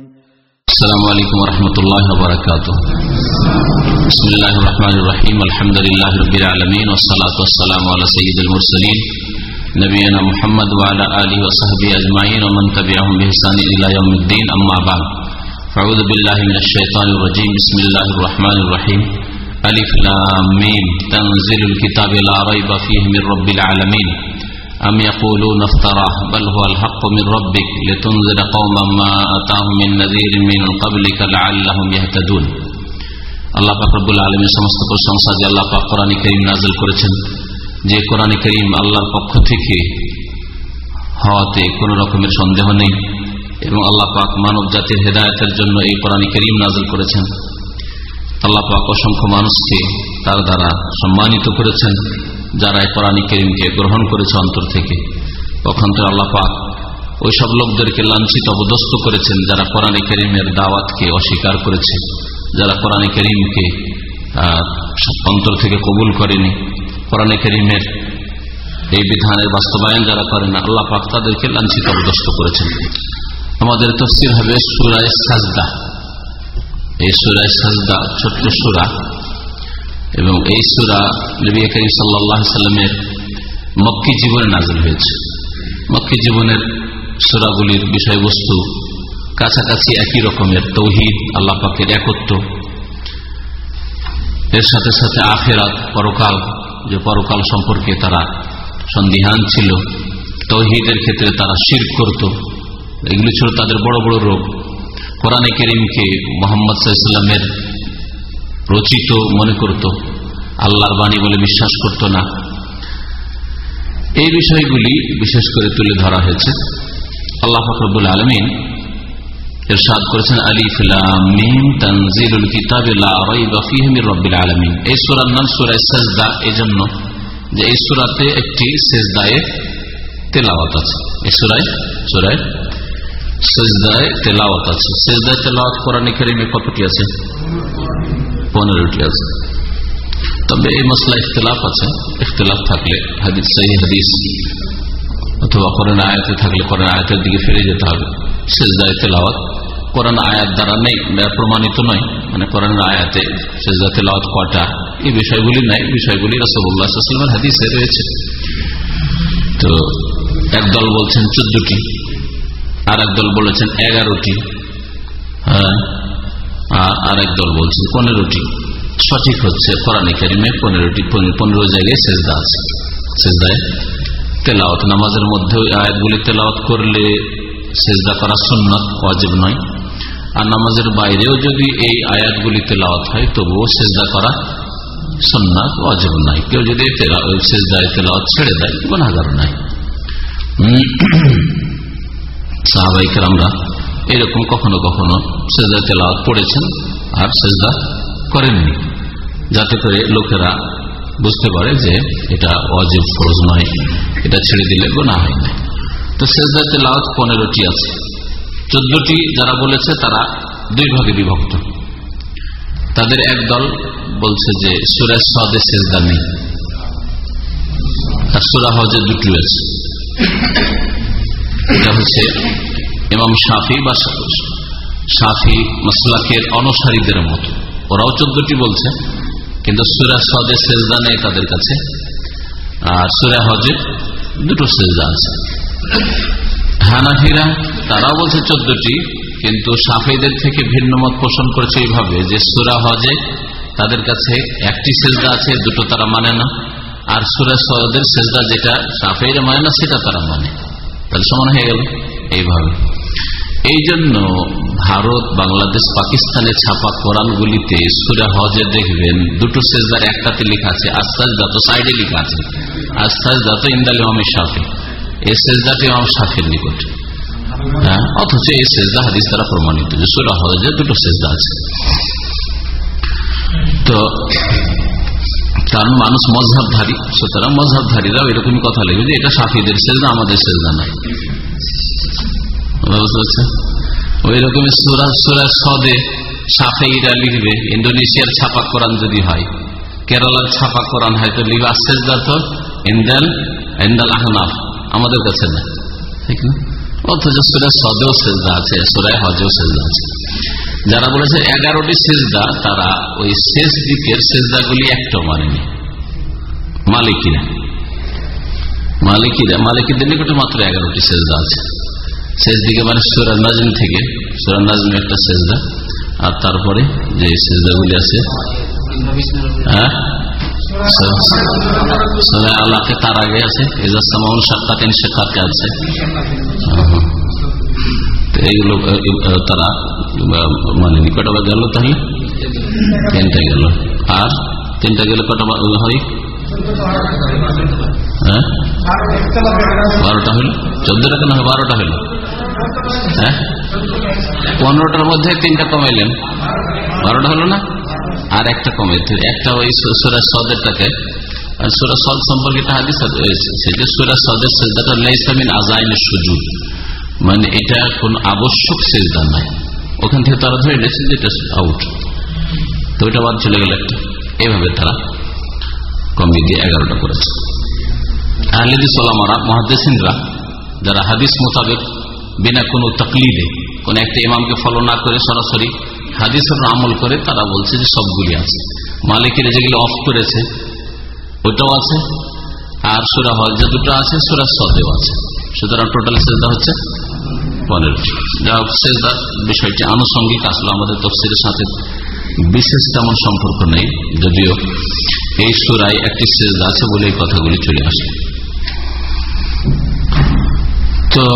السلام عليكم ورحمة الله وبركاته. بسم الله الرحمن الرحيم. الحمد لله رب العالمين والصلاة والسلام على سيد المرسلين نبينا محمد وعلى آله وصحبه أجمعين ومن تبعهم بإحسان إلى يوم الدين. أما بعد فأعوذ بالله من الشيطان الرجيم. بسم الله الرحمن الرحيم. ألف لام ميم. تنزل الكتاب لا ريب فيه من رب العالمين. أم يقولون افتراه بل هو الحق من ربك لتنذر قوما ما أتاهم من نذير من قبلك لعلهم يهتدون আল্লাহ পাক রব্বুল আলমীর সমস্ত প্রশংসা যে আল্লাহ পাক কোরআন করিম নাজল করেছেন যে কোরআন করিম আল্লাহর পক্ষ থেকে হওয়াতে কোনো রকমের সন্দেহ নেই এবং আল্লাহ পাক মানব জাতির হেদায়তের জন্য এই কোরআন করিম নাজল করেছেন আল্লাহ পাক অসংখ্য মানুষকে তার দ্বারা সম্মানিত করেছেন যারা কোরআন করিমকে গ্রহণ করেছে অন্তর থেকে। পক্ষান্তর আল্লাহ পাক ওই সব লোকদেরকে লাঞ্ছিত অবদস্ত করেছেন যারা কোরআন করিমের দাওয়াতকে অস্বীকার করেছে, যারা কোরআন করিমকে অন্তর থেকে কবুল করেনি। কোরআন করিমের এই বিধানের বাস্তবায়ন যারা করেন, আল্লাহ পাক তাদেরকে লাঞ্ছিত অবদস্ত করেছেন। আমাদের তফসির হবে সুরায় সাজদা। এই সুরায় সাজদা, ছোট্ট সুরা। এবং এই সুরা নবী করিম সাল্লাহ সাল্লামের মক্কি জীবনে নাজল হয়েছে। মক্কি জীবনের সুরাগুলির বিষয়বস্তু কাছাকাছি একই রকমের তৌহিদ, আল্লাহ পাকের একত্র এর সাথে সাথে আখেরাত, পরকাল, যে পরকাল সম্পর্কে তারা সন্দিহান ছিল, তৌহিদের ক্ষেত্রে তারা শির করত। এগুলি ছিল তাদের বড় বড় রোগ। কোরআনে করিমকে মোহাম্মদ সাল্লামের রচিত মনে করত। আল্লাহর বাণী বলে বিশ্বাস করত না। এই বিষয়গুলি বিশেষ করে তুলে ধরা হয়েছে। আল্লাহ ফখরবুল আলমিন এরশাদ করেছেন আলী নাম এই জন্য যে তেলাওয়াত আছে। তেলাওয়াত কতটি আছে? পনেরোটি আছে তবে এই মশলা ইখতলাফ আছে। ইখতলাফ থাকলে হাদিস সেই হাদিস অথবা কোরআন আয়াতে থাকলে কোরআন আয়াতের দিকে ফিরে যেতে হবে। শেষ সেজদায় তেলাওয়াত। কোরআন আয়াত দ্বারা নেই প্রমাণিত নয়। মানে কোরআন আয়াতে শেষ সেজদা তেলাওয়াত কটা এই বিষয়গুলি নাই। বিষয়গুলি রসগোল্লাহামের হাদিসে রয়েছে। তো একদল বলছেন চোদ্দটি আর একদল বলেছেন এগারোটি। হ্যাঁ। আর একদল বলছেন পনেরোটি। সঠিক হচ্ছে, কোরআনে কারিমে পনেরোটি পনেরো জায়গায় সেজদা আছে। সেজদায় তেলাওয়াত, নামাজের মধ্যে আয়াতগুলি তেলাওয়াত করলে সেজদা করা সুন্নত অজেব নয়। আর নামাজের বাইরেও যদি এই আয়াতগুলি তেলাওয়াত হয়, তবুও সেজদা করা সন্ন্যাত অজেব নয়। কেউ যদি সেজদায় তেলাওয়াত ছেড়ে দেয় গুণাগার নাই সাহাবাইকার আমরা এরকম কখনো কখনো সেজদা তেলাওয়াত পড়েছেন আর সেজদা করেননি। যাতে করে লোকেরা বুঝতে পারে যে এটা অজীব ফরজ নয়, এটা ছেড়ে দিলে গোনা হয় না। তো সেজদা তেলাওয়াত পনেরোটি আছে। চোদ্দটি যারা বলেছে তারা দুই ভাগে বিভক্ত। তাদের এক দল বলছে যে সুরেশ সদে সেজদা নেই। আর সুরা হজে দুটি আছে। এটা হচ্ছে ইমাম শাফি বা শাফি মসলাকের অনুসারীদের মতো। ওরাও চোদ্দটি বলছে, কিন্তু সুরা সদে সেজদা নেই তাদের কাছে। আর সুরা হজে দুটো সেজদা আছে। হানাফিরা তারাও বলছে চোদ্দটি, কিন্তু সাফেদের থেকে ভিন্ন মত পোষণ করেছে এইভাবে যে সুরা হজে তাদের কাছে একটি সেজদা আছে, দুটো তারা মানে না। আর সুরা সদের সেজদা যেটা সাফেরা মানে না, সেটা তারা মানে। তাহলে সমান হয়ে গেল। এইভাবে। এই জন্য ভারত, বাংলাদেশ, পাকিস্তানের ছাপা কোরআনগুলিতে সুরা হজে দেখবেন দুটো সেজদার একটাতে লেখা আছে আস্তাজ দাত সাইডে লেখা আছে আস্তাজ দাত ইন্দাল ইমামের সাফি এই সেজদাটি ইমাম সাফির নিকট। হ্যাঁ? অথচ এই সেজদা হাদিস দ্বারা প্রমাণিত যে সুরা হজে দুটো সেজদা আছে। তো, কারণ মানুষ মজহাবধারী, সুতরাং মজহাবধারীরাও এরকমই কথা লিখবে যে এটা সাফিদের সেজদা, আমাদের সেজদা নাই ওই রকমের সুরা সুরা সদে সাফেইরা লিখবে, ইন্দোনেশিয়ার ছাপা কোরআন যদি হয়। কেরালার ছাপা কোরআন হয় তো লিখবে আশ্চর্য তো ইন্দাল ইন্দাল আহনাফ, আমাদের কাছে না। ঠিক না? অথচ সুরা সদেও সেজদা আছে, সুরায় হজেও সেজদা আছে। যারা বলেছে এগারোটি সেজদা, তারা ওই শেষ দিকের সেজদাগুলি একটাও মানেনি। মালিকিরা। মালিকিরা, মালিকিদের নিকটে মাত্র এগারোটি সেজদা আছে। শেষ দিকে মানে সুরা নাজম থেকে, সুরা নাজম একটা সেজদা, আর তারপরে যে সেজদাগুলি আছে হ্যাঁ? আল্লাহকে তার আগে আছে ইজাস্তামাউন সাক্ষাতেন শেখাতে আছে। এইগুলো তারা মানেনি কটা গেল তাহলে? তিনটা গেল। আর তিনটা গেলে কটা হয়? হ্যাঁ? বারোটা হইল? চোদ্দটা কেন হয়? বারোটা হইল হ্যাঁ? পনেরোটার মধ্যে তিনটা কমাইলেন। বারোটা হলো না? আর একটা কমে একটা ওই সুরা সদেরটাকে সুরা সদ সম্পর্কে একটা সেটা সুরা সদের আজাইনের সুযোগ মানে এটা কোন আবশ্যক সেজদা নাই। ওখান থেকে তারা ধরে নিয়েছে যে এটা আউট তো ওইটা বাদ চলে গেল একটা। এইভাবে তারা কমিয়ে দিয়ে এগারোটা করেছে। আহলেদি সোলামারা মহাদেসিনরা যারা হাদিস মোতাবেক বিনা কোনো তকলিদে কোন একটা ইমামকে ফলো না করে সরাসরি হাদিসের আমল করে, তারা বলছে যে সবগুলি আছে। মালিকের যেগুলি অফ করেছে ওটাও আছে। আর সুরা হজ যে দুটো আছে, সুরা সদেও আছে। সুতরাং টোটাল সেজদা হচ্ছে পনেরোটি। যা সেজদার বিষয়টি আনুষঙ্গিক, আসলো আমাদের তফসিলের সাথে বিশেষ তেমন সম্পর্ক নেই। যদিও এই সুরায় একটি সেজদা আছে বলে এই কথাগুলি চলে আসে। তো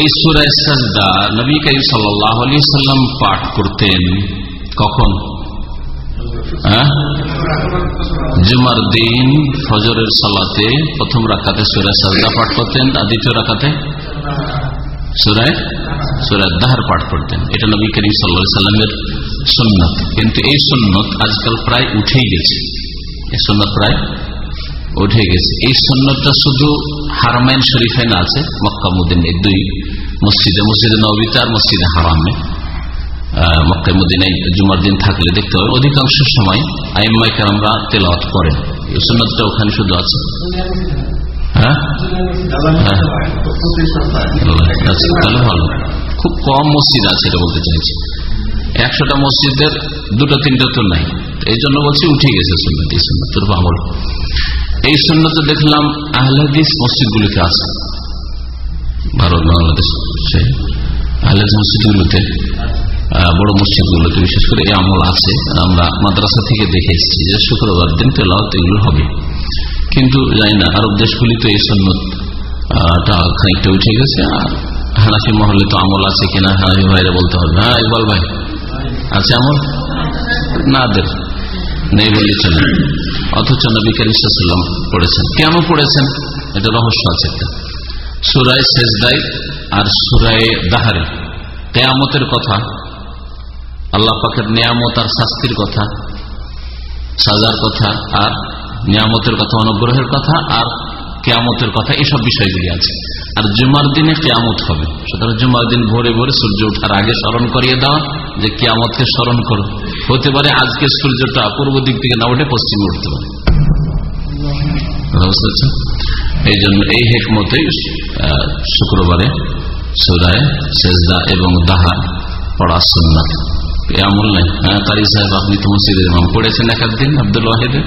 এই সুরায় সাজদা নবী করিম সাল্লাহ সাল্লাম পাঠ করতেন, কখন? জুমার দিন ফজরের সালাতে প্রথম রাখাতে সুরায় সাজদা পাঠ করতেন, আর দ্বিতীয় রাখাতে সুরায় সুরায় দাহার পাঠ করতেন। এটা নবী করিম সাল্লা সাল্লামের সুন্নত। কিন্তু এই সুন্নত আজকাল প্রায় উঠেই গেছে। এই সুন্নত প্রায় উঠে গেছে। এই সন্ন্যতটা শুধু হারমাইন শরীফে না আছে মক্কামুদ্দিন এই দুই, মসজিদে মসজিদে নবীতে আর মসজিদে হারামে। আছে। হ্যাঁ? তাহলে ভালো। খুব কম মসজিদ আছে এটা বলতে চাইছি। একশোটা মসজিদের দুটো, তিনটা তো নাই। এই জন্য বলছি উঠে গেছে সুন্নত আমল এই সুন্নত দেখলাম আহলাদিস মসজিদগুলিতে আছে। ভারত, বাংলাদেশ আহলাদিস মসজিদগুলোতে বড় মসজিদগুলোতে বিশেষ করে এই আমল আছে। আমরা মাদ্রাসা থেকে দেখে এসেছি যে শুক্রবার দিন তেলাওয়াত এগুলো হবে। কিন্তু জানি না, আরব দেশগুলিতে এই সন্ন্যত খানিকটা উঠে গেছে। আর হানাফি মহলে তো আমল আছে কিনা হানাফি ভাইরা বলতে হবে। হ্যাঁ ইকবাল ভাই, আছে আমল? না দের নেই চলে অথচ নবী করিম পড়েছেন। কেন পড়েছেন? এটা রহস্য আছে একটা। সুরায় শেষদাই আর সুরায় দাহারে কেয়ামতের কথা, আল্লাহ পাকের নিয়ামত আর শাস্তির কথা, সাজার কথা আর নিয়ামতের কথা, অনুগ্রহের কথা আর কেয়ামতের কথা, এসব বিষয়গুলি আছে। আর জুমার দিনে কেয়ামত হবে। সুতরাং জুমার দিন ভোরে ভোরে সূর্য ওঠার আগে স্মরণ করিয়ে দেওয়া যে কেয়ামতকে স্মরণ করো। হতে পারে আজকে সূর্যটা পূর্ব দিক থেকে না উঠে পশ্চিমে উঠতে পারে। এই জন্য এই হেকমতে শুক্রবারে সুরায় সেজদা এবং দাহা পড়া সুন্নাত। আমল নাই। হ্যাঁ কারি সাহেব, আপনি তো মসজিদের ইমাম পড়েছেন এক দিন আব্দুল ওয়াহিদের?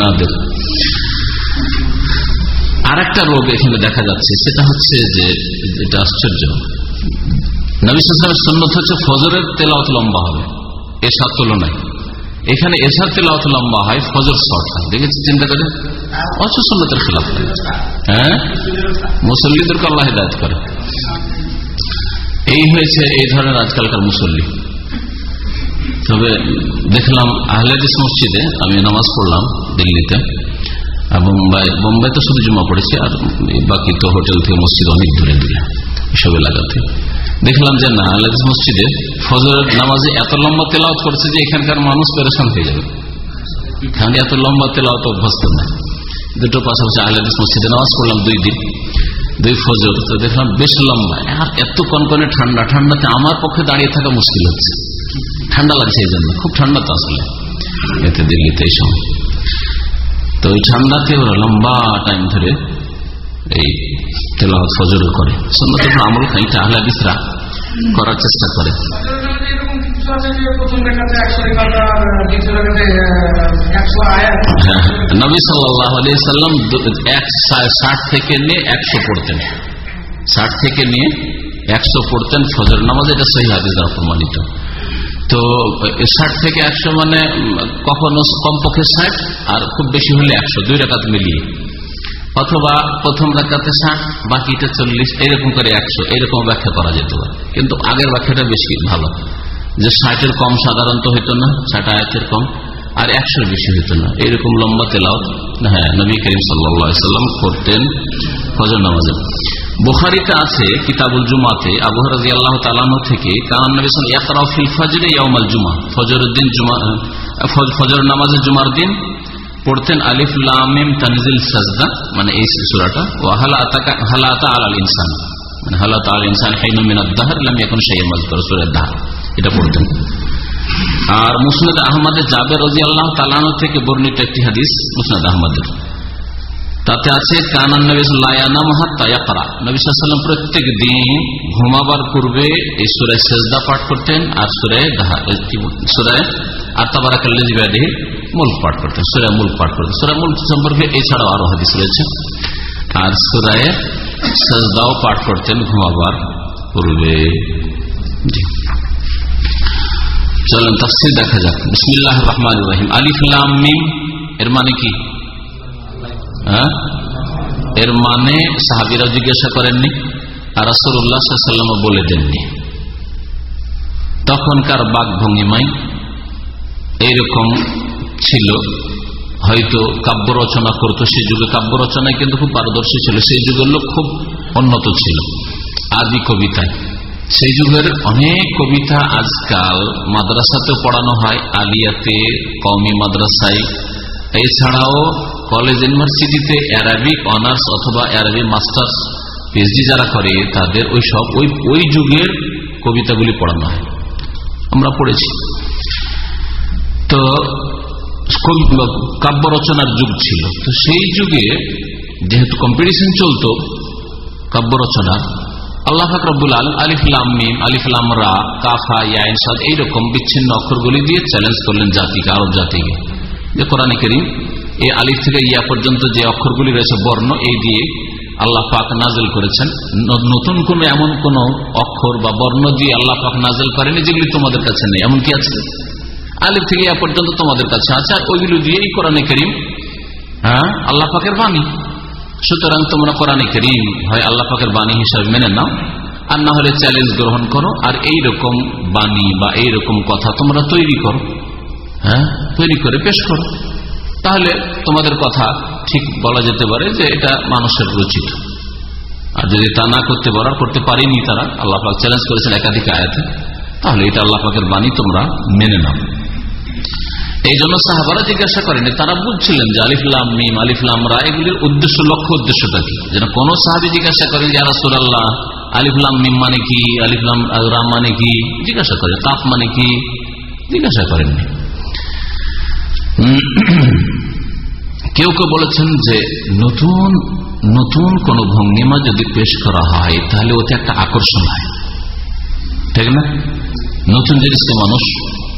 না দেব আর একটা রোগ এখানে দেখা যাচ্ছে, সেটা হচ্ছে যে, এটা আশ্চর্য। নবিসের সন্ন্যত হচ্ছে ফজরের তেলাওত লম্বা হবে। এসার তুলনায়। এখানে এসার তেলাওত লম্বা হয়, ফজর শর্ট দেখেছি চিন্তা করে? অথচ খেলাফ হ্যাঁ? মুসল্লিদেরকে আল্লাহ হিদায়ত করে। এই হয়েছে এই ধরনের আজকালকার মুসল্লি। তবে দেখলাম আহলেদিস মসজিদে আমি নামাজ পড়লাম দিল্লিতে। বোম্বাই বোম্বাই তো শুধু জমা পড়েছে আর বাকি তো হোটেল থেকে মসজিদ অনেক দূরে দূরে এসব এলাকাতে দেখলাম যে না আহলেদিস মসজিদে ফজরের নামাজে এত লম্বা তেলাওত করেছে যে এখানকার মানুষ পেরেশান হয়ে যাবে। এখানে এত লম্বা তেলাওত অভ্যস্ত না। দুটো পাশাপাশি আহলেদিস মসজিদে নামাজ পড়লাম দুই দিন, দুই ফজর। তো দেখলাম বেশ লম্বা। আর এত কনকনে ঠান্ডা। ঠান্ডাতে আমার পক্ষে দাঁড়িয়ে থাকা মুশকিল হচ্ছে। ঠান্ডা লাগছে এই জন্য। খুব ঠান্ডা তো আসলে। এতে দিল্লিতে এই সময় তো ওই ঠান্ডাতে ওরা লম্বা টাইম ধরে এই তেলাওয়াত ফজরের করে। সন্ন্যতের আমল খাইটা আহলা বিসরা করার চেষ্টা করে। হ্যাঁ, ফজর প্রমাণিত। তো ষাট থেকে একশো মানে কখনো কমপক্ষে ষাট আর খুব বেশি হলে একশো দুই রেখাত মিলিয়ে। অথবা প্রথম রাখাতে ষাট, বাকিটা চল্লিশ, এরকম করে একশো, এরকম ব্যাখ্যা করা যেত কিন্তু আগের ব্যাখ্যাটা বেশি ভালো। যে ষাটের কম সাধারণত হইতো না, ষাট আয়াতের কম, আর একশোর বেশি হইতো না। এরকম লম্বা তেলাও হ্যাঁ নবী করিম সাল্লাম করতেন ফজর নামাজে। বুখারিতে আছে কিতাবুল জুমাতে, আবু রাজি আল্লাহ তালানো থেকে কারণ ফজরে ইয়ামাল জুমা, ফজরের জুমা ফজর নামাজের জুমার দিন পড়তেন আলিফ লামিম তানজিল সাজদা মানে এই সুরাটা ও হালাতা আল ইনসান মানে হালাত আল ইনসান হাইনু মিনাদ দাহর, লাম ইয়াকুন শাইআ মাযকুর, সূরা দাহর, এটা পড়তেন। আর মুসনাদ আহমদের জাবের রাজি আল্লাহ তালানো থেকে বর্ণিত একটি হাদিস মুসনাদ আহমদের। তাতে আছে, কানান নবী প্রত্যেক দিন ঘুমাবার পূর্বে এই সুরায় সেজদা পাঠ করতেন আর সুরায় সুরায় আত্মাবারাকাল্লাজিবাদে মূল পাঠ করতেন সুরায় মূল পাঠ করতেন সুরায় মূল সম্পর্কে এছাড়াও আরও হাদিস রয়েছে। আর সুরায় সেজদাও পাঠ করতেন ঘুমাবার পূর্বে। দেখা যাক। রহমান রহিম। আলিফুল্লাহ এর মানে কি? হ্যাঁ? এর মানে সাহাবিরা জিজ্ঞাসা করেননি, আর রাসুল্লাহাম বলে দেননি। তখনকার বাঘ ভঙ্গিমাই এইরকম ছিল। হয়তো কাব্য রচনা করতো সেই যুগে। কাব্য রচনায় কিন্তু খুব পারদর্শী ছিল। সেই যুগের লোক খুব উন্নত ছিল। আদি কবিতায়। সেই যুগের অনেক কবিতা আজকাল মাদ্রাসাতেও পড়ানো হয়। আলিয়াতে কমি মাদ্রাসায়। এছাড়াও কলেজ ইউনিভার্সিটিতে অ্যারাবিক, অনার্স অথবা অ্যারাবি মাস্টার্স পিএইচডি যারা করে, তাদের ওই সব ওই ওই যুগের কবিতাগুলি পড়ানো হয়। আমরা পড়েছি। তো কাব্য রচনার যুগ ছিল। তো সেই যুগে যেহেতু কম্পিটিশন চলতো, কাব্য রচনা, আল্লাহ ফাকরুল আল আলিফুল্লাম মিম আলিফুল্লাম রা কাফা ইয়াইনসাদ এইরকম বিচ্ছিন্ন অক্ষরগুলি দিয়ে চ্যালেঞ্জ করলেন জাতিকে, আরব জাতিকে। যে কোরআনে করিম, এই আলিফ থেকে ইয়া পর্যন্ত যে অক্ষরগুলি রয়েছে, বর্ণ, এই দিয়ে আল্লাহ পাক নাজেল করেছেন। নতুন কোন এমন কোন অক্ষর বা বর্ণ দিয়ে আল্লাহ পাক নাজেল করেনি যেগুলি তোমাদের কাছে নেই। এমন কি আছে? আলিফ থেকে ইয়া পর্যন্ত তোমাদের কাছে আছে আর ওইগুলো দিয়েই কোরআনে করিম। হ্যাঁ? আল্লাহ পাকের বাণী। সুতরাং তোমরা কোরআনে করিম হয় আল্লাহ পাকের বাণী হিসাবে মেনে নাও আর না হলে চ্যালেঞ্জ গ্রহণ করো আর এই রকম বাণী বা এই রকম কথা তোমরা তৈরি করো। হ্যাঁ? তৈরি করে পেশ করো। তাহলে তোমাদের কথা ঠিক বলা যেতে পারে যে এটা মানুষের রচিত আর যদি তা না করতে পারো করতে পারিনি তারা আল্লাহ পাক চ্যালেঞ্জ করেছেন একাধিক আয়াতে তাহলে এটা আল্লাহ পাকের বাণী তোমরা মেনে নাও। এই জন্য সাহাবারা জিজ্ঞাসা করেনি, তারা বুঝছিলেন যে আলিফলাম মিম আলিফলাম রা, এগুলির উদ্দেশ্য, লক্ষ্য উদ্দেশ্যটা কি? যেন কোন সাহাবি জিজ্ঞাসা করেন যে আল্লাহ আলিফলাম মিম মানে কি? আলিফলাম রাম মানে কি? জিজ্ঞাসা করে তাপ মানে কি? জিজ্ঞাসা করেননি। কেউ কেউ বলেছেন যে, নতুন নতুন কোন ভঙ্গিমা যদি পেশ করা হয়, তাহলে ওতে একটা আকর্ষণ হয়। ঠিক না? নতুন জিনিসকে মানুষ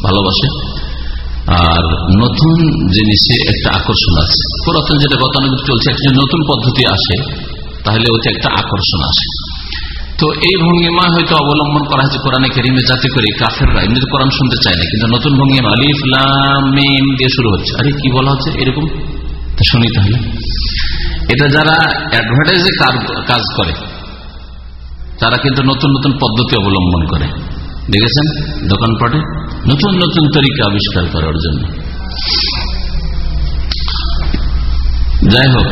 ভালোবাসে। আর নতুন জিনিসে একটা আকর্ষণ আছে। পুরাতন যেটা গতানুগত চলছে, একটা নতুন পদ্ধতি আসে, তাহলে ওতে একটা আকর্ষণ আসে। তো এই ভঙ্গিমা হয়তো অবলম্বন করা হয়েছে কোরআনে কেরিমে, যাতে করে কাফেররা, এমনি কোরআন শুনতে চায় না, কিন্তু নতুন ভঙ্গিমা আলিফলাম দিয়ে শুরু হচ্ছে। আরে, কি বলা হচ্ছে এরকম? শুনি তাহলে। এটা যারা অ্যাডভার্টাইজে কাজ করে, তারা কিন্তু নতুন নতুন পদ্ধতি অবলম্বন করে। দেখেছেন? দোকানপাটে? নতুন নতুন তরিকা আবিষ্কার করার জন্য। যাই হোক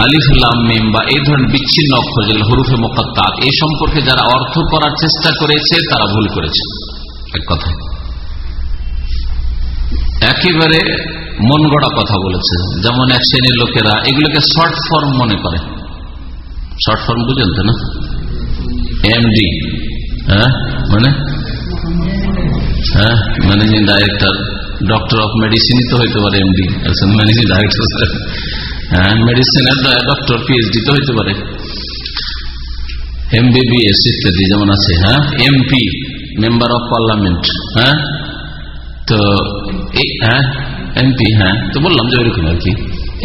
আলিফুল্লাম বা এই ধরনের বিচ্ছিন্ন অক্ষর যেগুলো হরুফে মোকাত্তাত এই সম্পর্কে যারা অর্থ করার চেষ্টা করেছে, তারা ভুল করেছে। এক কথায়। একেবারে মন গড়া কথা বলেছে। যেমন এক শ্রেণির লোকেরা এগুলোকে শর্ট ফর্ম মনে করে। শর্ট ফর্ম বুঝেন তো না? এমডি হ্যাঁ? মানে ম্যানেজিং ডাইরেক্টর ডক্টর অফ মেডিসিনই তো হইতে পারে এমডি ম্যানেজিং ডাইরেক্টর হ্যাঁ মেডিসিনের ডক্টর পিএইচডি তো হইতে পারে। এমবিবিএস ইত্যাদি যেমন আছে হ্যাঁ? এমপি মেম্বার অফ পার্লামেন্ট হ্যাঁ? তো হ্যাঁ? এমপি হ্যাঁ? তো বললাম যে ওইরকম আর কি।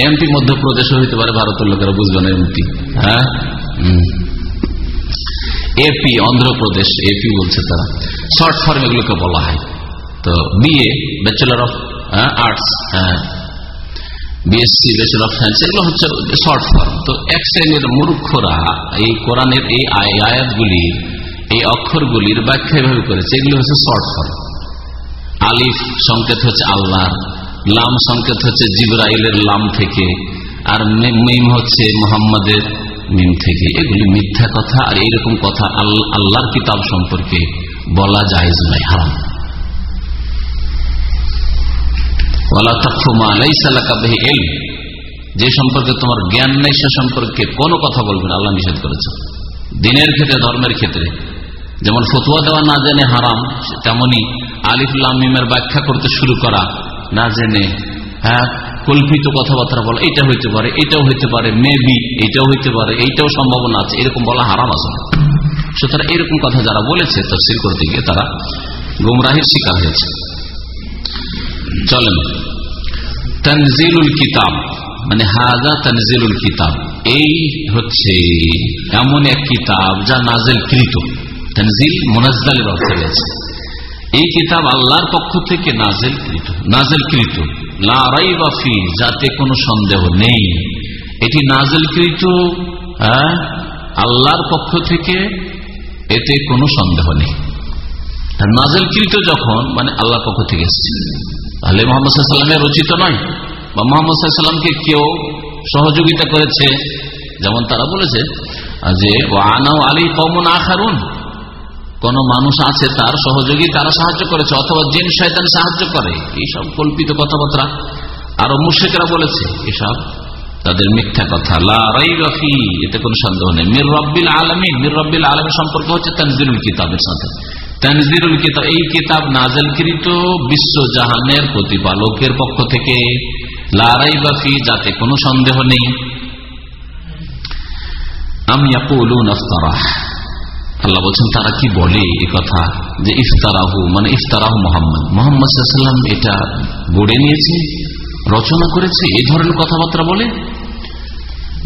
এমপি মধ্যপ্রদেশ হইতে পারে, ভারতের লোকেরা বুঝবে না এমপি হ্যাঁ? এপি অন্ধ্রপ্রদেশ এপি বলছে তারা। শর্ট ফর্ম এগুলোকে বলা হয়। তো BA bachelor of arts BSc bachelor of science এগুলো হচ্ছে শর্ট ফর্ম তো এক শ্রেণির মূর্খরা এই কোরআনের এই আয়াতগুলির এই অক্ষরগুলির ব্যাখ্যা এভাবে করেছে। এগুলো হচ্ছে শর্ট ফর্ম আলিফ সংকেত হচ্ছে আল্লাহ লাম সংকেত হচ্ছে জিব্রাইলের লাম থেকে, আর মিম হচ্ছে মোহাম্মদের মিম থেকে। এগুলি মিথ্যা কথা আর এইরকম কথা আল্লাহর কিতাব সম্পর্কে বলা যায় নাই, হারাম। যে সম্পর্কে তোমার জ্ঞান নেই, সে সম্পর্কে কোনো কথা বলবেন আল্লাহ নিষেধ করেছে দিনের ক্ষেত্রে, ধর্মের ক্ষেত্রে। যেমন ফতুয়া দেওয়া না জেনে হারাম, তেমনি আলিফুল্লামিমের ব্যাখ্যা করতে শুরু করা না জেনে হ্যাঁ কল্পিত কথাবার্তা বলা এটা হইতে পারে, এটাও হইতে পারে মেবি এটাও হইতে পারে, এইটাও সম্ভাবনা আছে, এরকম বলা হারাম আছে। সুতরাং এরকম কথা যারা বলেছে তফসিল করতে গিয়ে তারা গুমরাহির শিকার হয়েছে। চলেন। তনজিলুল কিতাব মানে হাজা তনজিলুল কিতাব, এই হচ্ছে এমন এক কিতাব যা নাজেল কৃত তনজিল মোনাজ্জালের অর্থে গেছে এই কিতাব আল্লাহর পক্ষ থেকে নাজেল কৃত নাজেল কৃত লারাই বাফি যাতে কোনো সন্দেহ নেই। এটি নাজেল কৃত আল্লাহর পক্ষ থেকে এতে কোনো সন্দেহ নেই। নাজেল কৃত যখন মানে আল্লাহর পক্ষ থেকে এসছে। তাহলে মোহাম্মদ সাল্লামের রচিত নয়, বা মোহাম্মদ সাল্লামকে কেউ সহযোগিতা করেছে, যেমন তারা বলেছে, যে আনাও আলী কমন আখারুন। কোন মানুষ আছে, তার সহযোগী তারা সাহায্য করেছে, অথবা জিন শয়তান সাহায্য করে। এইসব কল্পিত কথাবার্তা। আরও মুর্শিকরা বলেছে, এসব তাদের মিথ্যা কথা। লাফি এতে কোন সন্দেহ নেই। মির রব্বিল আলমী মির রব্বিল আলমী সম্পর্ক হচ্ছে তানজিরুল কিতাবের সাথে। তানজিরুল কিতাব, এই কিতাব নাজেলকৃত বিশ্ব জাহানের প্রতিপালকের পক্ষ থেকে। লারাই যাতে কোনো সন্দেহ নেই। আমি আল্লাহ বলছেন, তারা কি বলে এ কথা? যে ইফতারাহু মানে ইফতারাহু মোহাম্মদ। মোহাম্মদ এটা গড়ে নিয়েছে, রচনা করেছে এই ধরনের কথাবার্তা বলে।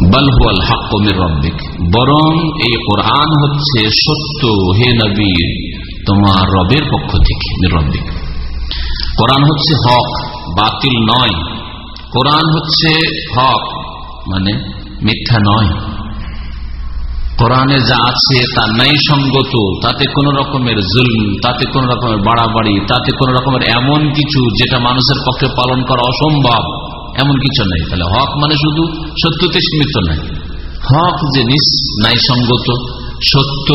বালহুয়াল হাক্কমের রব্বিক। বরং এই কোরআন হচ্ছে সত্য, হে নবীর তোমার রবের পক্ষ থেকে রব্বিক। কোরআন হচ্ছে হক, বাতিল নয়। কোরআন হচ্ছে হক মানে মিথ্যা নয়। কোরআনে যা আছে তা নাই সঙ্গত তাতে কোন রকমের জুলম, তাতে কোন রকমের বাড়াবাড়ি, তাতে কোন রকমের এমন কিছু যেটা মানুষের পক্ষে পালন করা অসম্ভব। এমন কিছু নেই। তাহলে হক মানে শুধু সত্যতে সীমিত নয় হক জিনিস নাই সঙ্গত, সত্য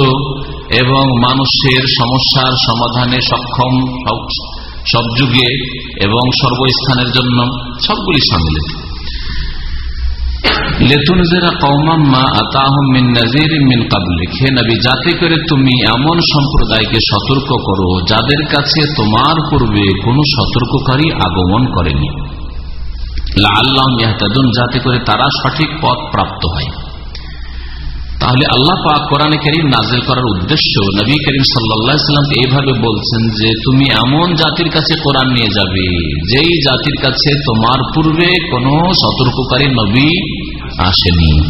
এবং মানুষের সমস্যার সমাধানে সক্ষম সব যুগে এবং সর্বস্থানের জন্য সবগুলি সামিলিত যাতে করে তুমি এমন সম্প্রদায়কে সতর্ক করো, যাদের কাছে তোমার পূর্বে কোন সতর্ককারী আগমন করেনি। আল্লাহ যাতে করে তারা সঠিক পথ প্রাপ্ত হয়। তাহলে আল্লাহ পাক কোরআনে করিম নাজিল করার উদ্দেশ্য, নবী করিম সাল্লাম এইভাবে বলছেন যে, তুমি এমন জাতির কাছে কোরআন নিয়ে যাবে, যেই জাতির কাছে তোমার পূর্বে কোন সতর্ককারী নবী আসেনি।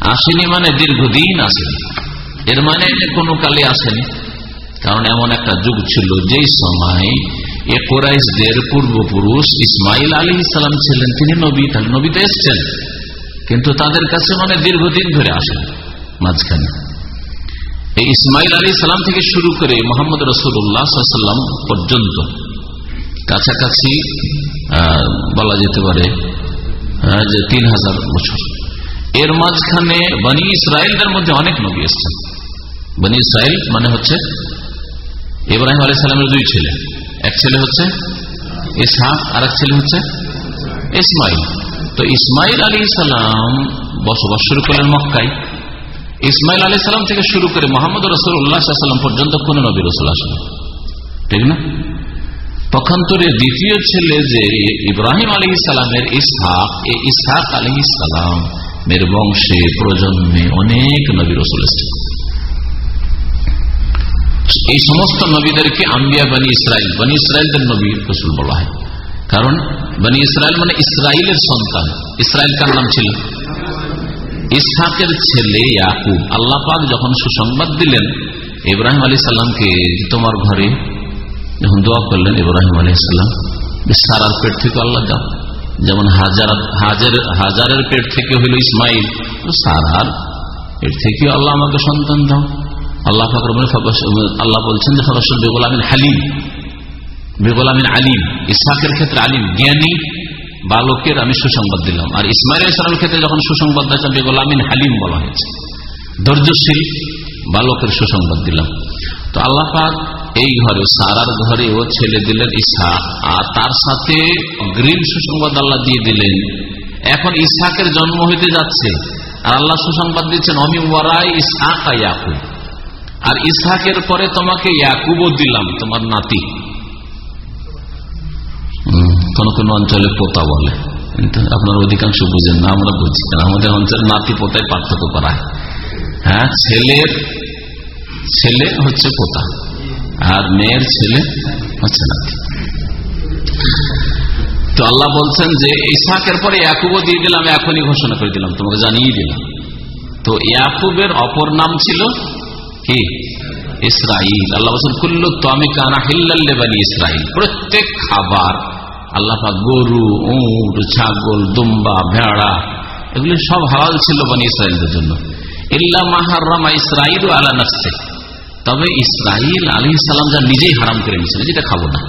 আসেনি মানে দীর্ঘদিন আসেনি। এর মানে কোনো কালে আসেনি। কারণ এমন একটা যুগ ছিল, যেই সময় এ কোরাইশদের পূর্বপুরুষ ইসমাইল আলী ইসলাম ছিলেন, তিনি নবী, তাহলে নবীতে এসছেন। কিন্তু তাদের কাছে মানে দীর্ঘদিন ধরে আসেন মাঝখানে। এই ইসমাইল আলী সালাম থেকে শুরু করে মোহাম্মদ রসুল্লাহাম পর্যন্ত কাছাকাছি বলা যেতে পারে যে তিন হাজার বছর। এর মাঝখানে বনি ইসরায়েলদের মধ্যে অনেক নবী এসছেন। বনি ইসরায়েল মানে হচ্ছে ইব্রাহিম আলী সালামের দুই ছেলে। এক ছেলে হচ্ছে ইসহাক আর এক ছেলে হচ্ছে ইসমাইল। তো ইসমাইল আলী সালাম বসবাস শুরু করলেন মক্কায়। ইসমাইল আলী সাল্লাম থেকে শুরু করে মোহাম্মদ রসুল উল্লাহাম পর্যন্ত কোন নবী রসুল আসেন ঠিক না? পক্ষান্তরে দ্বিতীয় ছেলে যে ইব্রাহিম আলী ইসালামের ইসহাক ইসহাক আলী ইসালাম মের বংশে, প্রজন্মে অনেক নবী রসুল এসেছে এই সমস্ত নবীদেরকে আম্বিয়া বানী ইসরায়েল বানী ইসরায়েলদের নবী রসুল বলা হয়। কারণ বানী ইসরায়েল মানে ইসরায়েলের সন্তান। ইসরায়েল কার নাম ছিল? ইসহাকের ছেলে ইয়াকুব। আল্লাহ পাক যখন সুসংবাদ দিলেন, ইব্রাহিম আলী সাল্লামকে তোমার ঘরে যখন দোয়া করলেন, ইব্রাহিম আলী সাল্লাম সারার পেট থেকে আল্লাহ দাও। যেমন হাজার হাজার, হাজারের পেট থেকে হইল ইসমাইল সারার পেট থেকে আল্লাহ আমাকে সন্তান দাও। আল্লাহ ফাকর আল্লাহ বলছেন যে ফরসল বেগুল আমিন হালিম। বেগুল আমিন আলিম। ইসহাকের ক্ষেত্রে আলিম, জ্ঞানী, বালকের আমি সুসংবাদ দিলাম। আর ইসমাইল ইসলামের ক্ষেত্রে যখন সুসংবাদ দিয়েছেন বেগুল আমিন হালিম বলা হয়েছে। ধৈর্যশীল, বালকের সুসংবাদ দিলাম। তো আল্লাহ পাক এই ঘরে, সারার ঘরে ও ছেলে দিলেন ইসহাক। আর তার সাথে গ্রিন সুসংবাদ আল্লাহ দিয়ে দিলেন। এখন ইসহাকের জন্ম হইতে যাচ্ছে। আর আল্লাহ সুসংবাদ দিচ্ছেন অমি ওয়ারাই ইসহাক ইয়াকুব। আর ইসহাকের পরে তোমাকে ইয়াকুবও দিলাম তোমার নাতি। কোন কোন অঞ্চলে পোতা বলে। কিন্তু আপনার অধিকাংশ বুঝেন না আমরা বুঝি আমাদের অঞ্চলে নাতি পোতায় পার্থক্য করা হ্যাঁ। ছেলের ছেলে হচ্ছে পোতা আর মেয়ের ছেলে হচ্ছে নাতি। তো আল্লাহ বলছেন যে ইসাকের পরে ইয়াকুবও দিয়ে দিলাম এখনই ঘোষণা করে দিলাম তোমাকে জানিয়ে দিলাম। তো ইয়াকুবের অপর নাম ছিল কি? ইসরাইল আল্লাহ বলছেন, কুল্লু আমি কানা হিল্লাল্লেবানি ইসরাইল প্রত্যেক খাবার, আল্লাহ গরু, উঁট, ছাগল, দুম্বা, ভেড়া, এগুলি সব হালাল ছিল বানি ইসরায়েলদের জন্য। ইল্লা মাহারামা ইসরাইল আলা তবে ইসরাইল আলী সালাম যা নিজেই হারাম করে নিয়েছিলেন যেটা খাব না।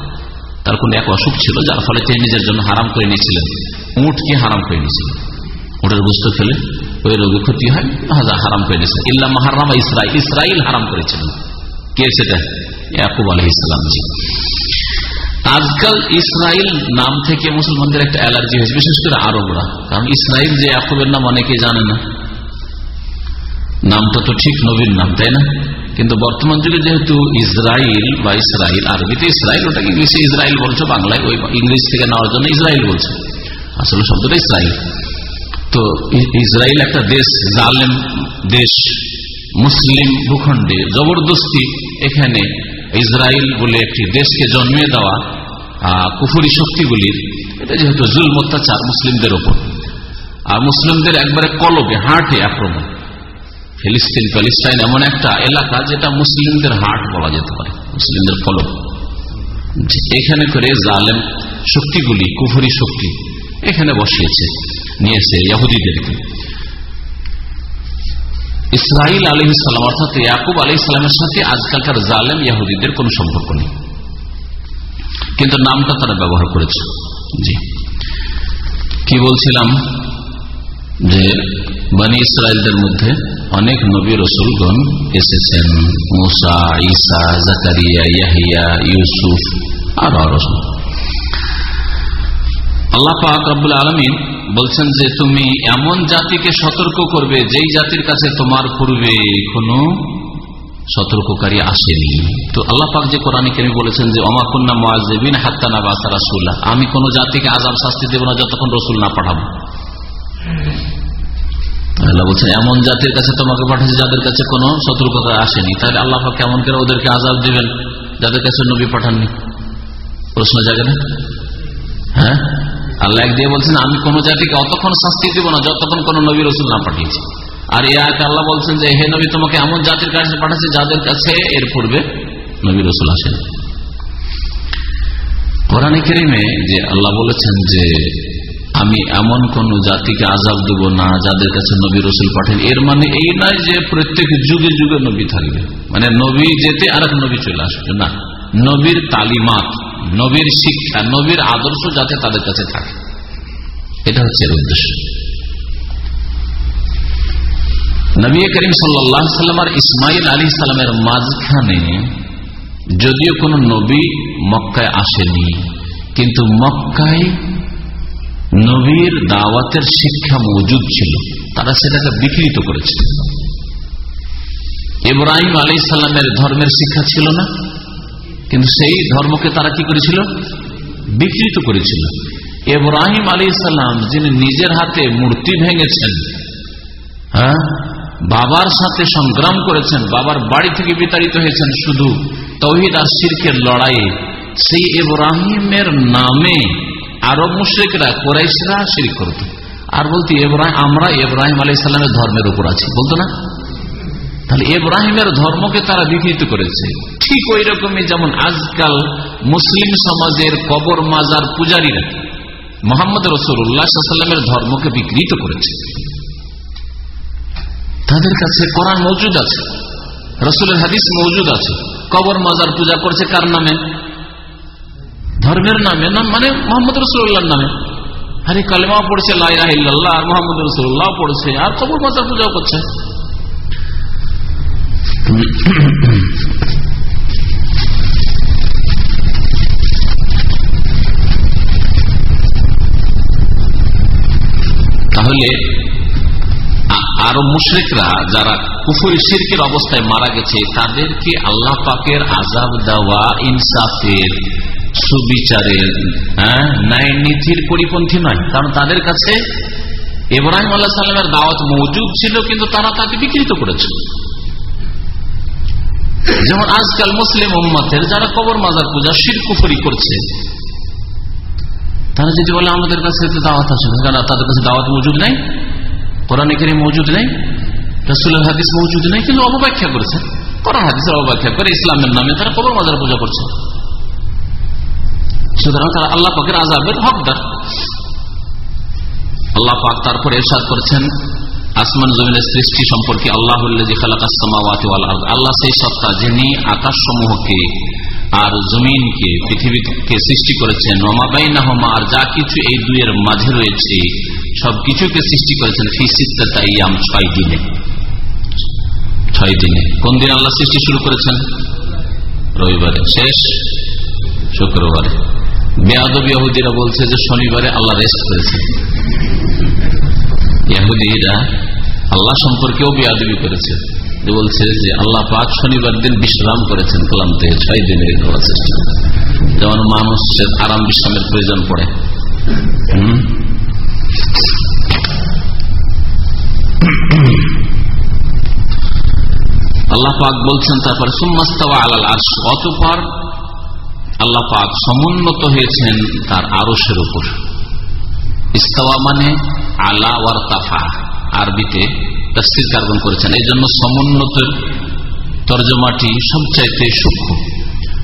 তার কোন এক অসুখ ছিল, যার ফলে তিনি নিজের জন্য হারাম করে নিয়েছিলেন। উঁটকে হারাম করে নিয়েছিলেন? উঁটের গোস্ত খেলে ওই রোগে ক্ষতি হয় হারাম করে নিয়েছিলেন ইল্লা মাহারামা ইসরাইল ইসরাইল হারাম করেছিলেন কে সেটা? ইয়াকুব আলহ ইসলাম জি। আজকাল ইসরায়েল নাম থেকে মুসলমানদের একটা অ্যালার্জি হয়েছে, বিশেষ করে আরবরা। কারণ ইসরায়েল যে ইয়াকুবের নাম অনেকে জানে না। নামটা তো ঠিক নবীর নাম, তাই না? কিন্তু বর্তমান যুগে যেহেতু ইসরায়েল বা ইসরায়েল আরবিতে ইসরায়েল ওটাকে ইংলিশে ইসরায়েল বলছো, বাংলায় ওই ইংলিশ থেকে নেওয়ার জন্য ইসরায়েল বলছে। আসলে শব্দটা ইসরায়েল তো ইসরায়েল একটা দেশ, জালেম দেশ, মুসলিম ভূখণ্ডে। জবরদস্তি এখানে ইসরায়েল বলে একটি দেশকে জন্মে দেওয়া কুফুরি শক্তিগুলির এটা যেহেতু জুল অত্যাচার মুসলিমদের ওপর। আর মুসলিমদের একবারে কলবে, হার্টে আক্রমণ। ফিলিস্তিন, প্যালিস্তাইন এমন একটা এলাকা যেটা মুসলিমদের হাট বলা যেতে পারে, মুসলিমদের ফলক এখানে করে জালেম শক্তিগুলি, কুফুরি শক্তি এখানে বসিয়েছে। নিয়েছে ইয়াহুদিদেরকে ইসরাইল আলী ইসলাম অর্থাৎ ইয়াকুব আলী ইসলামের সাথে আজকালকার জালেম ইয়াহুদিদের কোন সম্পর্ক নেই। কিন্তু নামটা তারা ব্যবহার করেছে। জি। কি বলছিলাম? যে বানী ইসরায়েলদের মধ্যে অনেক নবী রসুলগণ এসেছেন। মুসা ইসা জাকারিয়া, ইয়াহিয়া, ইউসুফ, আর রসুল আল্লাহ পাক আলমিন বলছেন যে, তুমি এমন জাতিকে সতর্ক করবে যেই জাতির কাছে তোমার পূর্বে কোনো সতর্ককারী আসেনি। তো আল্লাহ পাক যে কোরআন কেমি বলেছেন যে অমা অমাকুন্না মোয়াজবিন হাত্তানা বাসা রাসুল্লাহ আমি কোন জাতিকে আজাব শাস্তি দেব না যতক্ষণ রসুল না পাঠাবো। বলছেন, এমন জাতির কাছে তোমাকে পাঠাচ্ছে যাদের কাছে কোনো সতর্কতা আসেনি। তাহলে আল্লাহ পাক কেমন করে ওদেরকে আজাব দিবেন যাদের কাছে নবী পাঠাননি? প্রশ্ন জাগে না? হ্যাঁ? আল্লাহ এক দিয়ে বলছেন, আমি কোন জাতিকে অতক্ষণ শাস্তি দিব না, যতক্ষণ কোন নবী রসুল না পাঠিয়েছি। আর ইয়াকে আল্লাহ বলছেন যে, হে নবী, তোমাকে এমন জাতির কাছে পাঠাচ্ছে, যাদের কাছে এর পূর্বে নবী রসুল আসেন। কোরআন কেরিমে যে আল্লাহ বলেছেন যে, আমি এমন কোন জাতিকে আজাব দেব না, যাদের কাছে নবী রসুল পাঠেন। এর মানে এই নয় যে, প্রত্যেক যুগে যুগে নবী থাকবে। মানে নবী যেতে আর নবী চলে আসবে। না, নবীর তালিমাত। নবীর শিক্ষা, নবীর আদর্শ যাতে তাদের কাছে থাকে। এটা হচ্ছে এর উদ্দেশ্য। নবী করিম সাল্লাম আর ইসমাইল আলী সালামের মাঝখানে যদিও কোন নবী মক্কায় আসেনি, কিন্তু মক্কায় নবীর দাওয়াতের শিক্ষা মজুদ ছিল। তারা সেটাকে বিকৃত করেছে ইব্রাহিম আলী সাল্লামের ধর্মের শিক্ষা ছিল না। কিন্তু সেই ধর্মকে তারা কি করেছিল? বিকৃত করেছিল। এব্রাহিম আলী ইসাল্লাম যিনি নিজের হাতে মূর্তি ভেঙেছেন হ্যাঁ বাবার সাথে সংগ্রাম করেছেন, বাবার বাড়ি থেকে বিতাড়িত হয়েছেন শুধু তহিদ আর শির্কের লড়াইয়ে, সেই এব্রাহিমের নামে আরব মুশ্রিকরা, কোরাইশরা শির করত। আর বলতে এব্রাহিম আমরা এব্রাহিম আলী ইসলামের ধর্মের উপর আছি। বলতো না? তাহলে এব্রাহিমের ধর্মকে তারা বিকৃত করেছে। ঠিক ওই রকমই যেমন আজকাল মুসলিম সমাজের কবর মাজার পূজারীরা মোহাম্মদ রসুল্লাহামের ধর্মকে বিকৃত করেছে। তাদের কাছে কোরআন মজুদ আছে, রসুলের হাদিস মজুদ আছে, কবর মাজার পূজা করছে কার নামে? ধর্মের নামে না মানে মোহাম্মদ রসুল্লাহর নামে। আরে কালেমা পড়ছে লাইরা আর মোহাম্মদ রসুল্লাহ পড়ছে, আর কবর মাজার পূজা করছে। তাহলে আরও মুশ্রিকরা যারা কুফুরি শিরকের অবস্থায় মারা গেছে তাদেরকে আল্লাহ পাকের আজাব দেওয়া ইনসাফের সুবিচারের হ্যাঁ, ন্যায় নীতির পরিপন্থী নয়। কারণ তাদের কাছে ইব্রাহিম আল্লাহ সাল্লামের দাওয়াত মজুদ ছিল কিন্তু তারা তাকে বিকৃত করেছে। যেমন আজকাল মুসলিম উম্মতের যারা কবর মাজার পূজা শির কুফরি করছে তারা যদি বলে আমাদের কাছে দাওয়াত আছে তাদের কাছে দাওয়াত মজুদ নেই, কোরআন এখানে মজুদ নেই, রসুলের হাদিস মজুদ নেই, কিন্তু অপব্যাখ্যা করেছে। কোরআন হাদিসের অপব্যাখ্যা করে ইসলামের নামে তারা কবর মাজার পূজা করছে। সুতরাং তারা আল্লাহ পাকের আজাবের হকদার। আল্লাহ পাক তারপরে এরশাদ করেছেন, আসমান জমিনের সৃষ্টি সম্পর্কে আল্লাহ আল্লাহ সেই সত্তা যিনি আকাশ সমূহকে আর জমিনকে পৃথিবীকে সৃষ্টি করেছেন। নমাবাইনাহমা আর যা কিছু এই দুইয়ের মাঝে রয়েছে, সবকিছুকে সৃষ্টি করেছেন ফিসিদ্দাম ছয় দিনে। ছয় দিনে। কোন দিন আল্লাহ সৃষ্টি শুরু করেছেন? রবিবারে। শেষ? শুক্রবারে। বেয়াদব ইহুদিরা বলছে যে শনিবারে আল্লাহ রেস্ট করেছে ইহুদিরা আল্লাহ সম্পর্কেও বেয়াদবি করেছে। বলছে যে আল্লাহ পাক শনিবার দিন বিশ্রাম করেছেন ক্লান্তে ছয় দিনের চেষ্টা। যেমন মানুষের আরাম বিশ্রামের প্রয়োজন পড়ে। আল্লাহ পাক বলছেন, তারপর, সুম্মাস্তাওয়া আলাল আস অতপর আল্লাহ পাক সমুন্নত হয়েছেন তার আরসের উপর। ইস্তাওয়া মানে আলা ওয়ার তাফা আরবিতে তফসির কার্বন করেছেন। এই জন্য সমুন্নতের তর্জমাটি সবচাইতে সূক্ষ্ম।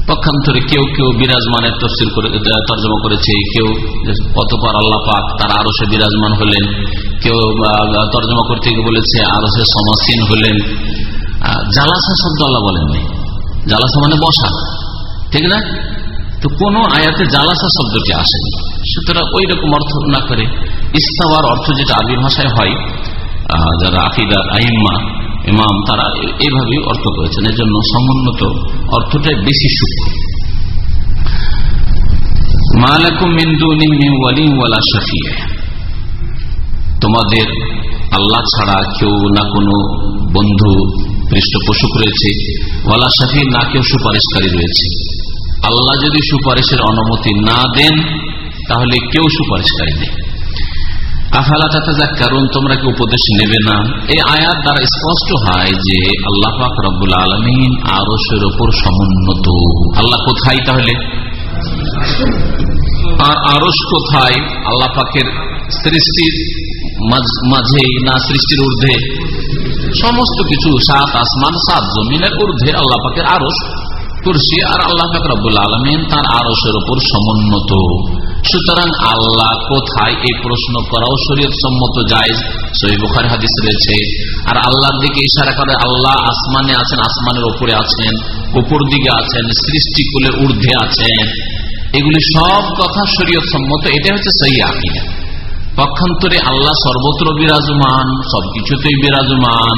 পক্ষান্তরে কেউ কেউ বিরাজমানের তফসির করে তর্জমা করেছে, কেউ অতপর আল্লাহ পাক তার আরও সে বিরাজমান হলেন, কেউ তর্জমা করতে গিয়ে বলেছে আরও সে সমাসীন হলেন। জালাসা শব্দ আল্লাহ বলেননি। জালাসা মানে বসা। ঠিক না? তো কোন আয়াতে জালাসা শব্দটি আসেনি। সুতরাং ওই রকম অর্থ না করে ইস্তাওয়ার অর্থ যেটা আরবি ভাষায় হয় যারা আকিদার আহিম্মা ইমাম, তারা এইভাবে অর্থ করেছেন। এর জন্য সমুন্নত অর্থটাই বেশি সূক্ষ্ম। তোমাদের আল্লাহ ছাড়া কেউ না কোনো বন্ধু পৃষ্ঠপোষক রয়েছে, ওয়ালা শাফি না কেউ সুপারিশকারী রয়েছে। আল্লাহ যদি সুপারিশের অনুমতি না দেন, তাহলে কেউ সুপারিশকারী নেই। আফালা কারণ তোমরা কি উপদেশ নেবে না? এই আয়াত দ্বারা স্পষ্ট হয় যে আল্লাহ পাক রব্বুল আলমিন আরসের ওপর সমুন্নত। আল্লাহ কোথায় তাহলে? আর আরস কোথায়? আল্লাহ পাকের সৃষ্টির মাঝেই না সৃষ্টির ঊর্ধ্বে? সমস্ত কিছু, সাত আসমান, সাত জমিনের ঊর্ধ্বে আল্লাহ পাকের আরস কুরসি, আর আল্লাহ ফাকরাবুল আলমিন তার আরসের ওপর সমুন্নত। সুতরাং আল্লাহ কোথায় এই প্রশ্ন করাও শরীয়ত সম্মত যায় সহি বুখার হাদিস রয়েছে, আর আল্লাহর দিকে ইশারা করে, আল্লাহ আসমানে আছেন, আসমানের ওপরে আছেন, উপর দিকে আছেন সৃষ্টিকুলের ঊর্ধ্বে আছেন। এগুলি সব কথা শরীয়ত সম্মত এটা হচ্ছে সহি আকিদা। পক্ষান্তরে আল্লাহ সর্বত্র বিরাজমান, সবকিছুতেই বিরাজমান।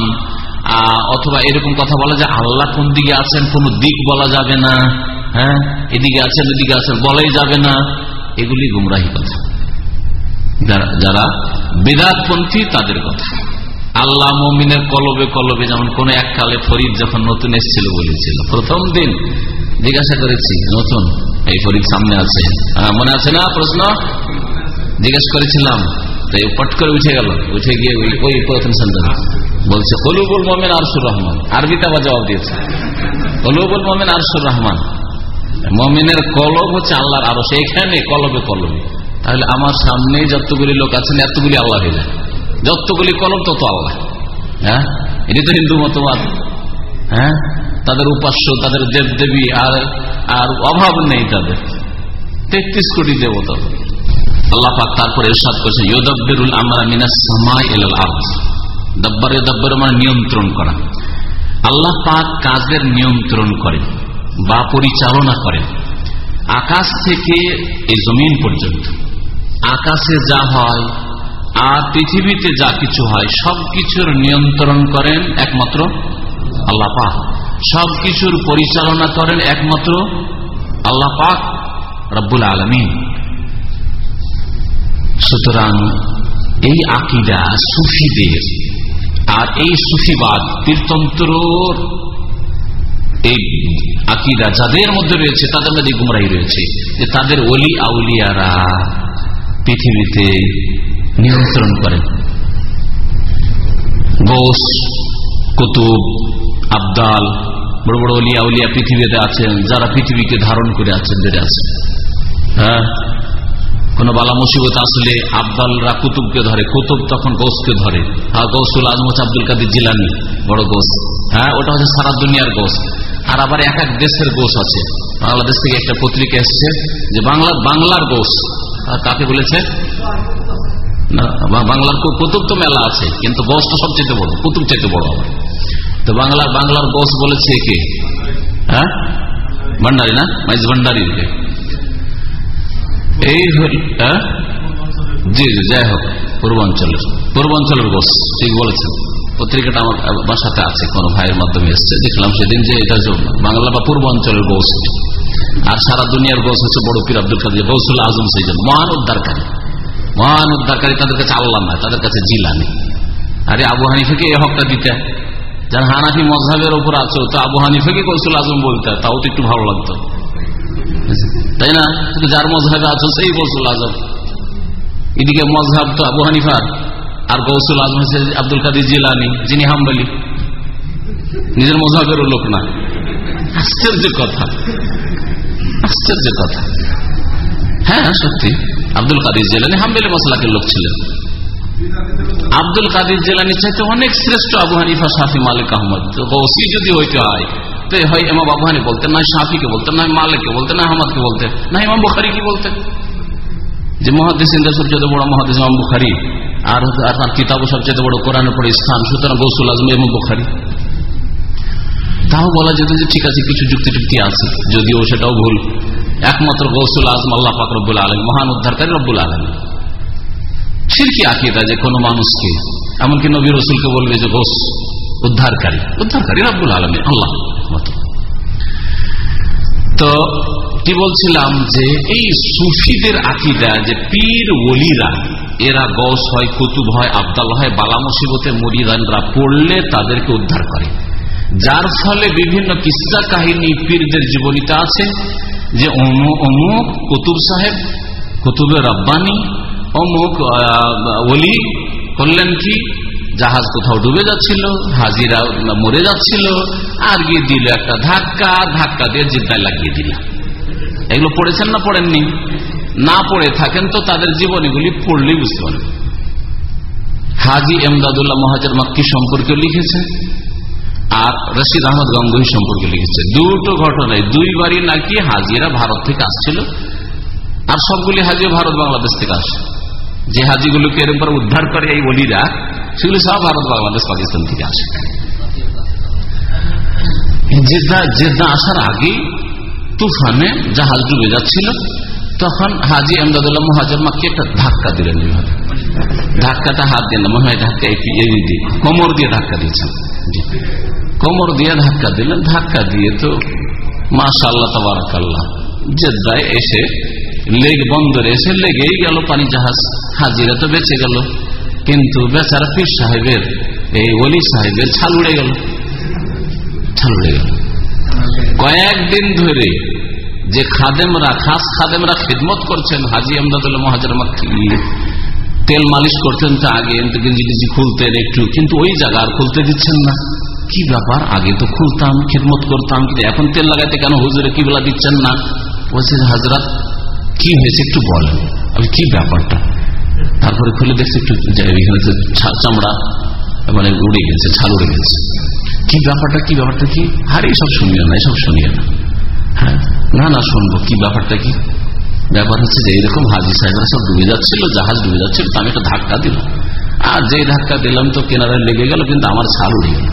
অথবা এরকম কথা বলা যায়, আল্লাহ কোন দিকে আছেন, কোন দিক বলা যাবে না। হ্যাঁ এদিকে আছেন, ওদিকে আছেন, বলাই যাবে না। এগুলি গুমরাহি কথা। যারা বেদাতপন্থী তাদের কথা। আল্লাহ মমিনের কলবে কলবে যেমন কোন এককালে ফরিদ যখন নতুন এসেছিল বলেছিল। প্রথম দিন জিজ্ঞাসা করেছি নতুন? এই পরীক্ষা সামনে আছে? হ্যাঁ, মনে আছে না প্রশ্ন? জিজ্ঞেস করেছিলাম। তাই পট করে উঠে গেল। উঠে গিয়ে ওই প্রথম সেন্টার বলছে হলুবুল মোমেন আরসুর রহমান। আরবিতে জবাব দিয়েছে। হলুবুল মোমেন আরসুর রহমান। মমিনের কলব হচ্ছে আল্লাহর আরও সেইখানে কলবে কলবে। তাহলে আমার সামনে যতগুলি লোক আছেন, এতগুলি আল্লাহ হয়ে যায় যতগুলি কলম তত আল্লাহ। হ্যাঁ? এটি তো হিন্দু মতবাদ। হ্যাঁ? তাদের উপাস্য, তাদের দেব দেবী আর আর অভাব নেই তাদের। তেত্রিশ কোটি দেবতা। আল্লাহ পাক তারপরে এরশাদ করছে ইয়োদব্বিরুল আমরা মিনাস সামাই এলাল আর্জ দব্বারে দব্বরে মানে নিয়ন্ত্রণ করা। আল্লাহ পাক কাজের নিয়ন্ত্রণ করেন। বা পরিচালনা করেন আকাশ থেকে এই জমিন পর্যন্ত। আকাশে যা হয় আর পৃথিবীতে যা কিছু হয় সবকিছুর নিয়ন্ত্রণ করেন একমাত্র আল্লাহ পাক। সবকিছুর পরিচালনা করেন একমাত্র আল্লাহ পাক রব্বুল আলমিন। সুতরাং এই আকিদা সুফিদের আর এই সুফিবাদ তীরতন্ত্রর এই আকিদা যাদের মধ্যে রয়েছে, তাদের মধ্যে গুমরাই রয়েছে। যে তাদের অলি আউলিয়ারা পৃথিবীতে নিয়ন্ত্রণ করেন গোস, কুতুব, আবদাল, বড় বড় অলিয়া উলিয়া পৃথিবীতে আছেন, যারা পৃথিবীকে ধারণ করে আছেন বেড়ে আছেন। হ্যাঁ? কোন বালা মুসিবত আসলে আবদালরা কুতুবকে ধরে, কুতুব তখন গোসকে ধরে। হ্যাঁ গৌসুল আজম হচ্ছে আব্দুল কাদির জিলানি, বড় গোস। হ্যাঁ ওটা হচ্ছে সারা দুনিয়ার গোস। আর আবার এক এক দেশের গোস আছে। বাংলাদেশ থেকে একটা পত্রিকা এসছে যে বাংলা, বাংলার গোস কাকে বলেছে? বাংলার কুতুব তো মেলা আছে, কিন্তু গোসটা সবচেয়ে বড় কুতুব চাইতে বড় আবার। তো বাংলার বাংলার গোস বলেছে কে? হ্যাঁ? ভান্ডারি না? মাইজ ভান্ডারি এই হ্যাঁ? জি জি, যাই হোক, পূর্বাঞ্চলের পূর্বাঞ্চলের গোস ঠিক বলেছেন। পত্রিকাটা আমার বাসাতে আছে, কোন ভাইয়ের মাধ্যমে এসছে। দেখলাম সেদিন যে এটা বাংলা বা পূর্ব পূর্বাঞ্চলের গোস। আর সারা দুনিয়ার গোস হচ্ছে বড় পীর আব্দুল কাদের, গৌসুল আজম সেই জন্য মহান উদ্ধারকারী। মহান উদ্ধারকারী তাদের কাছে আল্লাহ না তাদের কাছে জিলানি আরে আবু হানিফাকে এই হকটা দিতে। যার হানাফি মজহাবের উপর আছো তো আবু হানিফাকে কৌশল আজম বলতে, তাও তো একটু ভালো লাগতো। তাই না? যার মজহাবে আছো, সেই কৌশল আজম। এদিকে মজহাব তো আবু হানিফার। আর কৌশল আজম আব্দুল কাদির জিলানি, যিনি হাম্বলি। নিজের মজহাবেরও লোক না। আশ্চর্য কথা। আশ্চর্য কথা। হ্যাঁ সত্যি। আব্দুল কাদির জেলানি হাম্বেলি মশলাকের লোক ছিলেন। আব্দুল কাদির জেলানি চাইতে অনেক শ্রেষ্ঠ Abu Hanifa Shafi Malik Ahmad. OC যদি হইতে হয়, তো হয় এমাম আবু হানি বলতেন, না শাফিকে বলতেন, না মালিককে বলতেন, না আহমদকে বলতেন, না ইমাম বুখারি কি বলতেন। যে মহাদেশ ইন্দ্র সবচেয়ে বড় মহাদিস ইমাম বুখারি। আর সবচেয়ে বড়, কোরআনের পরে সুতরাং গৌসুল আজম এবং বুখারি। তাও বলা যেত যে, ঠিক আছে, কিছু যুক্তি টুক্তি আছে, যদিও সেটাও ভুল। একমাত্র গৌসুল আজম, আল্লাহ পাক রব্বুল আলম মহান উদ্ধারকারী রব্বুল আলম সিরকি আকিদা যে কোনো মানুষকে, এমনকি নবী রসুলকে বলবে যে, গোস, উদ্ধারকারী উদ্ধারকারী রব্বুল আলমী আল্লাহ তো, কি বলছিলাম যে, এই সুফিদের আকিদা যে পীর ওলিরা এরা গস হয়, কুতুব হয়, আবদাল হয়, বালা মরিদানরা পড়লে তাদেরকে উদ্ধার করে। যার ফলে বিভিন্ন কিসা কাহিনী পীরদের জীবনীতে আছে যে অমুক কুতুব সাহেব, কুতুবে রব্বানি, অমুক ওলি করলেন কি? জাহাজ কোথাও ডুবে যাচ্ছিল, হাজিরা মরে যাচ্ছিল, আর গিয়ে দিল একটা ধাক্কা ধাক্কা দিয়ে জিদ্দায় লাগিয়ে দিল। এগুলো পড়েছেন না পড়েননি? না পড়ে থাকেন তো তাদের জীবনীগুলি পড়লেই বুঝতে পারেন হাজি এমদাদুল্লাহ মহাজার মাক্কি সম্পর্কে লিখেছে, আর রশিদ আহমদ গঙ্গোহী সম্পর্কে লিখেছে। দুটো ঘটনায়, দুইবারই নাকি হাজিরা ভারত থেকে আসছিল, আর সবগুলি হাজি ভারত বাংলাদেশ থেকে আসে। যে হাজিগুলোকে এরকম করে উদ্ধার করে এই অলিরা সেগুলি সব ভারত, বাংলাদেশ, পাকিস্তান থেকে আসে। জেদ্দা আসার আগে তুফানে জাহাজ ডুবে যাচ্ছিল। তখন হাজি আহমদাদুল্লাহ মহাজন মাকে একটা ধাক্কা দিলেন ধাক্কাটা হাত দিলেন মনে হয় ধাক্কা কোমর দিয়ে ধাক্কা দিয়েছেন। কোমর দিয়ে ধাক্কা দিলেন, ধাক্কা দিয়ে তো মাশা আল্লাহ তাবারাকাল্লাহ, জেদ্দায় এসে লেগ বন্দরে এসে লেগেই গেল পানি জাহাজ। হাজিরা তো বেঁচে গেল। কিন্তু বেচারা পীর সাহেবের, এই অলি সাহেবের ছাল উড়ে গেল। ছাল উড়ে গেল। কয়েকদিন ধরে যে খাদেমরা, খাস খাদেমরা খেদমত করছেন, হাজি আমদাদুল্লাহ মহাজার তেল মালিশ করতেন তো আগে গেঞ্জি খুলতেন একটু, কিন্তু ওই জায়গা আর খুলতে দিচ্ছেন না। কি ব্যাপার? আগে তো খুলতাম, খেদমত করতাম, কিন্তু এখন তেল লাগাইতে কেন হুজুরে কি বলা দিচ্ছেন না? বলছে হাজরাত, কি হয়েছে একটু বলেন। আমি, কি ব্যাপারটা? তারপরে খুলে দেখছি একটু চামড়া মানে উড়ে গেছে, ছাল উড়ে গেছে। কি ব্যাপারটা কি ব্যাপারটা কি? আর এইসব শুনিয়ে না, এসব শুনিয়ে না। হ্যাঁ? না না, শুনব, কি ব্যাপারটা কি? ব্যাপার হচ্ছে যে এইরকম হাজি সাহেবরা সব ডুবে যাচ্ছিল, জাহাজ ডুবে যাচ্ছিল আমি একটা ধাক্কা দিলাম। আর যে ধাক্কা দিলাম তো কেনারে লেগে গেল, কিন্তু আমার ছাল উড়ে গেল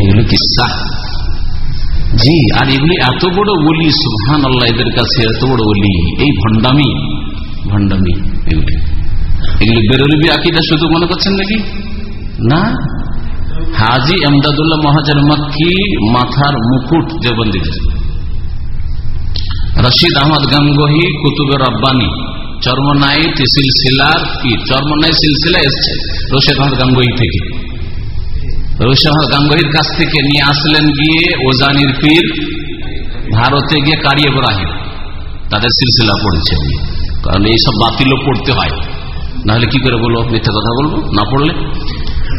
এগুলো কিসা? জি, আর এগুলি এত বড় বলি সুহান আল্লাহ এদের কাছে এত বড় বলি। এই ভণ্ডামি ভণ্ডামি, এগুলি। এগুলি বেরোলবি আকিদা শুধু মনে করছেন নাকি? না। হাজি আমদাদুল্লাহ মহাজার মাক্কি মাথার মুকুট দেবন্দীদের। রশিদ আহমদ গাঙ্গহি কুতুবের রব্বানি। চর্মনাই সিলসিলার কি? চর্মনাই সিলসিলা এসছে রশিদ আহমদ গাঙ্গহি থেকে। রশিদ আহমদ গাঙ্গহির কাছ থেকে নিয়ে আসলেন গিয়ে ওজানির পীর, ভারতে গিয়ে কারি ইব্রাহিম। তাদের সিলসিলা পড়েছে। কারণ এইসব বাতিলও পড়তে হয়। নাহলে কি করে বলব? মিথ্যা কথা বলব? না পড়লে?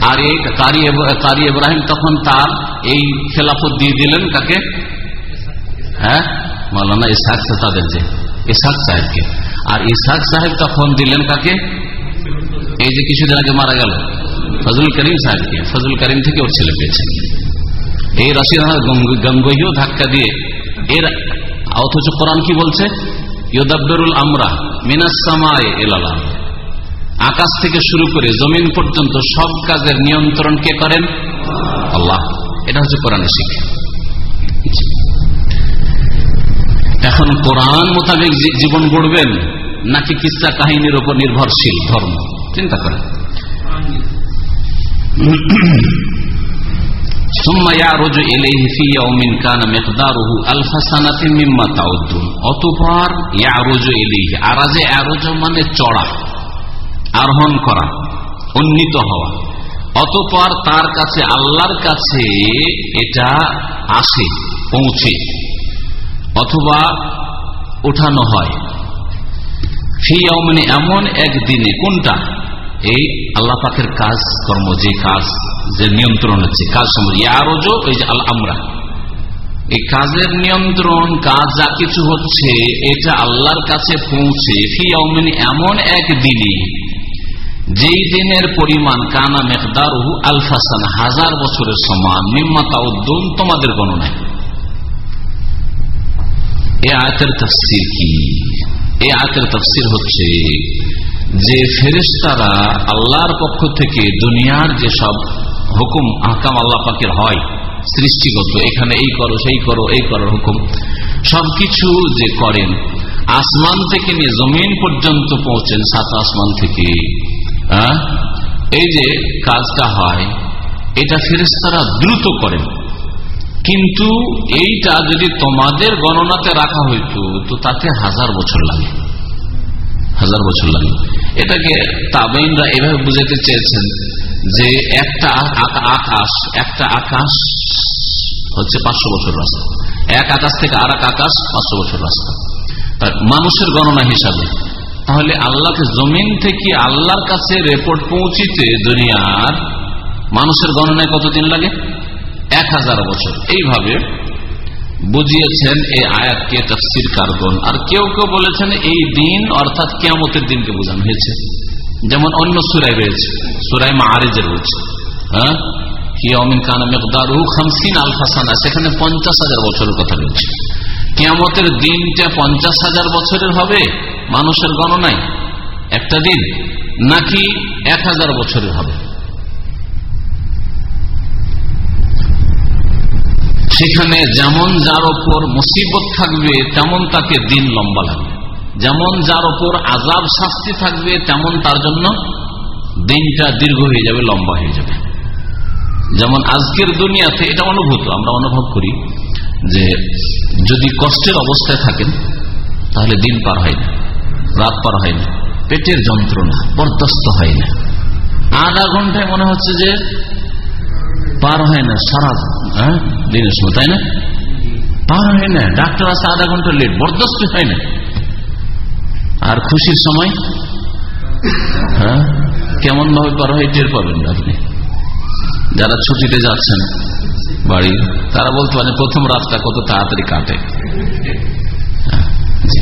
আর এই কারি ইব্রাহিম তখন তার এই খেলাফত দিয়ে দিলেন কাকে? হ্যাঁ? মাওলানা ইসাক তাদের যে ইসাক সাহেবকে। আর ইসাক সাহেব তখন দিলেন কাকে? এই যে কিছুদিন আগে মারা গেল ফজল করিম সাহেবকে। ফজল করিম থেকে ওর ছেলে পেয়েছে। এই রশিদ গঙ্গইও ধাক্কা দিয়ে এর, অথচ কোরআন কি বলছে? ইয়োদাব্বরুল আমরা মিনাসামায় এলালাম আকাশ থেকে শুরু করে জমিন পর্যন্ত সব কাজের নিয়ন্ত্রণ কে করেন? আল্লাহ। এটা হচ্ছে কোরআনের শিক্ষা। এখন কোরআন মোতাবেক জীবন গড়বেন নাকি কিসা কাহিনীর উপর নির্ভরশীল ধর্ম? চিন্তা করেন। মানে চড়া, আরোহণ করা, উন্নীত হওয়া। অতপর তার কাছে, আল্লাহর কাছে এটা আসে, পৌঁছে। অথবা উঠানো হয়। ফিয়াউমিনে এমন একদিনে কোনটা? এই আল্লাহ কাজ কর্ম, যে কাজ, যে নিয়ন্ত্রণ হচ্ছে, কাজ সম্বন্ধে। আরোজো ওই যে আল্লাহ আমরা। এই কাজের নিয়ন্ত্রণ, কাজ যা কিছু হচ্ছে, এটা আল্লাহর কাছে পৌঁছে ফিয়াউমিনে এমন এক দিনে যেই দিনের পরিমাণ কানা মেকদার আলফাসান, হাজার বছরের সমান নিম্মা তাউদ্দুন, তোমাদের গণনায়। এ আয়তের তফসির কি? এ আয়তের তফসির হচ্ছে যে ফেরেস্তারা আল্লাহর পক্ষ থেকে দুনিয়ার যে সব হুকুম, আহকাম আল্লাহ পাকের হয়, সৃষ্টিগত, এখানে এই করো, সেই করো, এই করো হুকুম, সবকিছু যে করেন, আসমান থেকে নিয়ে জমিন পর্যন্ত পৌঁছেন সাত আসমান থেকে। এই যে কাজটা হয়, এটা ফেরেস্তারা দ্রুত করেন। কিন্তু এইটা যদি তোমাদের গণনাতে রাখা হইতো, তো তাতে হাজার বছর লাগে। হাজার বছর লাগে। এটাকে তাবেইনরা এভাবে বুঝাতে চেয়েছেন যে একটা আকাশ একটা আকাশ হচ্ছে পাঁচশো বছর রাস্তা। এক আকাশ থেকে আর এক আকাশ পাঁচশো বছর রাস্তা। মানুষের গণনা হিসাবে, তাহলে আল্লাহকে জমিন থেকে আল্লাহর কাছে রেপোর্ট পৌঁছিতে দুনিয়ার মানুষের গণনায় কতদিন লাগে? এক হাজার বছর। এইভাবে বুঝিয়েছেন এই আয়াতকে তফসির কারগন আর কেউ কেউ বলেছেন এই দিন, অর্থাৎ কেয়ামতের দিনকে বোঝানো হয়েছে। যেমন অন্য সুরাই রয়েছে সুরাই মাহারেজের রয়েছে। হ্যাঁ? সেখানে পঞ্চাশ হাজার বছরের কথা রয়েছে। কেয়ামতের দিনটা পঞ্চাশ হাজার বছরের হবে, মানুষের গণনায় একটা দিন, নাকি এক হাজার বছরের হবে? সেখানে যেমন যার ওপর মুসিবত থাকবে, তেমন তাকে দিন লম্বা লাগবে। যেমন যার ওপর আজাব শাস্তি থাকবে, তেমন তার জন্য দিনটা দীর্ঘ হয়ে যাবে, লম্বা হয়ে যাবে। যেমন আজকের দুনিয়াতে এটা অনুভূত, আমরা অনুভব করি যে যদি কষ্টের অবস্থায় থাকেন, তাহলে দিন পার হয় না, রাত পার হয় না, পেটের যন্ত্রণা বরদস্ত হয় না। আধা ঘন্টায় মনে হচ্ছে যে পার হয় না সারা হ্যাঁ? দিনের সময় তাই না? পার হয় না ডাক্তার আছে আধা ঘণ্টা লেট বরদাস্ত হয় না। আর খুশির সময় হ্যাঁ? কেমন ভাবে পার হয় টের পাবেন আপনি। যারা ছুটিতে যাচ্ছেন বাড়ি তারা বলতে পারেন প্রথম রাতটা কত তাড়াতাড়ি কাটে। হ্যাঁ, জি।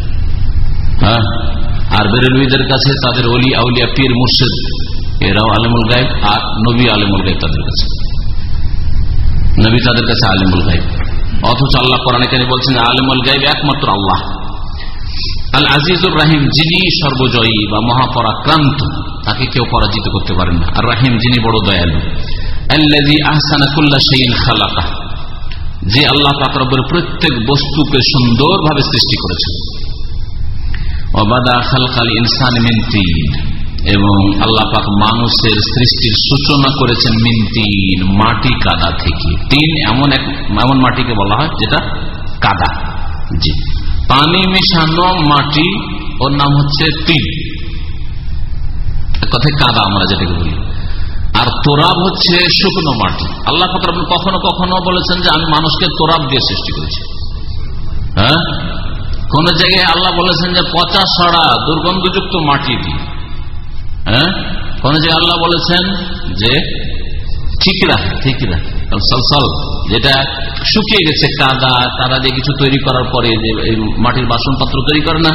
হ্যাঁ? আর বেরেলবিদের কাছে তাদের অলি, আউলিয়া, পীর, মুর্শিদ, এরাও আলমুল গাইব আর নবী আলমুল গাইব তাদের কাছে। নবী তাদের কাছে আলিমুল গাইব অথচ আল্লাহ কোরআন এখানে বলছেন, আলিমুল গাইব একমাত্র আল্লাহ। আল আজিজুর রাহিম, যিনি সর্বজয়ী বা মহাপরাক্রান্ত, তাকে কেউ পরাজিত করতে পারেন না। আর রাহিম, যিনি বড় দয়ালু। শাইইন খালাকা যে আল্লাহ পাক রব্বুল প্রত্যেক বস্তুকে সুন্দরভাবে সৃষ্টি করেছেন। অবাদা খালকাল ইনসান মিন তিন। এবং আল্লাহ পাক মানুষের সৃষ্টির সূচনা করেছেন মিনতিন মাটি কাদা থেকে। তিন এমন এক, এমন মাটিকে বলা হয় যেটা কাদা। জি। পানি মেশানো মাটি, ওর নাম হচ্ছে তিন কথায় কাদা আমরা যেটাকে বলি। আর তোরাব হচ্ছে শুকনো মাটি। আল্লাহ কখনো কখনো বলেছেন যে আমি মানুষকে তোরাব দিয়ে সৃষ্টি করেছি। হ্যাঁ? কোন জায়গায় আল্লাহ বলেছেন যে পচা সড়া দুর্গন্ধযুক্ত মাটি দিয়ে। হ্যাঁ? কোন জায়গায় আল্লাহ বলেছেন যে ঠিকরা ঠিকরা, সলসল, যেটা শুকিয়ে গেছে কাদা কাদা দিয়ে কিছু তৈরি করার পরে যে এই মাটির বাসনপত্র তৈরি করে না,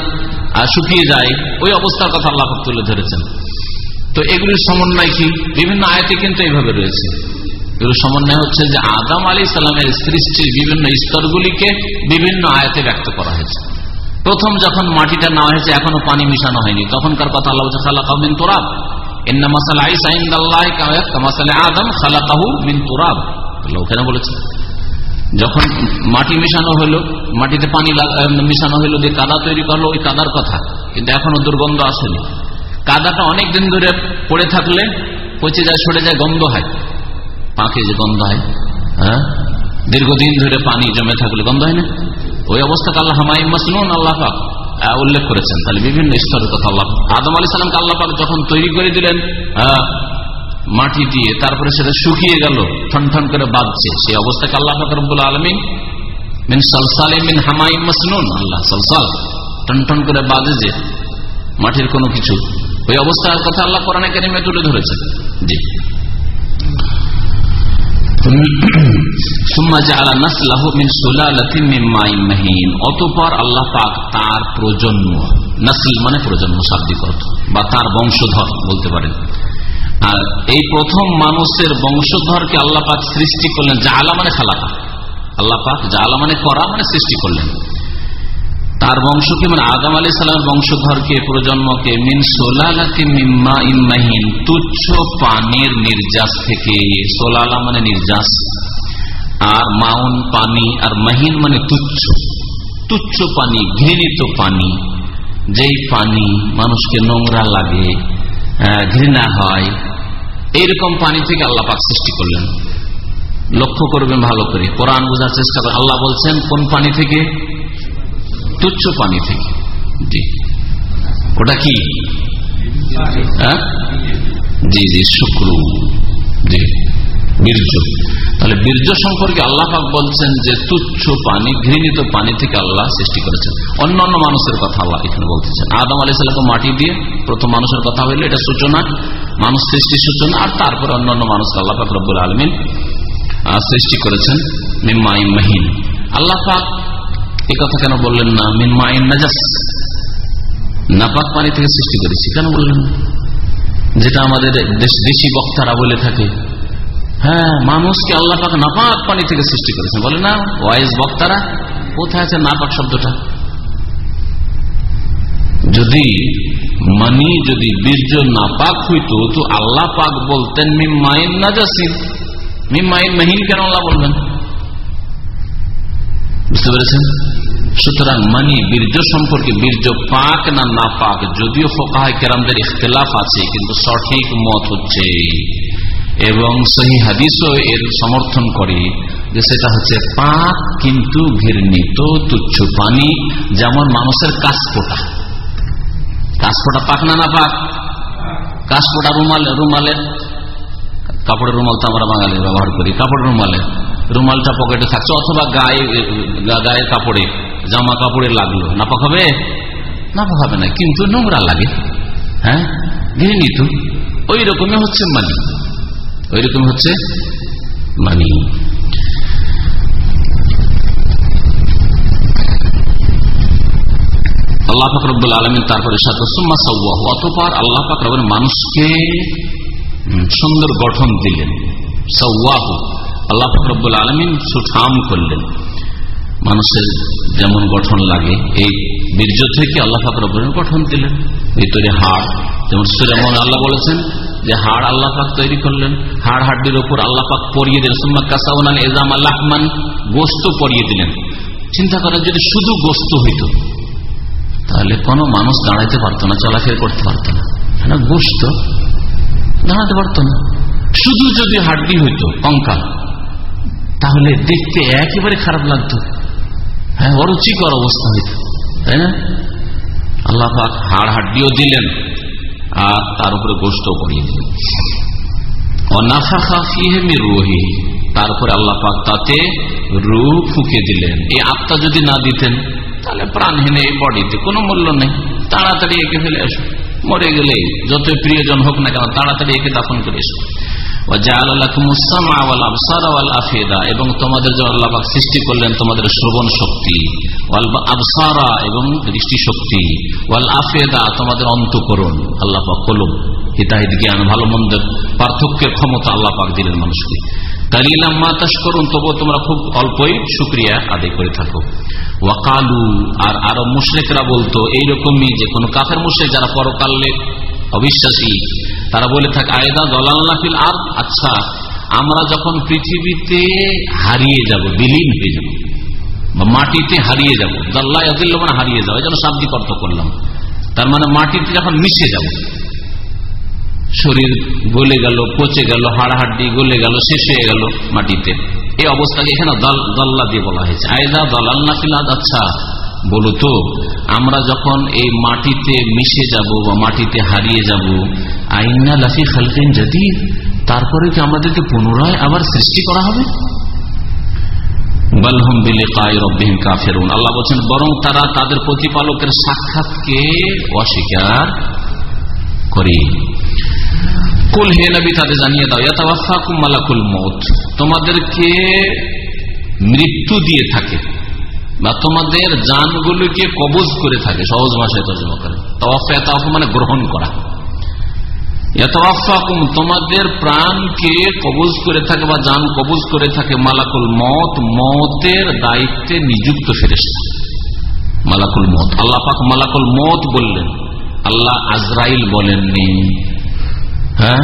আর শুকিয়ে যায়, ওই অবস্থার কথা আল্লাহ তুলে ধরেছেন। তো এগুলির সমন্বয় কি? বিভিন্ন আয়তে কিন্তু এইভাবে রয়েছে। এগুলোর সমন্বয় হচ্ছে যে আদাম আলী সালামের সৃষ্টির বিভিন্ন স্তরগুলিকে বিভিন্ন আয়তে ব্যক্ত করা হয়েছে। প্রথম যখন মাটিটা নেওয়া হয়েছে, এখনও পানি মিশানো হয়নি। তখনকার কথা আল্লাহ খালা কাউমিন তোরাব। এন্না মাসাল আদম খালা কাহু মিন তোরাব। ওখানে বলেছে, যখন মাটি মিশানো হলো, মাটিতে পানি মিশানো হলো দিয়ে কাদা তৈরি করল, ওই কাদার কথা। কিন্তু এখনও দুর্গন্ধ আসেনি। কাদাটা অনেক দিন ধরে পড়ে থাকলে পচে যায়, সরে যায়, গন্ধ হয়। পাকে যে গন্ধ হয় হ্যাঁ? দীর্ঘদিন ধরে পানি জমে থাকলে গন্ধ হয় না। ওই অবস্থাকে আল্লাহ হামাইম মাসনুন, আল্লাহ উল্লেখ করেছেন। তাহলে বিভিন্ন স্তরের কথা আল্লাহ আদম আলী সালামকে আল্লাহ পাক যখন তৈরি করে দিলেন মাটি দিয়ে, তারপরে সেটা শুকিয়ে গেল, ঠন ঠন করে বাঁধছে। সেই অবস্থাকে আল্লাহ পাক রব্বুল আলমিন মিন সালসালে মিন হামাইম মাসনুন, আল্লাহ সালসাল টন টন করে বাঁধে যে মাটির কোনো কিছু। ওই অবস্থার কথা আল্লাহ কোরআনে কেরিমে তুলে ধরেছেন। জি। অতপর আল্লাহ পাক তার প্রজন্ম, নাসিল মানে প্রজন্ম, শাব্দিক অর্থ, বা তার বংশধর বলতে পারেন। আর এই প্রথম মানুষের বংশধরকে আল্লাহ পাক সৃষ্টি করলেন মানে খালাকা। আল্লাহ পাক মানে করা মানে সৃষ্টি করলেন। তার বংশকে মানে সালামের বংশধরকে, প্রজন্মকে মিন মিম্মা ইম্মাহিন তুচ্ছ পানির নির্যাস থেকে। সোলালা মানে নির্যাস। আর মাউন পানি আর মাহিন মানে তুচ্ছ। তুচ্ছ পানি, ঘৃণিত পানি। যেই পানি মানুষকে নোংরা লাগে ঘৃণা হয়, এইরকম পানি থেকে আল্লাহ পাক সৃষ্টি করলেন। লক্ষ্য করবেন ভালো করে। কোরআন বোঝার চেষ্টা করেন আল্লাহ বলছেন, কোন পানি থেকে? তুচ্ছ পানি থেকে। জি। ওটা কি? হ্যাঁ? জি জি, শুক্র। জি। বীর্য। তাহলে বীর্য সম্পর্কে আল্লাহ বলছেন যে তুচ্ছ পানি, ঘৃণিত পানি থেকে আল্লাহ সৃষ্টি করেছেন। অন্য অন্য মানুষের কথা আল্লাহ এখানে বলতেছেন। আদম আলি সাল্লামকে মাটি দিয়ে প্রথম মানুষের কথা হইলে, এটা সূচনা, মানুষ সৃষ্টির সূচনা, আর তারপরে অন্য অন্য আল্লাহ পাক রব্বুল আলমিন সৃষ্টি করেছেন মিম্মা ইমাহিন আল্লাহ পাক এই কথা কেন বললেন না? মিন মাইন নাজাস। নাপাক পানি থেকে সৃষ্টি করেছি। কেন বললেন? যেটা আমাদের দেশি বক্তারা বলে থাকে হ্যাঁ মানুষকে আল্লাহ পাক নাপাক পানি থেকে সৃষ্টি করেছেন। বলে না, ওয়াইজ বক্তারা, কোথায় আছে নাপাক শব্দটা? যদি মানি যদি বীর্য না পাক হইত, তো আল্লাহ পাক বলতেন, মিম্মাইন নাজাসিন মিম্মাইন মাহিন কেন আল্লাহ বলবেন? বুঝতে পেরেছেন? সুতরাং মানি বীর্য সম্পর্কে বীর্য পাক না না পাক যদিও ফোকাহ কেরামদের ইখতলাফ আছে, কিন্তু সঠিক মত হচ্ছে। এবং সহি হাদিসও এর সমর্থন করে যে সেটা হচ্ছে পাক, কিন্তু ঘৃণিত তুচ্ছ পানি যেমন মানুষের কাশপোটা কাশপোটা পাক না না পাক? কাশপোটা রুমাল রুমালের কাপড়ের রুমাল তো আমরা বাঙালি ব্যবহার করি, কাপড়ের রুমালে। রুমালটা পকেটে থাকছে, অথবা গায়ে গায়ের কাপড়ে, জামা কাপড়ে লাগল। নাপাক হবে? নাপাক হবে না, কিন্তু নোংরা লাগে। হ্যাঁ? ঘৃণিত ওই রকমই হচ্ছে মানি। ওই রকম হচ্ছে? মানি আল্লাহ ফাকরুল আলমিন তারপরে অতপর আল্লাহ ফাকর মানুষকে সুন্দর গঠন দিলেন। সাউ্বাহু আল্লাহ ফকরবুল আলমিন সুঠাম করলেন। মানুষের যেমন গঠন লাগে, এই বীর্য থেকে আল্লাহ ফাকরবুল গঠন দিলেন। ভিতরে হাড়, যেমন সুরেমন আল্লাহ বলেছেন যে হাড় আল্লাহ পাক তৈরি করলেন। হাড় হাড্ডির ওপর আল্লাহ পাক পরিয়ে দিলেন। সুম্মা কাসাউন এজাম আল্লাহমান গোস্ত পরিয়ে দিলেন। চিন্তা করেন, যদি শুধু গোস্ত হইত, তাহলে কোনো মানুষ দাঁড়াইতে পারতো না, চলাফেরা করতে পারতো না। হ্যাঁ গোস্ত দাঁড়াতে পারতো না। শুধু যদি হাড্ডি হইতো, কঙ্কাল, তাহলে দেখতে একেবারে খারাপ লাগতো। হ্যাঁ অরুচিকর অবস্থা হইত, তাই না? আল্লাহ পাক হাড় হাড্ডিও দিলেন। আর তার উপরে গোষ্ঠ পড়িয়ে দিলেন তারপরে আল্লাহ পাক তাতে রু ফুকে দিলেন। এই আত্মা যদি না দিতেন, তাহলে প্রাণহীন এই বডিতে কোনো মূল্য নেই। তাড়াতাড়ি একে ফেলে আসো মরে গেলে যতই প্রিয়জন হোক না কেন, তাড়াতাড়ি একে দাফন করে এসো। এবং তোমাদের যে আল্লাহ সৃষ্টি করলেন তোমাদের শ্রবণ শক্তি আবসারা এবং দৃষ্টি শক্তি, ওয়াল আফেদা, তোমাদের অন্তকরণ, আল্লাহ পাক কলম, হিতাহিত জ্ঞান, ভালো মন্দের পার্থক্যের ক্ষমতা আল্লাহ পাক দিলেন মানুষকে। মাতাস করুন তোমরা খুব অল্পই করে থাকো। ওয়াকালু আর আরও বলতো, এইরকমই যে কোনো যারা পরকালে অবিশ্বাসী তারা বলে থাকে, আয়দা দলাল্লাফিল আর আচ্ছা আমরা যখন পৃথিবীতে হারিয়ে যাব, বিলীন হয়ে যাব, বা মাটিতে হারিয়ে যাব, দল্লা মানে হারিয়ে যাব যেন শাব্দিক অর্থ করলাম। তার মানে মাটিতে যখন মিশে যাব, শরীর গলে গেল, পচে গেল হাড়হাড্ডি গলে গেল, শেষ হয়ে গেল মাটিতে এই অবস্থাকে এখানে দল্লা দিয়ে বলা হয়েছে। আয়দা দলাল নাফিলাদ আচ্ছা বলো তো, আমরা যখন এই মাটিতে মিশে যাব বা মাটিতে হারিয়ে যাব আইনা লাফি খালফিন যদি তারপরে কি আমাদেরকে পুনরায় আবার সৃষ্টি করা হবে? আল্লাহ বলছেন, বরং তারা তাদের প্রতিপালকের সাক্ষাৎকে অস্বীকার করে। কুল হে নবী, তাদের জানিয়ে দাও মত তোমাদেরকে মৃত্যু দিয়ে থাকে বা তোমাদের জানগুলিকে কবজ করে থাকে, সহজ ভাষায় তর্জমা করে। তওয়াফা মানে গ্রহণ করা। তোমাদের প্রাণকে কবজ করে থাকে বা যান কবজ করে থাকে মালাকুল মত মতের দায়িত্বে নিযুক্ত ফেরেস্তা মালাকুল মত আল্লাহ পাক মালাকুল মত বললেন, আল্লাহ আজরাইল বলেননি। হ্যাঁ?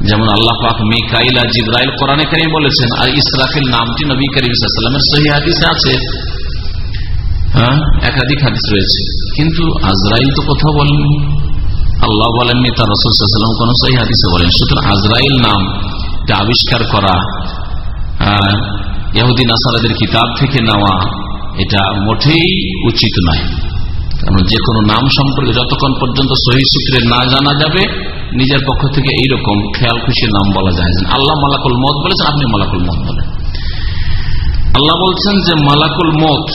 যেমন আল্লাহ পাক মিকাইল আর জিব্রাইল কোরআনে কারিম বলেছেন, আর ইসরাফিল নামটি নবী করিম সহি হাদিসে আছে। হ্যাঁ? একাধিক হাদিস রয়েছে। কিন্তু আজরাইল তো কোথাও বলেননি। আল্লাহ বলেননি, তার রসুলাম কোন সহি হাদিসে বলেন। সুতরাং আজরাইল নাম আবিষ্কার করা ইহুদিন আসারাদের কিতাব থেকে নেওয়া, এটা মোটেই উচিত নয়। কারণ যে কোনো নাম সম্পর্কে যতক্ষণ পর্যন্ত সহি সূত্রে না জানা যাবে, নিজের পক্ষ থেকে এইরকম খেয়াল খুশি নাম বলা যায় আল্লাহ মালাকুল মত বলেছেন, আপনি মালাকুল মত বলেন। আল্লাহ বলছেন যে মালাকুল মত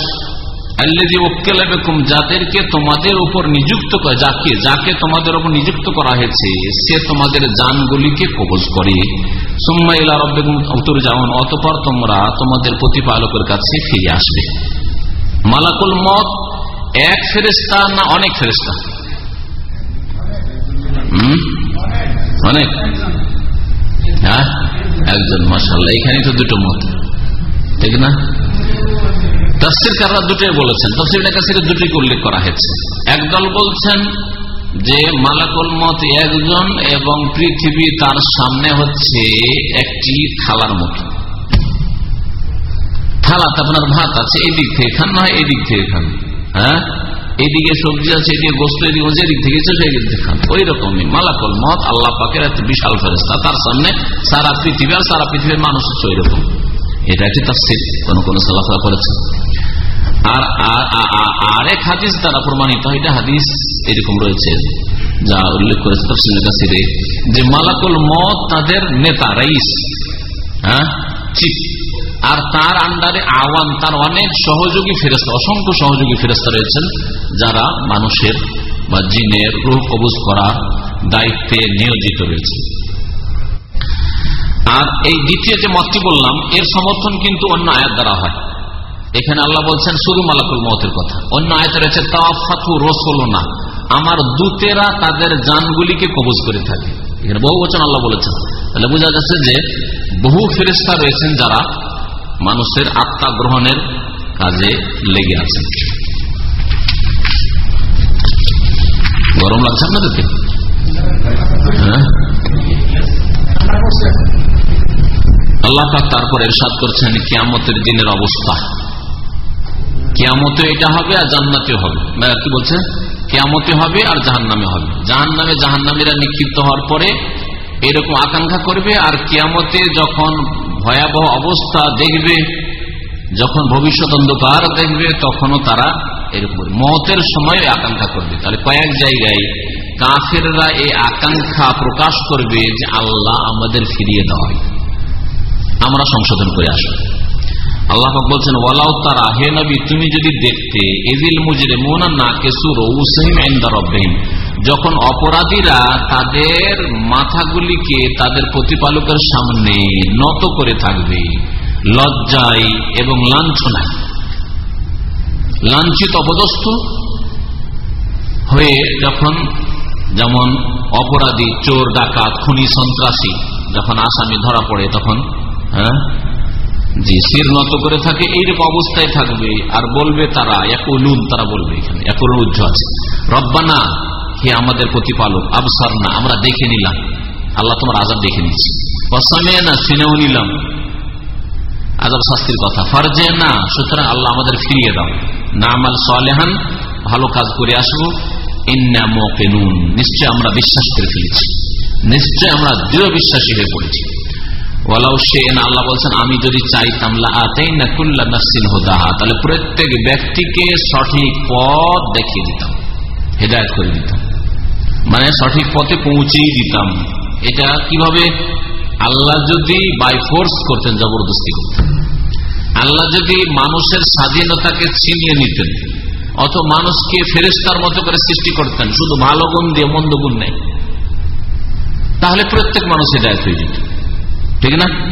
যাদেরকে তোমাদের উপর নিযুক্ত যাকে যাকে তোমাদের উপর নিযুক্ত করা হয়েছে, সে তোমাদের জানগুলিকে কবজ করে। সোম্মা ইলা উত্তর যেমন অতপর তোমরা তোমাদের প্রতিপালকের কাছে ফিরে আসবে। মালাকুল মত এক ফেরিস্তা না অনেক ফেরিস্তা অনেক? হ্যাঁ? একজন মাসাল্লাহ এখানে তো দুটো মত। ঠিক না? তফসির কাররা দুটোই বলেছেন। তফসির কাছে দুটোকে উল্লেখ করা হয়েছে। একদল বলছেন যে মালাকুল মত একজন এবং পৃথিবী তার সামনে হচ্ছে একটি থালার মতো। থালাতে আপনার ভাত আছে এই দিক থেকে খান, না এই দিক থেকে খান। হ্যাঁ? এইদিকে সবজি আছে, এদিকে গোস্ত, এদিকে যেদিক থেকে সেদিক থেকে খান। ওই রকমই। মালাকুল মত আল্লাহ পাকের একটা বিশাল ফেরস্তা তার সামনে সারা পৃথিবী আর সারা পৃথিবীর মানুষ হচ্ছে ওই রকম। এটা একটি তার কোন কোন সালাফা করেছে আর আরেক হাদিস দ্বারা প্রমাণিত এটা হাদিস এরকম রয়েছে, যা উল্লেখ করেছে যে মালাকুল মত তাদের নেতা, রাইস হ্যাঁ চিফ, আর তার আন্ডারে আওয়ান তার অনেক সহযোগী ফেরস্তা অসংখ্য সহযোগী ফেরস্তা রয়েছেন, যারা মানুষের বা জিনের রূপ কবুজ করার দায়িত্বে নিয়োজিত রয়েছে। আর এই দ্বিতীয় যে মতটি বললাম, এর সমর্থন কিন্তু অন্য আয়াত দ্বারা হয়। এখানে আল্লাহ বলছেন, শুধু মালাকুল মতের কথা। অন্য আয়তে রয়েছে তাফাতু রসোলনা। আমার দূতেরা তাদের জানগুলিকে কবজ করে থাকে। এখানে বহু বচন আল্লাহ বলেছেন। তাহলে বোঝা যাচ্ছে যে, বহু ফেরিস্তা রয়েছেন যারা মানুষের আত্মা গ্রহণের কাজে লেগে আছেন। গরম লাগছে আপনাদেরকে? হ্যাঁ? আল্লাহ তারপর এরশাদ করছেন, কিয়ামতের দিনের অবস্থা। কেয়ামতে এটা হবে আর জান্নাতে হবে। কি বলছেন? কেয়ামতে হবে আর জাহান নামে হবে। জাহান নামে জাহান নামীরা নিক্ষিপ্ত হওয়ার পরে এরকম আকাঙ্ক্ষা করবে আর কেয়ামতে যখন ভয়াবহ অবস্থা দেখবে, যখন ভবিষ্যৎ অন্ধকার দেখবে, তখনও তারা এরকম মতের সময় আকাঙ্ক্ষা করবে। তাহলে কয়েক জায়গায় কাফেররা এই আকাঙ্ক্ষা প্রকাশ করবে যে আল্লাহ আমাদের ফিরিয়ে দেওয়া আমরা সংশোধন করে আসব। আল্লাহ বলছেন, ওয়ালাউ তারা, হে নবী, তুমি যদি দেখতে এদিল মুজরে মোনা না কেসুর যখন অপরাধীরা তাদের মাথাগুলিকে তাদের প্রতিপালকের সামনে নত করে থাকবে, লজ্জায় এবং লাঞ্ছনায়, লাঞ্ছিত অপদস্থ হয়ে যখন, যেমন অপরাধী, চোর, ডাকাত, খুনি, সন্ত্রাসী, যখন আসামি ধরা পড়ে তখন হ্যাঁ জি শির নত করে থাকে, এইরকম অবস্থায় থাকবে। আর বলবে তারা তারা বলবে এখানে উজ্জ আছে। রব্বানা, হে আমাদের প্রতিপালক আবসার না আমরা দেখে নিলাম। আল্লাহ তোমার আজাদ দেখে নিচ্ছি না শুনেও নিলাম। আজাব শাস্তির কথা। ফারজে না সুতরাং আল্লাহ আমাদের ফিরিয়ে দাও। না আমাল সালেহান, ভালো কাজ করে আসব। নিশ্চয় আমরা বিশ্বাস করে ফেলেছি। নিশ্চয় আমরা দৃঢ় বিশ্বাসী হয়ে পড়েছি। আল্লাহ বলছেন, আমি যদি চাইতাম তাহলে প্রত্যেক ব্যক্তিকে সঠিক পথ দেখিয়ে দিতাম, হেদায়ত করে দিতাম। মানে সঠিক পথে পৌঁছেই দিতাম। এটা কীভাবে? আল্লাহ যদি বাই ফোর্স করতেন, জবরদস্তি করতেন। আল্লাহ যদি মানুষের স্বাধীনতাকে ছিনিয়ে নিতেন অত মানুষকে ফেরেস্তার মতো করে সৃষ্টি করতেন, শুধু ভালো গুণ দিয়ে মন্দ গুণ নেই, তাহলে প্রত্যেক মানুষ হেদায়ত হয়ে যেত। ঠিক না?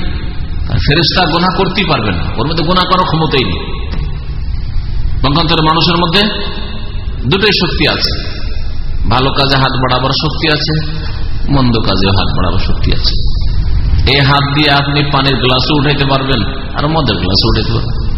ফেরেস্তা গোনা করতেই পারবে না। ওর মধ্যে গোনা করার ক্ষমতাই নেই। পক্ষান্তরে মানুষের মধ্যে দুটোই শক্তি আছে। ভালো কাজে হাত বাড়াবার শক্তি আছে, মন্দ কাজে হাত বাড়াবার শক্তি আছে। এই হাত দিয়ে আপনি পানির গ্লাসও উঠাইতে পারবেন, আর মদের গ্লাসও উঠাইতে পারবেন।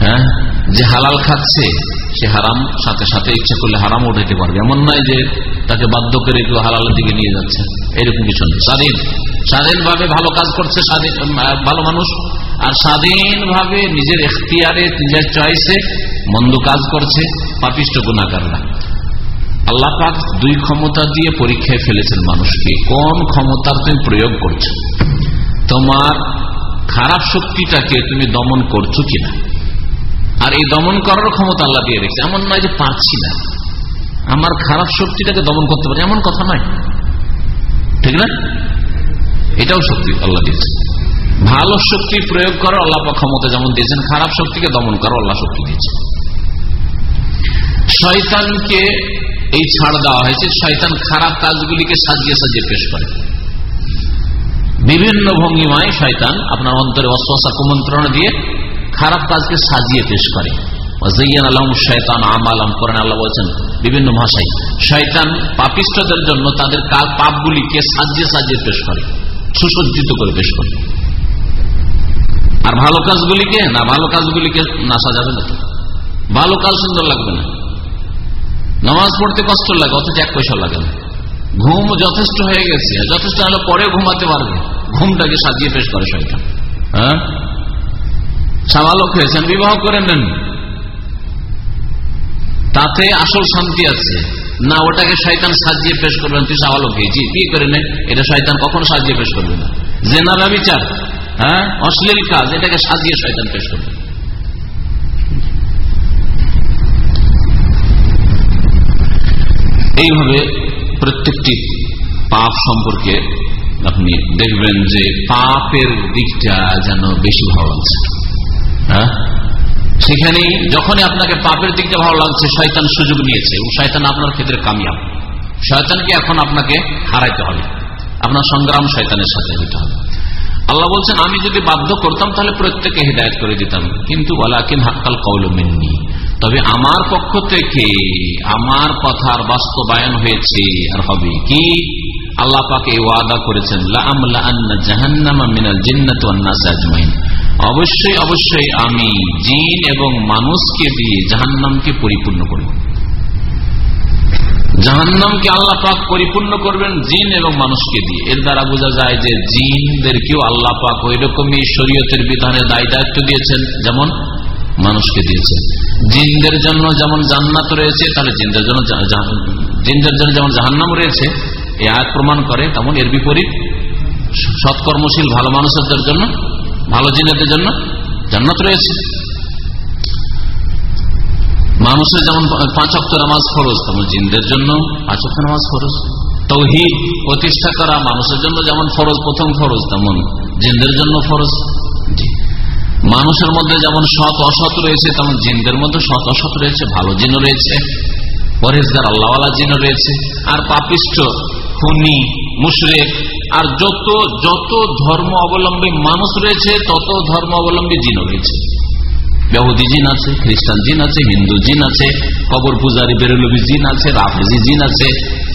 হ্যাঁ? যে হালাল খাচ্ছে, সে হারাম, সাথে সাথে ইচ্ছা করলে হারাম উঠাইতে পারবে। এমন নয় যে তাকে বাধ্য করে কেউ হালালের দিকে নিয়ে যাচ্ছে। এরকম কিছু স্বাধীন স্বাধীন ভাবে ভালো কাজ করছে, স্বাধীন ভালো মানুষ। আর স্বাধীন ভাবে নিজের এখতিয়ারে, নিজের চয়েসে মন্দ কাজ করছে, পাপিষ্ট গুণাকাররা আল্লাহ পাক দুই ক্ষমতা দিয়ে পরীক্ষায় ফেলেছেন মানুষকে। কোন ক্ষমতার তুমি প্রয়োগ করছ? তোমার খারাপ শক্তিটাকে তুমি দমন করছ কিনা? আর এই দমন করার ক্ষমতা আল্লাহ দিয়ে রেখেছে। এমন নয় যে পারছি না। আমার খারাপ শক্তিটাকে দমন করতে পারে এমন কথা নয়। ঠিক না? এটাও শক্তি আল্লাহ দিয়েছে। ভালো শক্তি প্রয়োগ করার আল্লাহ ক্ষমতা যেমন দিয়েছেন, খারাপ শক্তিকে দমন করার আল্লাহ শক্তি দিয়েছে। শয়তানকে এই ছাড় দেওয়া হয়েছে, শয়তান খারাপ কাজগুলিকে সাজিয়ে সাজিয়ে পেশ করে। বিভিন্ন ভঙ্গিমায় শয়তান আপনার অন্তরে অশ্বাসা কুমন্ত্রণা দিয়ে খারাপ কাজকে সাজিয়ে পেশ করে। বিভিন্ন ভাষায়, শয়তান পাপিষ্টদের জন্য তাদের পাপগুলিকে সাজিয়ে সাজিয়ে পেশ করে। সুসজ্জিত করে পেশ করে আর ভালো কাজগুলিকে, না ভালো কাজগুলিকে না সাজাবে না। ভালো কাজ সুন্দর লাগবে না। নামাজ পড়তে কষ্ট লাগে, অথচ এক পয়সা লাগে না। ঘুম যথেষ্ট হয়ে গেছে, যথেষ্ট হলে পরে ঘুমাতে পারবে। ঘুমটাকে সাজিয়ে পেশ করে শয়তান। হ্যাঁ? সাবালক হয়েছেন, বিবাহ করে নেন। তাতে আসল শান্তি আছে। না, ওটাকে শয়তান সাজিয়ে পেশ করবেন। তুই সাবালক জি বিয়ে করে নে? এটা শয়তান কখনো সাজিয়ে পেশ করবে না। জেনারা বিচার হ্যাঁ? অশ্লীল কাজ, এটাকে সাজিয়ে শয়তান পেশ করবে। এইভাবে প্রত্যেকটি পাপ সম্পর্কে আপনি দেখবেন যে পাপের দিকটা যেন বেশি লাগছে। হ্যাঁ? সেখানে যখনই আপনাকে পাপের দিকটা ভালো লাগছে, শয়তান সুযোগ নিয়েছে এবং শয়তান আপনার ক্ষেত্রে কামিয়াব। শয়তানকে এখন আপনাকে হারাইতে হবে। আপনার সংগ্রাম শয়তানের সাথে হইতে হবে। আল্লাহ বলছেন, আমি যদি বাধ্য করতাম, তাহলে প্রত্যেকে হেদায়ত করে দিতাম। কিন্তু ওলাকিন হাক্কাল কৌলমেননি তবে আমার পক্ষ থেকে আমার কথার বাস্তবায়ন হয়েছে আর হবে কি? আল্লাহ পাকে ওয়াদা করেছেন অবশ্যই অবশ্যই আমি জিন এবং মানুষকে দিয়ে জাহান্নামকে পরিপূর্ণ করব। জাহান্নামকে আল্লাহ পাক পরিপূর্ণ করবেন জিন এবং মানুষকে দিয়ে। এর দ্বারা বোঝা যায় যে জিনদেরকেও আল্লাহ পাক ওই রকমই শরীয়তের বিধানের দায় দায়িত্ব দিয়েছেন, যেমন মানুষকে দিয়েছেন। জিনদের জন্য যেমন জান্নাত রয়েছে, তাহলে জিনদের জন্য জিনদের জন্য যেমন জাহান্নাম রয়েছে এ আয়াত প্রমাণ করে, তেমন এর বিপরীত সৎকর্মশীল, ভালো মানুষদের জন্য ভালো জিনেদের জন্য? জান্নাত রয়েছে। মানুষের যেমন পাঁচ অক্ট নামাজ ফরজ তেমন জিনদের জন্য পাঁচ অক্ট নামাজ ফরজ। তৌহিদ, প্রতিষ্ঠা করা মানুষের জন্য যেমন ফরজ, প্রথম ফরজ, তেমন জিনদের জন্য ফরজ। মানুষের মধ্যে যেমন সৎ অসৎ রয়েছে, তেমন জিনদের মধ্যে সৎ অসৎ রয়েছে, ভালো জিন রয়েছে। পরেশগার আল্লাহওয়ালা জিন রয়েছে। আর পাপিষ্ট খুনি, মুশরেক আর যত যত ধর্ম অবলম্বী মানুষ রয়েছে, তত ধর্ম অবলম্বী জিন রয়েছে। বেহুদি জিন আছে, খ্রিস্টান জিন আছে, হিন্দু জিন আছে, কবর পূজারি, বেরলবি জিন আছে, রাফেজি জিন আছে,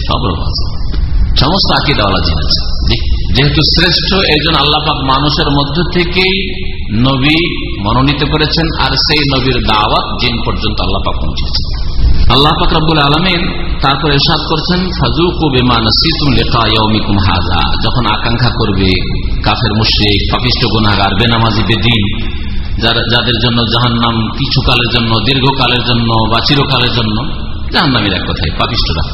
সব রকম আছে। সমস্ত আকিদাওয়ালা জিন আছে। যেহেতু শ্রেষ্ঠ একজন আল্লাপাক মানুষের মধ্য থেকেই নবী মনোনীত করেছেন, আর সেই নবীর দাওয়াত জিন পর্যন্ত আল্লাপাক পৌঁছেছে। আল্লাহ পাক রব্বুল আলমিন তারপর এরশাদ করছেন ফাজুকু বিমান হাজা যখন আকাঙ্ক্ষা করবে কাফের মুশ্রিক, পাপিষ্ট গুনাগার বেনামাজি, বেদিন যাদের জন্য জাহান্নাম কিছুকালের জন্য, দীর্ঘকালের জন্য বা চিরকালের জন্য, জাহান্নামের এক কথায় পাপিষ্টরা।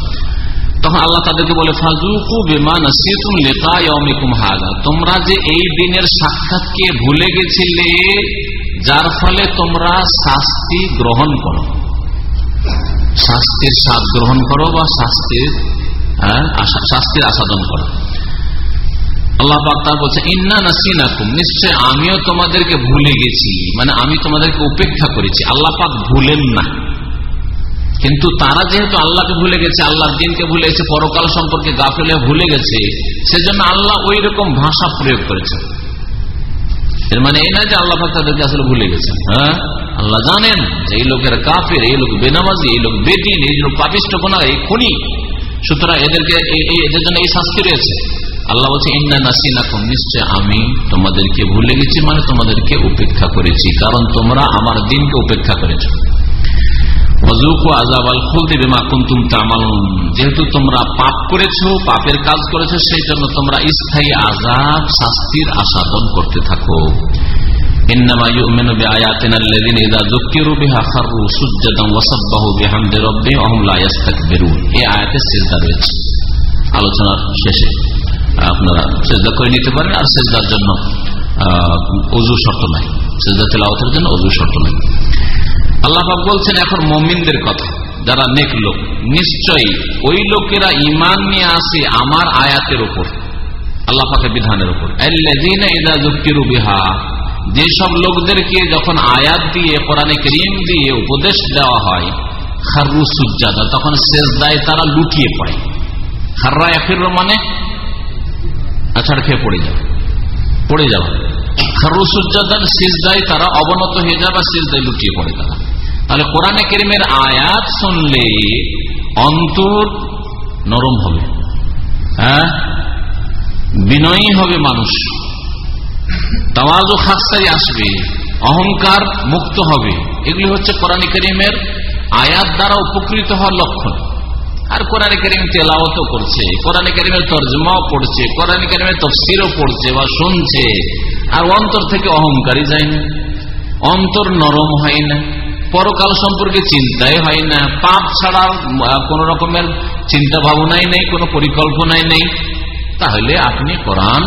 তখন আল্লাহ তাদেরকে বলে ফাজুকু বিমান সিতুম লেখা ইয়মিকুম হাজা তোমরা যে এই দিনের সাক্ষাৎকে ভুলে গেছিলে, যার ফলে তোমরা শাস্তি গ্রহণ করো। শাস্তির স্বাদ গ্রহণ করো বা শাস্তির শাস্তির আসাদন করো। আল্লাহ তার বলছে, ইন্না নাসিনাকুম নিশ্চয় আমিও তোমাদেরকে ভুলে গেছি মানে আমি তোমাদেরকে উপেক্ষা করেছি। আল্লাহ পাক ভুলেন না। কিন্তু তারা যেহেতু আল্লাহকে ভুলে গেছে আল্লাহ দিনকে ভুলে গেছে, পরকাল সম্পর্কে গাফেলে ভুলে গেছে, সেজন্য আল্লাহ ওই রকম ভাষা প্রয়োগ করেছে। এর মানে এই না যে আল্লাহ পাক তাদেরকে আসলে ভুলে গেছে হ্যাঁ? আল্লাহ জানেন যে এই লোকের কাফের, এই লোক বেনামাজি, এই লোক বেদিন এই লোক পাপিষ্ট কোনা এই খুনি। সুতরাং এদেরকে এদের জন্য এই শাস্তি রয়েছে। আল্লাহ বলছে, ইন্না নাসিনাকুম নিশ্চয় আমি তোমাদেরকে ভুলে গেছি মানে তোমাদেরকে উপেক্ষা করেছি। কারণ তোমরা আমার দিনকে উপেক্ষা করেছ। যেহেতু তোমরা পাপ করেছ, পাপের কাজ করেছ, সেই জন্য তোমরা স্থায়ী আজাব শাস্তির আসাদন করতে থাকো। আলোচনার শেষে আপনারা করে নিতে পারেন, আর জন্য শর্ত নাই। জন্য শর্ত নাই। বলছেন, এখন মমিনদের কথা, যারা নেক লোক, নিশ্চয়ই ওই লোকেরা ইমান নিয়ে আসে আমার আয়াতের উপর, আল্লাহ বিধানের উপর। যেসব লোকদেরকে যখন আয়াত দিয়ে, কোরআনে করিম দিয়ে উপদেশ দেওয়া হয় খারু সুজাদা তখন শেষ দায় তারা লুটিয়ে পড়ে। খাররা এফির মানে আছাড় খেয়ে পড়ে যাওয়া পড়ে যাওয়া। খারু সুজাদান শেষ দায় তারা অবনত হয়ে যায় বা শেষ দায় লুটিয়ে পড়ে তারা। তাহলে কোরআনে কেরিমের আয়াত শুনলে অন্তর নরম হবে। হ্যাঁ? বিনয়ী হবে মানুষ। তাওয়াজু খাস্তারি আসবে, অহংকার মুক্ত হবে। এগুলি হচ্ছে কোরআন করিমের আয়াত দ্বারা উপকৃত হওয়ার লক্ষণ। আর কোরআন করিম তেলাওত করছে, কোরআন করিমের তর্জমাও পড়ছে, কোরআন করিমের তফসিরও পড়ছে বা শুনছে। আর অন্তর থেকে অহংকারী যায় না, অন্তর নরম হয় না, পরকাল সম্পর্কে চিন্তাই হয় না, পাপ ছাড়া কোন রকমের চিন্তা ভাবনাই নেই, কোনো পরিকল্পনাই নেই। তাহলে আপনি কোরআন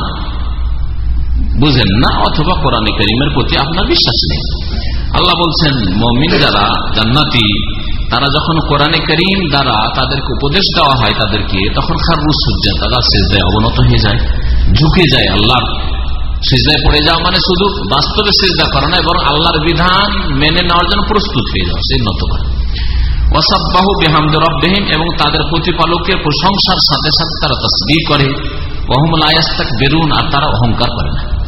বুঝেন না অথবা কোরআন করিমের প্রতি আপনার বিশ্বাস নেই। আল্লাহ বলছেন, মমিন যারা জান্নাতি, তারা যখন কোরআনে করিম দ্বারা তাদেরকে উপদেশ দেওয়া হয় তাদেরকে, তখন খারুস সূর্য, তারা সেজদায় অবনত হয়ে যায়, ঝুঁকে যায় আল্লাহ সেজদায় পড়ে যাওয়া মানে শুধু বাস্তবে সেজদা করে না এবং আল্লাহর বিধান মেনে নেওয়ার জন্য প্রস্তুত হয়ে যাওয়া, সে নত করে ওয়াসাব্বাহু বেহামদ এবং তাদের প্রতিপালকের প্রশংসার সাথে সাথে তারা তসবি করে। আয়াস্তাক বেরুন আর তারা অহংকার করে না।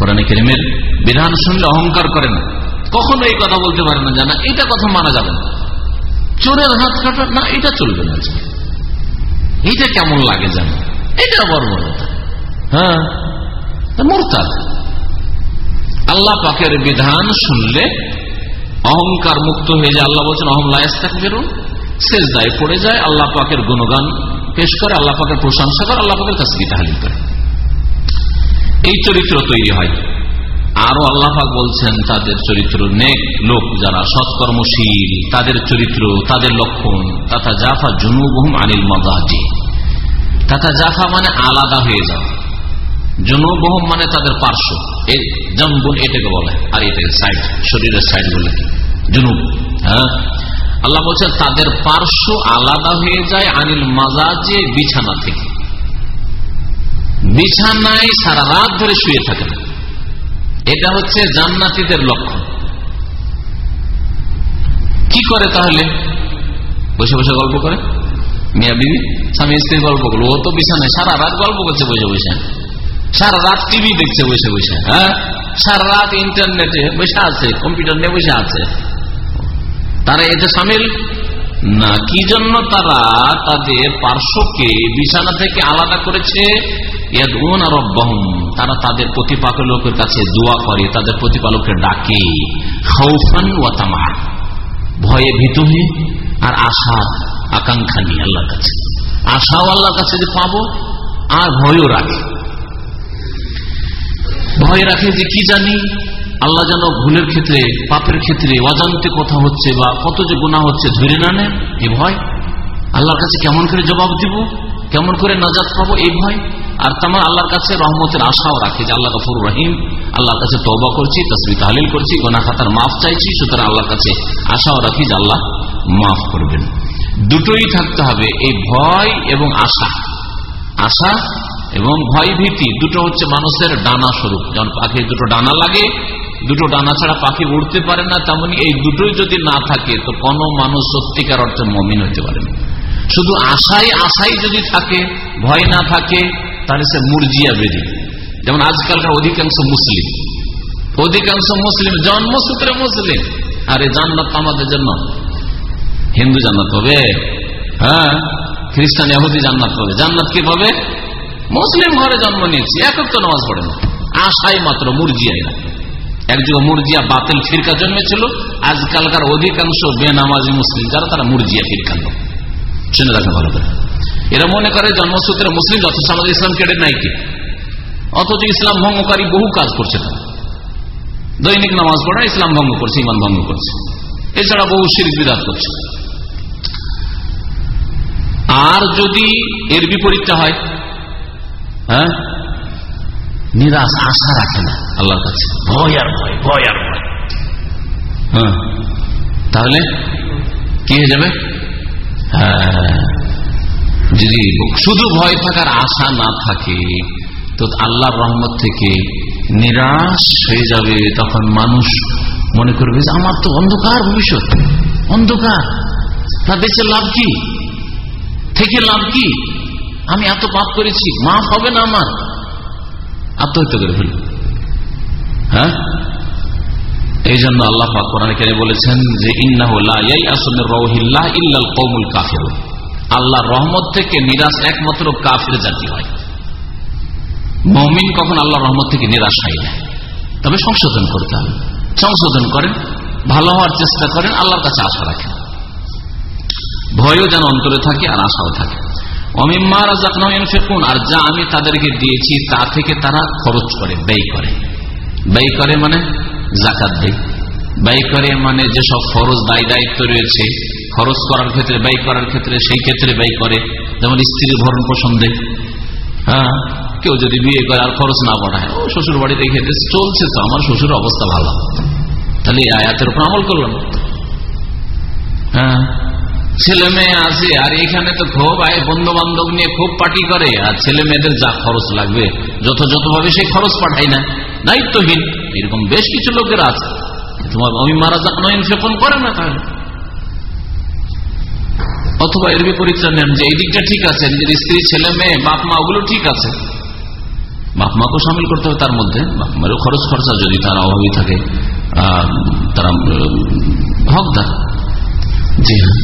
কোরআনে কেরিমের বিধান শুনলে অহংকার করে না। কখনো এই কথা বলতে পারে না জানা এটা কথা মানা যাবে না। চোরের হাত কাটা, না, এটা চলবে না এইটা কেমন লাগে জানো? এটা বর্বরতা হ্যাঁ? মোরতাদ। আল্লাহ পাকের বিধান শুনলে অহংকার মুক্ত হয়ে যায়। আল্লাহ বলছেন, অহম লায়াস্তাক বেরুন শেষ দায় পড়ে যায়। আল্লাহ পাকের গুণগান পেশ করে, আল্লাহ পাকের প্রশংসা করে, আল্লাহ পাকের তসবি তাহালিম করে। এই চরিত্র তৈরি হয়। আরও আল্লাহাক বলছেন, তাদের চরিত্র নেক লোক যারা সৎকর্মশীল, তাদের চরিত্র, তাদের লক্ষণ তথা জাফা জুনুবহুম আনিল মাদাজি। তথা জাফা মানে আলাদা হয়ে যাওয়া। জনুবহম মানে তাদের পার্শ্ব। এই জম্বুন এটাকে বলে, আর এটা সাইড, শরীরের সাইড বলে। জুনুব হ্যাঁ? আল্লাহ বলছেন, তাদের পার্শ্ব আলাদা হয়ে যায় আনিল মাজাজে বিছানা থেকে। বিছানায় সারা রাত ধরে শুয়ে থাকে না এটা হচ্ছে জান্নাতিদের লক্ষণ। কি করে তাহলে? বসে বসে গল্প করে। মিয়া বিবি, স্বামী স্ত্রী গল্প করল। ও তো বিছানায় সারা রাত গল্প করছে বসে বসে। সারা রাত টিভি দেখছে বসে বসে হ্যাঁ? সারা রাত ইন্টারনেটে বসে আছে, কম্পিউটার নিয়ে বসে আছে। তারা এতে সামিল? না, কি জন্য তারা তাদের পার্শ্বকে বিছানা থেকে আলাদা করেছে? তারা তাদের প্রতিপালকের কাছে দোয়া করে, তাদের প্রতিপালকের ডাকে খৌফান ওয়াতামা ভয়ে ভীত আর আশা, আকাঙ্ক্ষা নিয়ে আল্লাহর কাছে। আশাও আল্লাহর কাছে যে পাবো, আর ভয়ও রাখে। ভয় রাখে যে কি জানি, আল্লাহ যেন ভুলের ক্ষেত্রে, পাপের ক্ষেত্রে অজান্তে কথা হচ্ছে বা কত যে গুণা হচ্ছে ধরে না নেন এ ভয়। আল্লাহর কাছে কেমন করে জবাব দিব? কেমন করে নাজাদ পাবো এই ভয়? আর তামার আল্লাহর কাছে রহমতের আশাও রাখে যে আল্লাহ গফুর রহিম, আল্লাহর কাছে তৌবা করছি, তসবি তাহলিল করছি গোনা খাতার মাফ চাইছি, সুতরাং আল্লাহর কাছে আশাও রাখি যে আল্লাহ মাফ করবেন। দুটোই থাকতে হবে, এই ভয় এবং আশা। আশা এবং ভয় ভীতি দুটো হচ্ছে মানুষের ডানা স্বরূপ। যেমন পাখির দুটো ডানা লাগে, দুটো ডানা ছাড়া পাখি উঠতে পারে না, তেমনি এই দুটোই যদি না থাকে, তো কোনো মানুষ সত্যিকার অর্থে মমিন হতে পারে না। শুধু আশাই আশাই যদি থাকে, ভয় না থাকে, তাহলে সে মুরজিয়া বেদি। যেমন আজকালকার অধিকাংশ মুসলিম। অধিকাংশ মুসলিম জন্মসূত্রে মুসলিম। আরে জান্নাত আমাদের জন্য। হিন্দু জান্নাত পাবে? হ্যাঁ। খ্রিস্টান এহুদি জান্নাত পাবে। জান্নাত কি পাবে? মুসলিম ঘরে জন্ম নিয়েছি। একক তো নামাজ পড়ে না। আশাই মাত্র মুরজিয়াই। না একযুগ মুরজিয়া বাতিল ফিরকা জন্মেছিল। আজকালকার অধিকাংশ বেনামাজি মুসলিম, যারা তারা মুরজিয়া ফিরকান শুনে রাখা ভালো করে। এরা মনে করে জন্মসূত্রে মুসলিম, যথেষ্ট আমাদের ইসলাম কেড়ে নাই কি? অথচ ইসলাম ভঙ্গকারী বহু কাজ করছে তারা। দৈনিক নামাজ পড়া, ইসলাম ভঙ্গ করছে ইমান ভঙ্গ করছে। এছাড়া বহু শিরিক বিরাজ করছে। আর যদি এর বিপরীতটা হয় হ্যাঁ? নিরাশ আশা রাখে না আল্লাহর কাছে। ভয় আর ভয় ভয় আর ভয়। হ্যাঁ। তাহলে কি হয়ে যাবে? যদি শুধু ভয় থাকার আশা না থাকে, তো আল্লাহর রহমত থেকে নিরাশ হয়ে যাবে, তখন মানুষ মনে করবে যে, আমার তো অন্ধকার ভবিষ্যৎ, অন্ধকার। তা বেঁচে লাভ কি? থেকে লাভ কি? আমি এত পাপ করেছি, মাফ হবে না আমার। আত্মহত্যা করে ফেলব। হ্যাঁ? এই জন্য আল্লাহ কোরআন কেন বলেছেন যে ইল্লাল কৌমুল কাফের আল্লাহ রহমত থেকে নিরাশ একমাত্র কাফের জাতি হয়। মমিন কখন আল্লাহ রহমত থেকে নিরাশ হয় না। তবে সংশোধন করতে হবে। সংশোধন করেন, ভালো হওয়ার চেষ্টা করেন, আল্লাহর কাছে আশা রাখেন। ভয়ও যেন অন্তরে থাকে আর আশাও থাকে। আর যা আমি তাদেরকে দিয়েছি, তা থেকে তারা খরচ করে, ব্যয় করে। ব্যয় করে মানে জাকাত দেয় ব্যয় করে মানে যেসব ফরজ দায় দায়িত্ব রয়েছে, খরচ করার ক্ষেত্রে ব্যয় করার ক্ষেত্রে সেই ক্ষেত্রে ব্যয় করে। যেমন স্ত্রীর ভরণ পোষণ দেয় হ্যাঁ কেউ যদি বিয়ে করে আর খরচ না বাড়ায়, ও শ্বশুর বাড়ি রেখে চলছে তো, আমার শ্বশুর অবস্থা ভালো। তাহলে আয়াতের উপর আমল করলাম। হ্যাঁ ছেলে মেয়ে আছে, আর এখানে তো খুব বন্ধু বান্ধব নিয়ে খুব পার্টি করে, আর ছেলে মেয়েদের যা খরচ লাগবে যথাযথ ভাবে সেই খরচ পাঠাই না। দায়িত্বহীন। এরকম বেশ কিছু লোকের আছে। তোমার আমি মারা যাক নয়ন সেপন করে না তাহলে। অথবা এর বিপরীত নেন যে এই দিকটা ঠিক আছে, নিজের স্ত্রী, ছেলে, মেয়ে, বাপ, মা, ওগুলো ঠিক আছে। বাপ মাকেও সামিল করতে হবে তার মধ্যে। বাপ, মারও খরচ খরচা যদি তারা অভাবী থাকে তারা হকদার। জি হ্যাঁ।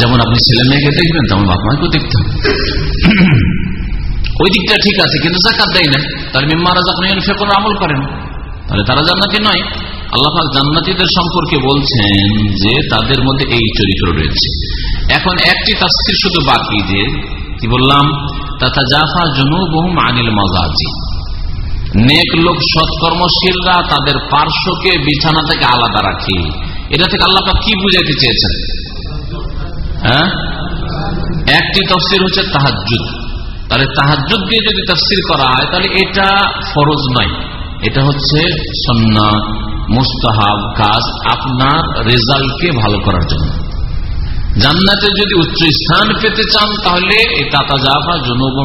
যেমন আপনি ছেলে মেয়েকে দেখবেন, তেমন বাপ, মাকেও দেখতে হবে। ওই দিকটা ঠিক আছে, কিন্তু জাকাত দেয় না। তার মেম্মারা যখন ফেকর আমল করেন। তাহলে তারা জান্নাতি নয়। আল্লাহ জান্নাতিদের সম্পর্কে বলছেন যে তাদের মধ্যে এই চরিত্র রয়েছে। এখন একটি তাস্তির শুধু বাকি যে, কি বললাম? তাতা জাফা জনুবহুম আনিল মজাজি নেক লোক সৎকর্মশীলরা তাদের পার্শ্বকে, বিছানা থেকে আলাদা রাখে। এটা থেকে আল্লাহ কি বুঝাইতে চেয়েছেন? হ্যাঁ? একটি তফসির হচ্ছে তাহাজুদ তাহলে তাহাজুদ দিয়ে যদি তফসির করা হয়, তাহলে এটা ফরজ নয়। এটা হচ্ছে সন্ন্যাত মুস্তাহাব কাজ আপনার রেজাল্টকে ভালো করার জন্য। জান্নাতে যদি উচ্চ স্থান পেতে চান, তাহলে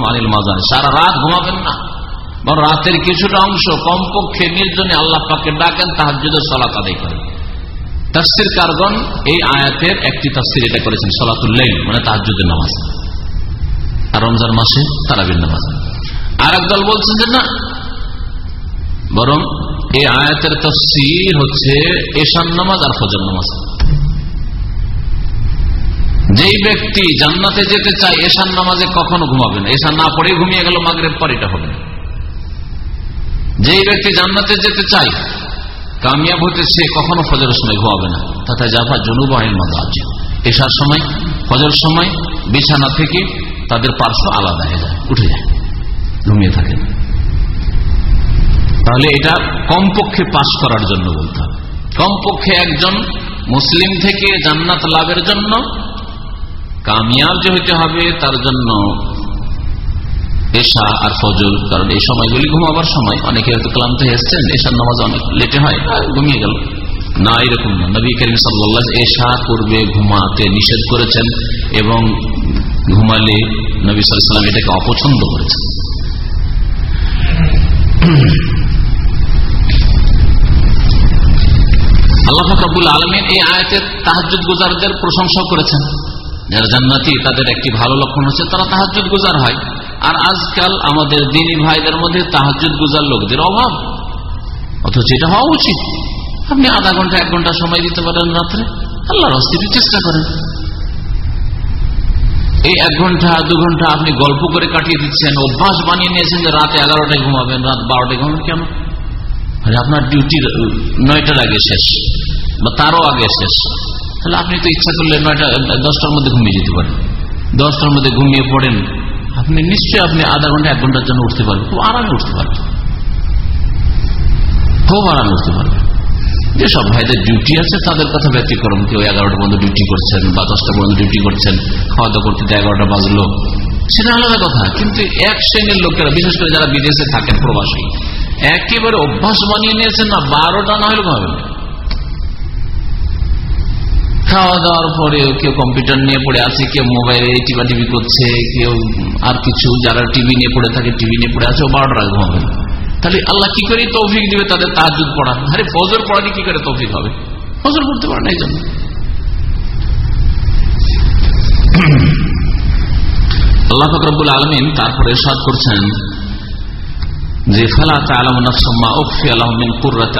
আনিল মাজান সারা রাত ঘুমাবেন না। বরং রাতের কিছুটা অংশ কমপক্ষে নির্জনে আল্লাহ পাকে ডাকেন তাহার যদি সলাত আদায় করেন। তাস্তির কারগন এই আয়াতের একটি তাস্তির এটা করেছেন সলাতুল্লাহ মানে তাহাজুদের নামাজ। আর রমজান মাসে তারাবির নামাজ। আর একদল বলছেন যে না বরং এই আয়াতের তফসির হচ্ছে এশান নামাজ আর ফজর নামাজ। যেই ব্যক্তি জান্নাতে যেতে চায় এশান নামাজে কখনো ঘুমাবে না। এশান না পড়ে ঘুমিয়ে গেল মাগরের পর এটা হবে না। যেই ব্যক্তি জান্নাতে যেতে চায়, কামিয়াব হতে সে কখনো ফজরের সময় ঘুমাবে না। তথা জাফা জনুব আইন আছে এসার সময় ফজর সময় বিছানা থেকে তাদের পার্শ্ব আলাদা হয়ে যায়, উঠে যায়, ঘুমিয়ে থাকে তাহলে এটা কমপক্ষে পাশ করার জন্য বলতে হবে। কমপক্ষে একজন মুসলিম থেকে জান্নাত লাভের জন্য কামিয়াব যে হইতে হবে, তার জন্য এশা আর ফজল কারণ এই সময়গুলি ঘুমাবার সময় অনেকে হয়তো ক্লান্ত এসছেন, এশার নামাজ অনেক লেটে হয়, আর ঘুমিয়ে গেল। না, এরকম না। নবী করিম সাল্লাহ এশা করবে ঘুমাতে নিষেধ করেছেন এবং ঘুমালে নবী সাল্লাম এটাকে অপছন্দ করেছেন। আল্লাহ ফাকরাবুল আলমিন এই আয়াতের তাহাজুদ গুজারদের প্রশংসা করেছেন। যারা জান্নাতি, তাদের একটি ভালো লক্ষণ হচ্ছে তারা তাহাজুদ গুজার হয়। আর আজকাল আমাদের দিনী ভাইদের মধ্যে তাহাজুদ গুজার লোকদের অভাব। অথচ এটা হওয়া উচিত। আপনি আধা ঘণ্টা, এক ঘণ্টা সময় দিতে পারেন রাত্রে। আল্লাহর অস্থিতি চেষ্টা করেন। এই এক ঘণ্টা, দু ঘণ্টা আপনি গল্প করে কাটিয়ে দিচ্ছেন, অভ্যাস বানিয়ে নিয়েছেন যে রাতে এগারোটায় ঘুমাবেন, রাত বারোটায় ঘুমাবেন কেন? আপনার ডিউটি নয়টার আগে শেষ, বা তারও আগে শেষ। তাহলে আপনি তো ইচ্ছা করলে নয়টা দশটার মধ্যে ঘুমিয়ে যেতে পারেন। দশটার মধ্যে ঘুমিয়ে পড়েন। আপনি নিশ্চয়ই আপনি আধা ঘণ্টা, এক ঘণ্টার জন্য উঠতে পারবেন। খুব আরামে উঠতে পারবেন। খুব আরামে উঠতে পারবেন। যেসব ভাইদের ডিউটি আছে, তাদের কথা ব্যতিক্রম। কেউ এগারোটা পর্যন্ত ডিউটি করছেন, বা দশটা পর্যন্ত ডিউটি করছেন খাওয়া দাওয়া করতে এগারোটা বাজলো। সেটা আলাদা কথা। কিন্তু এক শ্রেণির লোকেরা, বিশেষ করে যারা বিদেশে থাকেন, প্রবাসী একেবারে অভ্যাস বানিয়ে নিয়েছেন না, বারোটা না হলে ভাবেন খাওয়া দাওয়ার পরে কেউ কম্পিউটার নিয়ে পড়ে আছে, কেউ মোবাইলে টিভা টিভি করছে, কেউ আর কিছু, যারা টিভি নিয়ে পড়ে থাকে, টিভি নিয়ে পড়ে আছে, ও বারোটা ঘুমাবে। তাহলে আল্লাহ কি করে তৌফিক দিবে তাদের তাহাজুদ পড়া? আরে ফজর পড়ালে কি করে তৌফিক হবে? ফজর পড়তে পারে না এই জন্য। আল্লাহ ফকরবুল আলমিন তারপরে সাদ করছেন যে ফেলাতে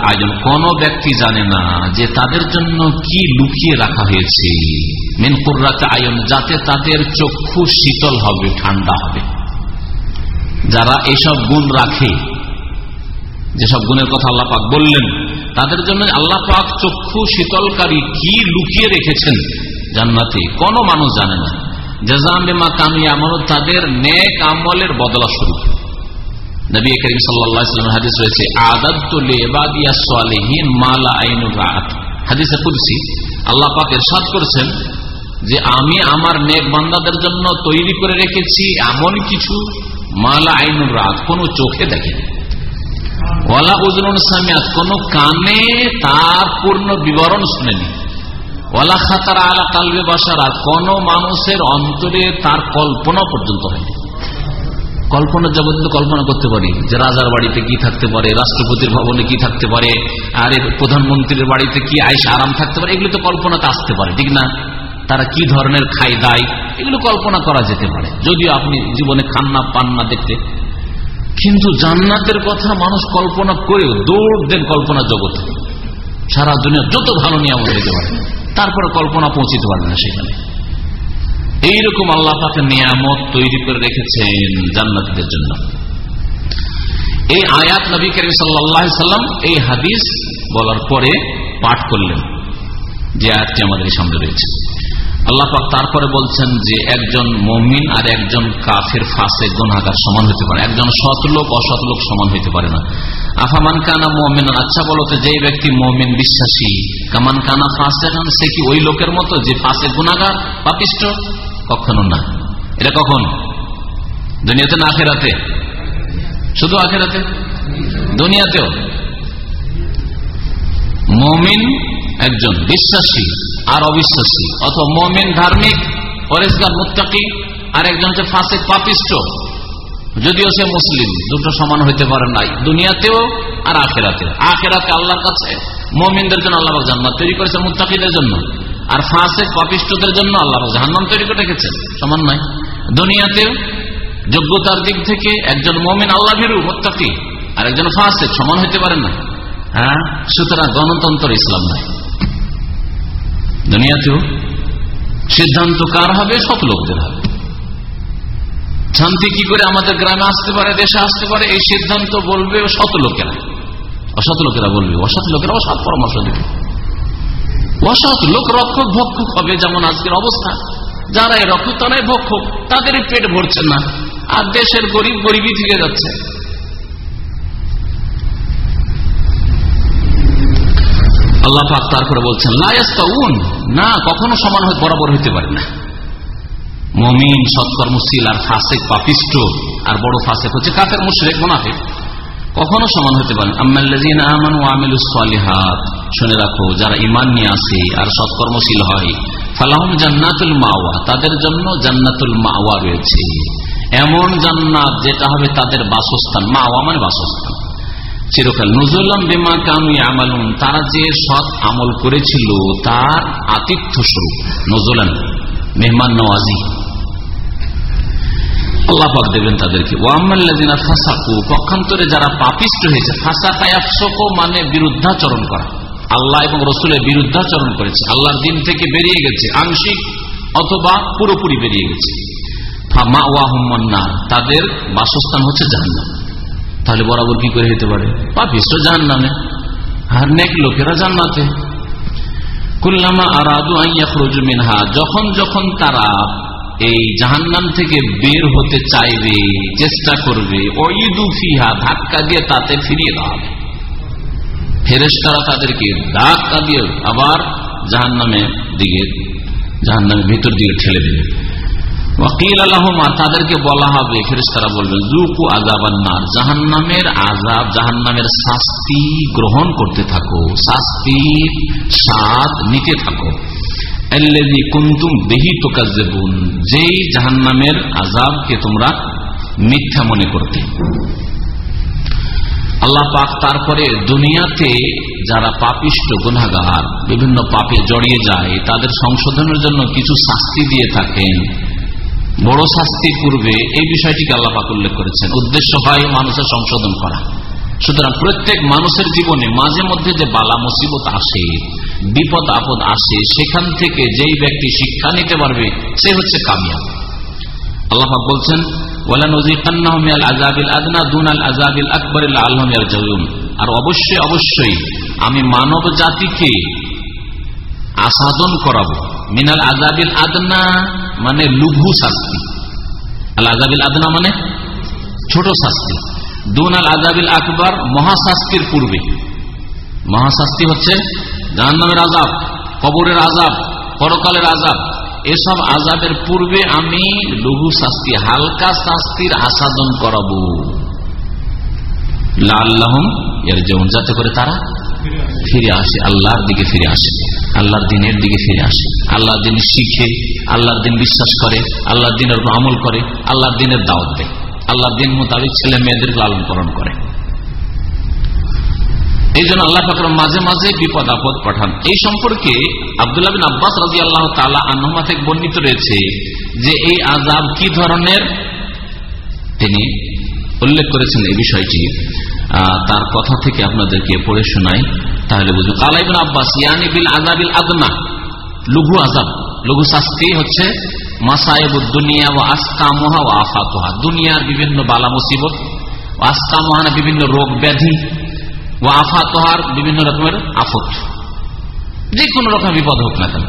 আয়োজন কোন ব্যক্তি জানে না যে তাদের জন্য কি লুকিয়ে রাখা হয়েছে। মেন কুর্রাতে আয়ন, যাতে তাদের চক্ষু শীতল হবে, ঠান্ডা হবে। যারা এসব গুণ রাখে, যেসব গুণের কথা আল্লাহ পাক বললেন, তাদের জন্য আল্লাহ পাক চক্ষু শীতলকারী কি লুকিয়ে রেখেছেন জান্নাতি, কোন মানুষ জানে না। জাজাম বেমা কামি আমল তাদের নেক আমলের বদলা স্বরূপ। নবী করিম সাল্লাম হাদিস রয়েছে মালা আইনু হাদিসে কুদসি, আল্লাহ পাক ইরশাদ করেছেন যে, আমি আমার নেক বান্দাদের জন্য তৈরি করে রেখেছি এমন কিছু মালা আইনুর রাত কোন চোখে দেখেনি। ওয়ালা উজরুন সামিয়াত, কোন কানে তার পূর্ণ বিবরণ শুনেনি। ওয়ালা খাতার আলা কালবে বাসারা কোন মানুষের অন্তরে তার কল্পনা পর্যন্ত হয়নি। কল্পনার জগৎ কল্পনা করতে পারি যে রাজার বাড়িতে কি থাকতে পারে, রাষ্ট্রপতির ভবনে কি থাকতে পারে, আর প্রধানমন্ত্রীর বাড়িতে কি আইস আরাম থাকতে পারে, এগুলো তো কল্পনাতে আসতে পারে, ঠিক না? তারা কি ধরনের খাই দায়, এগুলো কল্পনা করা যেতে পারে। যদিও আপনি জীবনে খান না পান না দেখতে, কিন্তু জান্নাতের কথা মানুষ কল্পনা করেও দৌড় দেন কল্পনা জগতে। সারা দুনিয়া যত ভালো নিয়ামত হইতে পারে, তারপরে কল্পনা পৌঁছিতে পারবে না সেখানে। এইরকম আল্লাহ পাকে নিয়ামত তৈরি করে রেখেছেন জান্নাতদের জন্য। এই আয়াত নবী করিম সাল্লাম এই হাদিস বলার পরে পাঠ করলেন, যে আয়াতটি আমাদের সামনে রয়েছে। আল্লাহ পাক তারপরে বলছেন যে একজন মমিন আর একজন কাফের ফাঁসে গুনাগার সমান হতে পারে। একজন সৎ লোক, অসৎ লোক সমান হইতে পারে না। আফামান কানা মমিন আচ্ছা বলতে যে ব্যক্তি মমিন বিশ্বাসী, কামান কানা ফাঁসে সে কি ওই লোকের মতো যে ফাঁসে গুনাগার পাপিষ্ট? কখনো না। এটা কখন? দুনিয়াতে না আখেরাতে? শুধু আখেরাতে? দুনিয়াতেও। মমিন একজন বিশ্বাসী আর অবিশ্বাসী। অথবা মমিন ধার্মিক, পরেশগার, মুত্তাকি, আর একজন হচ্ছে ফাঁসে পাপিষ্ট। যদিও সে মুসলিম, দুটো সমান হইতে পারে নাই। দুনিয়াতেও আর আখেরাতে আখেরাতে আল্লাহর কাছে মমিনদের জন্য আল্লাহ জান্নাত তৈরি করেছে মুত্তাকিদের জন্য। আর ফাঁসে পাপিষ্টদের জন্য আল্লাহ জাহান্নাম তৈরি করে রেখেছেন। সমান নাই দুনিয়াতেও যোগ্যতার দিক থেকে একজন মমিন আল্লাহ ভিরু মোত্তাকি, আর একজন ফাঁসে সমান হইতে পারে না। হ্যাঁ? সুতরাং গণতন্ত্র ইসলাম নাই দুনিয়াতেও সিদ্ধান্ত কার হবে? সব লোকদের হবে। শান্তি কি করে আমাদের গ্রামে আসতে পারে, দেশে আসতে পারে, এই সিদ্ধান্ত বলবে শত লোকেরা। অসৎ লোকেরা বলবে, অসৎ লোকেরা অসৎ পরামর্শ দেবে। অসৎ লোক রক্ষক ভক্ষক হবে যেমন আজকের অবস্থা। যারাই রক্ষক তারাই ভক্ষক তাদের পেট ভরছে না। আর দেশের গরিব গরিবই থেকে যাচ্ছে। আল্লাহ পাক তারপরে বলছেন লায়াস্তাউন না, কখনো সমান বরাবর হইতে পারে না। মমিন, সৎকর্মশীল আর ফাসেক পাপিষ্ট আর বড় ফাসেক হচ্ছে কাফের, মুশরেক, মোনাফেক। কখনো সমান হতে পারে আম্মাল্লাযীনা আমানু সালিহাত, শুনে রাখো, যারা ইমান নিয়ে আসে আর সৎকর্মশীল হয়, ফালাহুম জান্নাতুল মাওয়া, তাদের জন্য জান্নাতুল মাওয়া রয়েছে। এমন জান্নাত যেটা হবে তাদের বাসস্থান। মাওয়া মানে বাসস্থান। চিরকাল নজরুল্লাম বেমা কানু আমালুন তারা যে সৎ আমল করেছিল, তার আতিথ্য স্বরূপ নজরুলান মেহমান নওয়াজি। আল্লাহ পাক দেবেন তাদেরকে। ওয়াম্মাল্লাদিনা ফাসাকু, পক্ষান্তরে যারা পাপিষ্ট হয়েছে ফাসাকায়াফসকো মানে বিরুদ্ধাচরণ করা। আল্লাহ এবং রসুলের বিরুদ্ধাচরণ করেছে। আল্লাহর দিন থেকে বেরিয়ে গেছে, আংশিক অথবা পুরোপুরি বেরিয়ে গেছে। তাদের বাসস্থান হচ্ছে জাহান্নাম। তাহলে বরাবর কি করে হতে পারে? পাপিষ্ট জাহান্নামে। আর নেক লোকেরা জান্নাতে। কুল্লামা আরাদু আইয়া মিনহা, যখন যখন তারা এই জাহান্নাম থেকে বের হতে চাইবে, চেষ্টা করবে ওইদু ফিহা, ধাক্কা দিয়ে তাতে ফিরিয়ে দেওয়া হবে ফেরেস্তারা তাদেরকে ধাক্কা দিয়ে আবার জাহান্নামের দিকে, জাহান্নামের ভিতর দিকে ঠেলে দেবে। ওয়াকিল আল্লাহমা তাদেরকে বলা হবে ফেরেস্তারা বলবেন জুকু আজাবান্নার জাহান্নামের আজাব জাহান্নামের শাস্তি গ্রহণ করতে থাকো, শাস্তির স্বাদ নিতে থাকো। যেই জাহান্নামের আজাবকে তোমরা মিথ্যা মনে করতে। আল্লাহ পাক তারপরে দুনিয়াতে যারা পাপিষ্ট গুনাগার বিভিন্ন পাপে জড়িয়ে যায়, তাদের সংশোধনের জন্য কিছু শাস্তি দিয়ে থাকেন। বড় শাস্তি পূর্বে এই বিষয়টিকে আল্লাহ পাক উল্লেখ করেছেন। উদ্দেশ্য হয় মানুষের সংশোধন করা। সুতরাং প্রত্যেক মানুষের জীবনে মাঝে মধ্যে যে বালা মুসিবত আসে বিপদ আপদ আসে, সেখান থেকে যেই ব্যক্তি শিক্ষা নিতে পারবে, সে হচ্ছে কামিয়া আল্লাহ বলছেন আর অবশ্যই অবশ্যই আমি মানব জাতিকে আসাদন করাবো। মিনাল আজাবিল আদনা মানে লঘু শাস্তি। আল আজাবিল আদনা মানে ছোট শাস্তি। দুন আল আজাবিল আকবর মহাশাস্তির পূর্বে। মহাশাস্তি হচ্ছে জাহান্নামের আজাব, কবরের আজাব, পরকালের আজাব, এসব আজাবের পূর্বে আমি লঘু শাস্তি, হালকা শাস্তির আসাদন করাবো। লাল্লাহম এর যেমন যাতে করে তারা ফিরে আসে, আল্লাহর দিকে ফিরে আসে, আল্লাহর দিনের দিকে ফিরে আসে, আল্লাহর দিন শিখে, আল্লাহর দিন বিশ্বাস করে, আল্লাহর দিনের আমল করে, আল্লাহর দিনের দাওয়াত দেয়, আল্লাহর দিন মোতাবেক ছেলে মেয়েদের লালন পালন করে। এই জন্য আল্লাহ ফাকর মাঝে মাঝে বিপদ আপদ পাঠান। এই সম্পর্কে আবদুল্লাহ বিন আব্বাস রাজি আল্লাহ তালা আনহমা থেকে বর্ণিত রয়েছে যে এই আজাব কি ধরনের? তিনি উল্লেখ করেছেন এই বিষয়টি। তার কথা থেকে আপনাদেরকে পড়ে শোনাই। তাহলে বুঝুন কালাইবিন আব্বাস, ইয়ানি বিল আজাবিল আদনা, লঘু আজাব লঘু শাস্তি হচ্ছে মাসায়েবুদ্দুনিয়া ও আস্কামোহা ও আফাতোহা দুনিয়ার বিভিন্ন বালা মুসিবত আস্কামোহানা বিভিন্ন রোগ ব্যাধি। ও আফাতোহার বিভিন্ন রকমের আফত। যে কোনো রকম বিপদ হোক না কেন।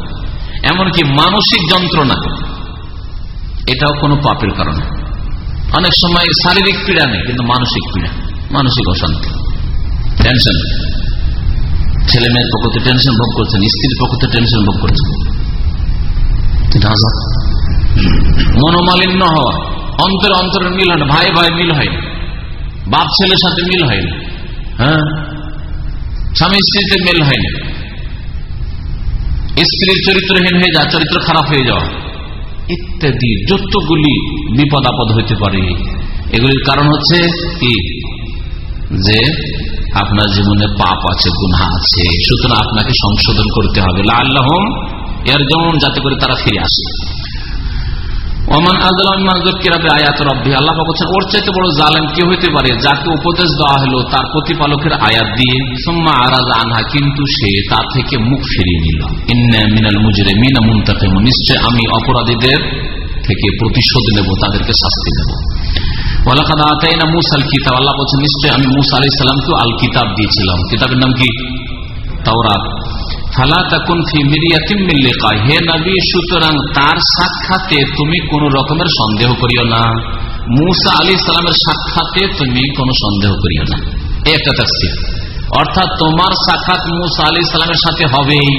এমনকি মানসিক যন্ত্রণা। এটাও কোনো পাপের কারণে। অনেক সময় শারীরিক পীড়া নেই, কিন্তু মানসিক পীড়া, মানসিক অশান্তি। টেনশন ছেলে মেয়ের পক্ষতে টেনশন ভোগ করছেন, স্ত্রীর পক্ষতে টেনশন ভোগ করছেন। মনোমালিন্য হওয়া, অন্তরে অন্তরের মিল হয় ভাই ভাই মিল হয় বাপ ছেলের সাথে মিল হয় না। হ্যাঁ? স্বামী স্ত্রীতে মিল হয় না স্ত্রীর চরিত্রহীন হয়ে যাওয়া চরিত্র খারাপ হয়ে যাওয়া। ইত্যাদি যতগুলি বিপদ আপদ হইতে পারে, এগুলির কারণ হচ্ছে কি? যে আপনার জীবনে পাপ আছে গুনা আছে, সুতরাং আপনাকে সংশোধন করতে হবে। আল্লাহ এর যেমন যাতে করে তারা ফিরে আসে। আয়াত আল্লাহ ওর বড় হইতে পারে যাকে উপদেশ দেওয়া হলো তার প্রতিপালকের দিয়ে? কিন্তু সে থেকে মুখ ফিরিয়ে নিল। মিনাল মুজরে নিশ্চয় আমি অপরাধীদের থেকে প্রতিশোধ নেব, তাদেরকে শাস্তি দেব। ওয়ালাকাদ আতাইনা মুসাল কিতাব আল্লাহ বলছেন, নিশ্চয় আমি মুসা আলাইহিস সালামকে আল কিতাব দিয়েছিলাম। কিতাবের নাম কি? তাওরাত। ফালা তাকুন ফি মিরিয়াতিম মিন লিকা হে নবী, সুতরাং তার সাক্ষাতে তুমি কোন রকমের সন্দেহ করিও না। মুসা আলাইহিস সালামের সাক্ষাতে তুমি কোনো সন্দেহ করিও না। একটা তাফসীর। অর্থাৎ তোমার সাক্ষাৎ মুসা আলাইহিস সালামের সাথে হবেই।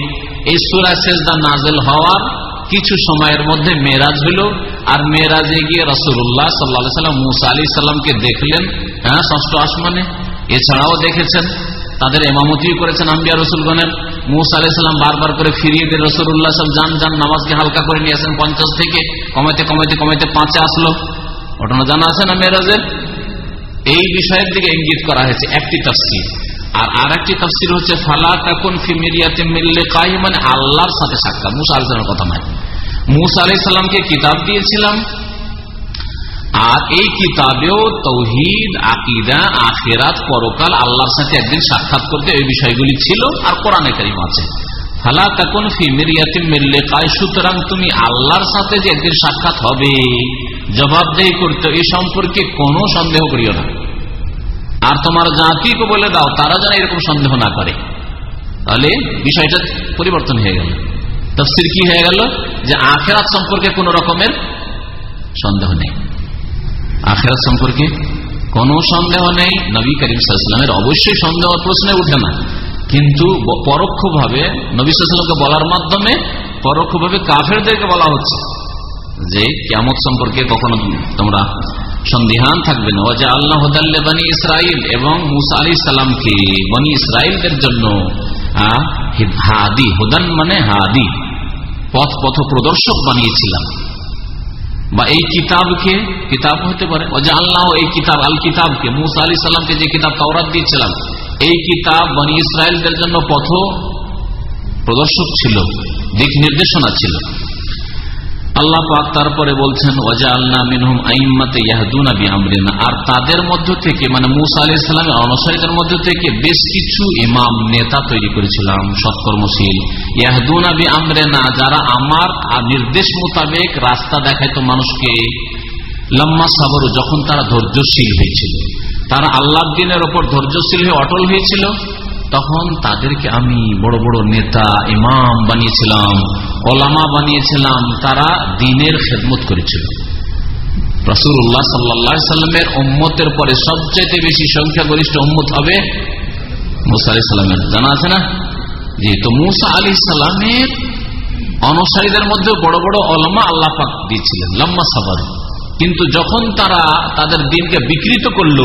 এই সূরা সেজদা নাযিল হওয়ার কিছু সময়ের মধ্যে মেরাজ হলো আর মেরাজে গিয়ে রসুল্লাহ সাল্লা সাল্লাম মুসা আলি সাল্লামকে দেখলেন হ্যাঁ ষষ্ঠ আসমানে। এছাড়াও দেখেছেন তাদের এমামতিও করেছেন আম্বিয়া রসুলগণের। মুসা আলি সাল্লাম বারবার করে ফিরিয়ে দিয়ে রসুল্লাহ সব যান যান নামাজকে হালকা করে নিয়ে আসেন পঞ্চাশ থেকে, কমাইতে কমাইতে কমাইতে পাঁচে আসলো। ঘটনা জানা আছে না মেরাজের এই বিষয়ের দিকে ইঙ্গিত করা হয়েছে, একটি তফসির। আর আর একটি তফসির হচ্ছে, ফালা তাকুন ফিমিরিয়াতে মিললে কাই মানে আল্লাহর সাথে সাক্ষাৎ। মুসা আলাইসালামের কথা নয়। মুসা আলাইসাল্লামকে কিতাব দিয়েছিলাম আর এই কিতাবেও তৌহিদ, আকিদা, আখেরাত, পরকাল আল্লাহর সাথে একদিন সাক্ষাৎ করতে এই বিষয়গুলি ছিল আর কোরআনে কারিম আছে। ফালা তাকুন ফিমিরিয়াতে মিললে কাই সুতরাং তুমি আল্লাহর সাথে যে একদিন সাক্ষাৎ হবে, জবাবদেহি করতে এই সম্পর্কে কোনো সন্দেহ করিও না। আর তোমার জাতিকে বলে দাও, তারা যেন এরকম সন্দেহ না করে। তাহলে বিষয়টা পরিবর্তন হয়ে গেল। তফসির কি হয়ে গেল? যে আখেরাত সম্পর্কে কোন রকমের সন্দেহ নেই। আখেরাত সম্পর্কে কোন সন্দেহ নেই। নবী করিম সাল্লামের অবশ্যই সন্দেহ প্রশ্নে উঠে না। কিন্তু পরোক্ষভাবে নবী সাল্লামকে বলার মাধ্যমে পরোক্ষভাবে কাফেরদেরকে বলা হচ্ছে যে কেমত সম্পর্কে কখনো তোমরা সন্দেহান থাকবে না। যে আল্লাহ বানী ইসরাইল এবং মুসা আলি সাল্লামকে বনি ইসরাইলদের জন্য হাদি। হুদান মানে হাদি। পথ পথ প্রদর্শক বানিয়েছিলাম। বা এই কিতাবকে, কিতাব হতে পারে যে আল্লাহ এই কিতাব, আল কিতাবকে, মুসা আলি সাল্লামকে যে কিতাব তাওরাত দিয়েছিলাম, এই কিতাব মানে ইসরায়েলদের জন্য পথ প্রদর্শক ছিল, দিক নির্দেশনা ছিল। আল্লাহ পাক তারপরে বলছেন আর তাদের মধ্য থেকে মানে মুসা আলি ইসলামের অনুসারীদের মধ্য থেকে বেশ কিছু ইমাম, নেতা তৈরি করেছিলাম, সৎকর্মশীল। ইয়াহদুন আবি আমরেনা যারা আমার নির্দেশ মোতাবেক রাস্তা দেখাইতো মানুষকে, লম্মা সাবর, যখন তারা ধৈর্যশীল হয়েছিল। তারা আল্লাহ দিনের ওপর ধৈর্যশীল হয়ে অটল হয়েছিল। তখন তাদেরকে আমি বড় বড় নেতা, ইমাম বানিয়েছিলাম, ওলামা বানিয়েছিলাম, তারা দিনের খেদমত করেছিল। রসুল্লাহ সাল্লা সাল্লামের উম্মতের পরে সবচেয়ে বেশি সংখ্যাগরিষ্ঠ উম্মত হবে মুসা আলি সাল্লামের জানা আছে না? জি তো মুসা আলি সাল্লামের অনুসারীদের মধ্যে বড় বড় অলমা আল্লাহ দিয়েছিলেন, লম্বা সাবাদ কিন্তু যখন তারা তাদের দিনকে বিকৃত করল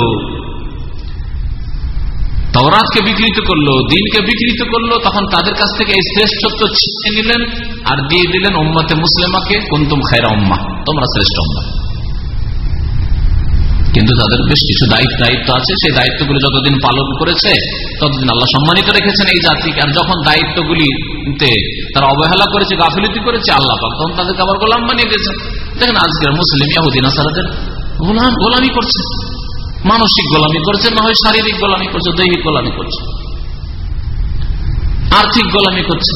তওরাতকে বিকৃত করল, দিনকে বিকৃত করল, তখন তাদের কাছ থেকে এই শ্রেষ্ঠত্ব ছিনিয়ে নিলেন আর দিয়ে দিলেন উম্মতে মুসলিমাকে, কুন্তুম খায়রা উম্মা তোমরা শ্রেষ্ঠ উম্মা কিন্তু তাদের বেশ কিছু দায়িত্ব দায়িত্ব আছে, সেই দায়িত্বগুলি যতদিন পালন করেছে, ততদিন আল্লাহ সম্মানিত রেখেছেন এই জাতিকে। আর যখন দায়িত্বগুলিতে তারা অবহেলা করেছে, গাফিলতি করেছে, আল্লাহ পাক তখন তাদেরকে আবার গোলাম বানিয়ে দিয়েছেন। দেখেন আজকের মুসলিম ইয়াহুদ্দিন আসারাদের গোলাম, গোলামি করছে। মানসিক গোলামি করছে, না হয় শারীরিক গোলামি করছে, দৈহিক গোলামি করছে। আর্থিক গোলামি করছে।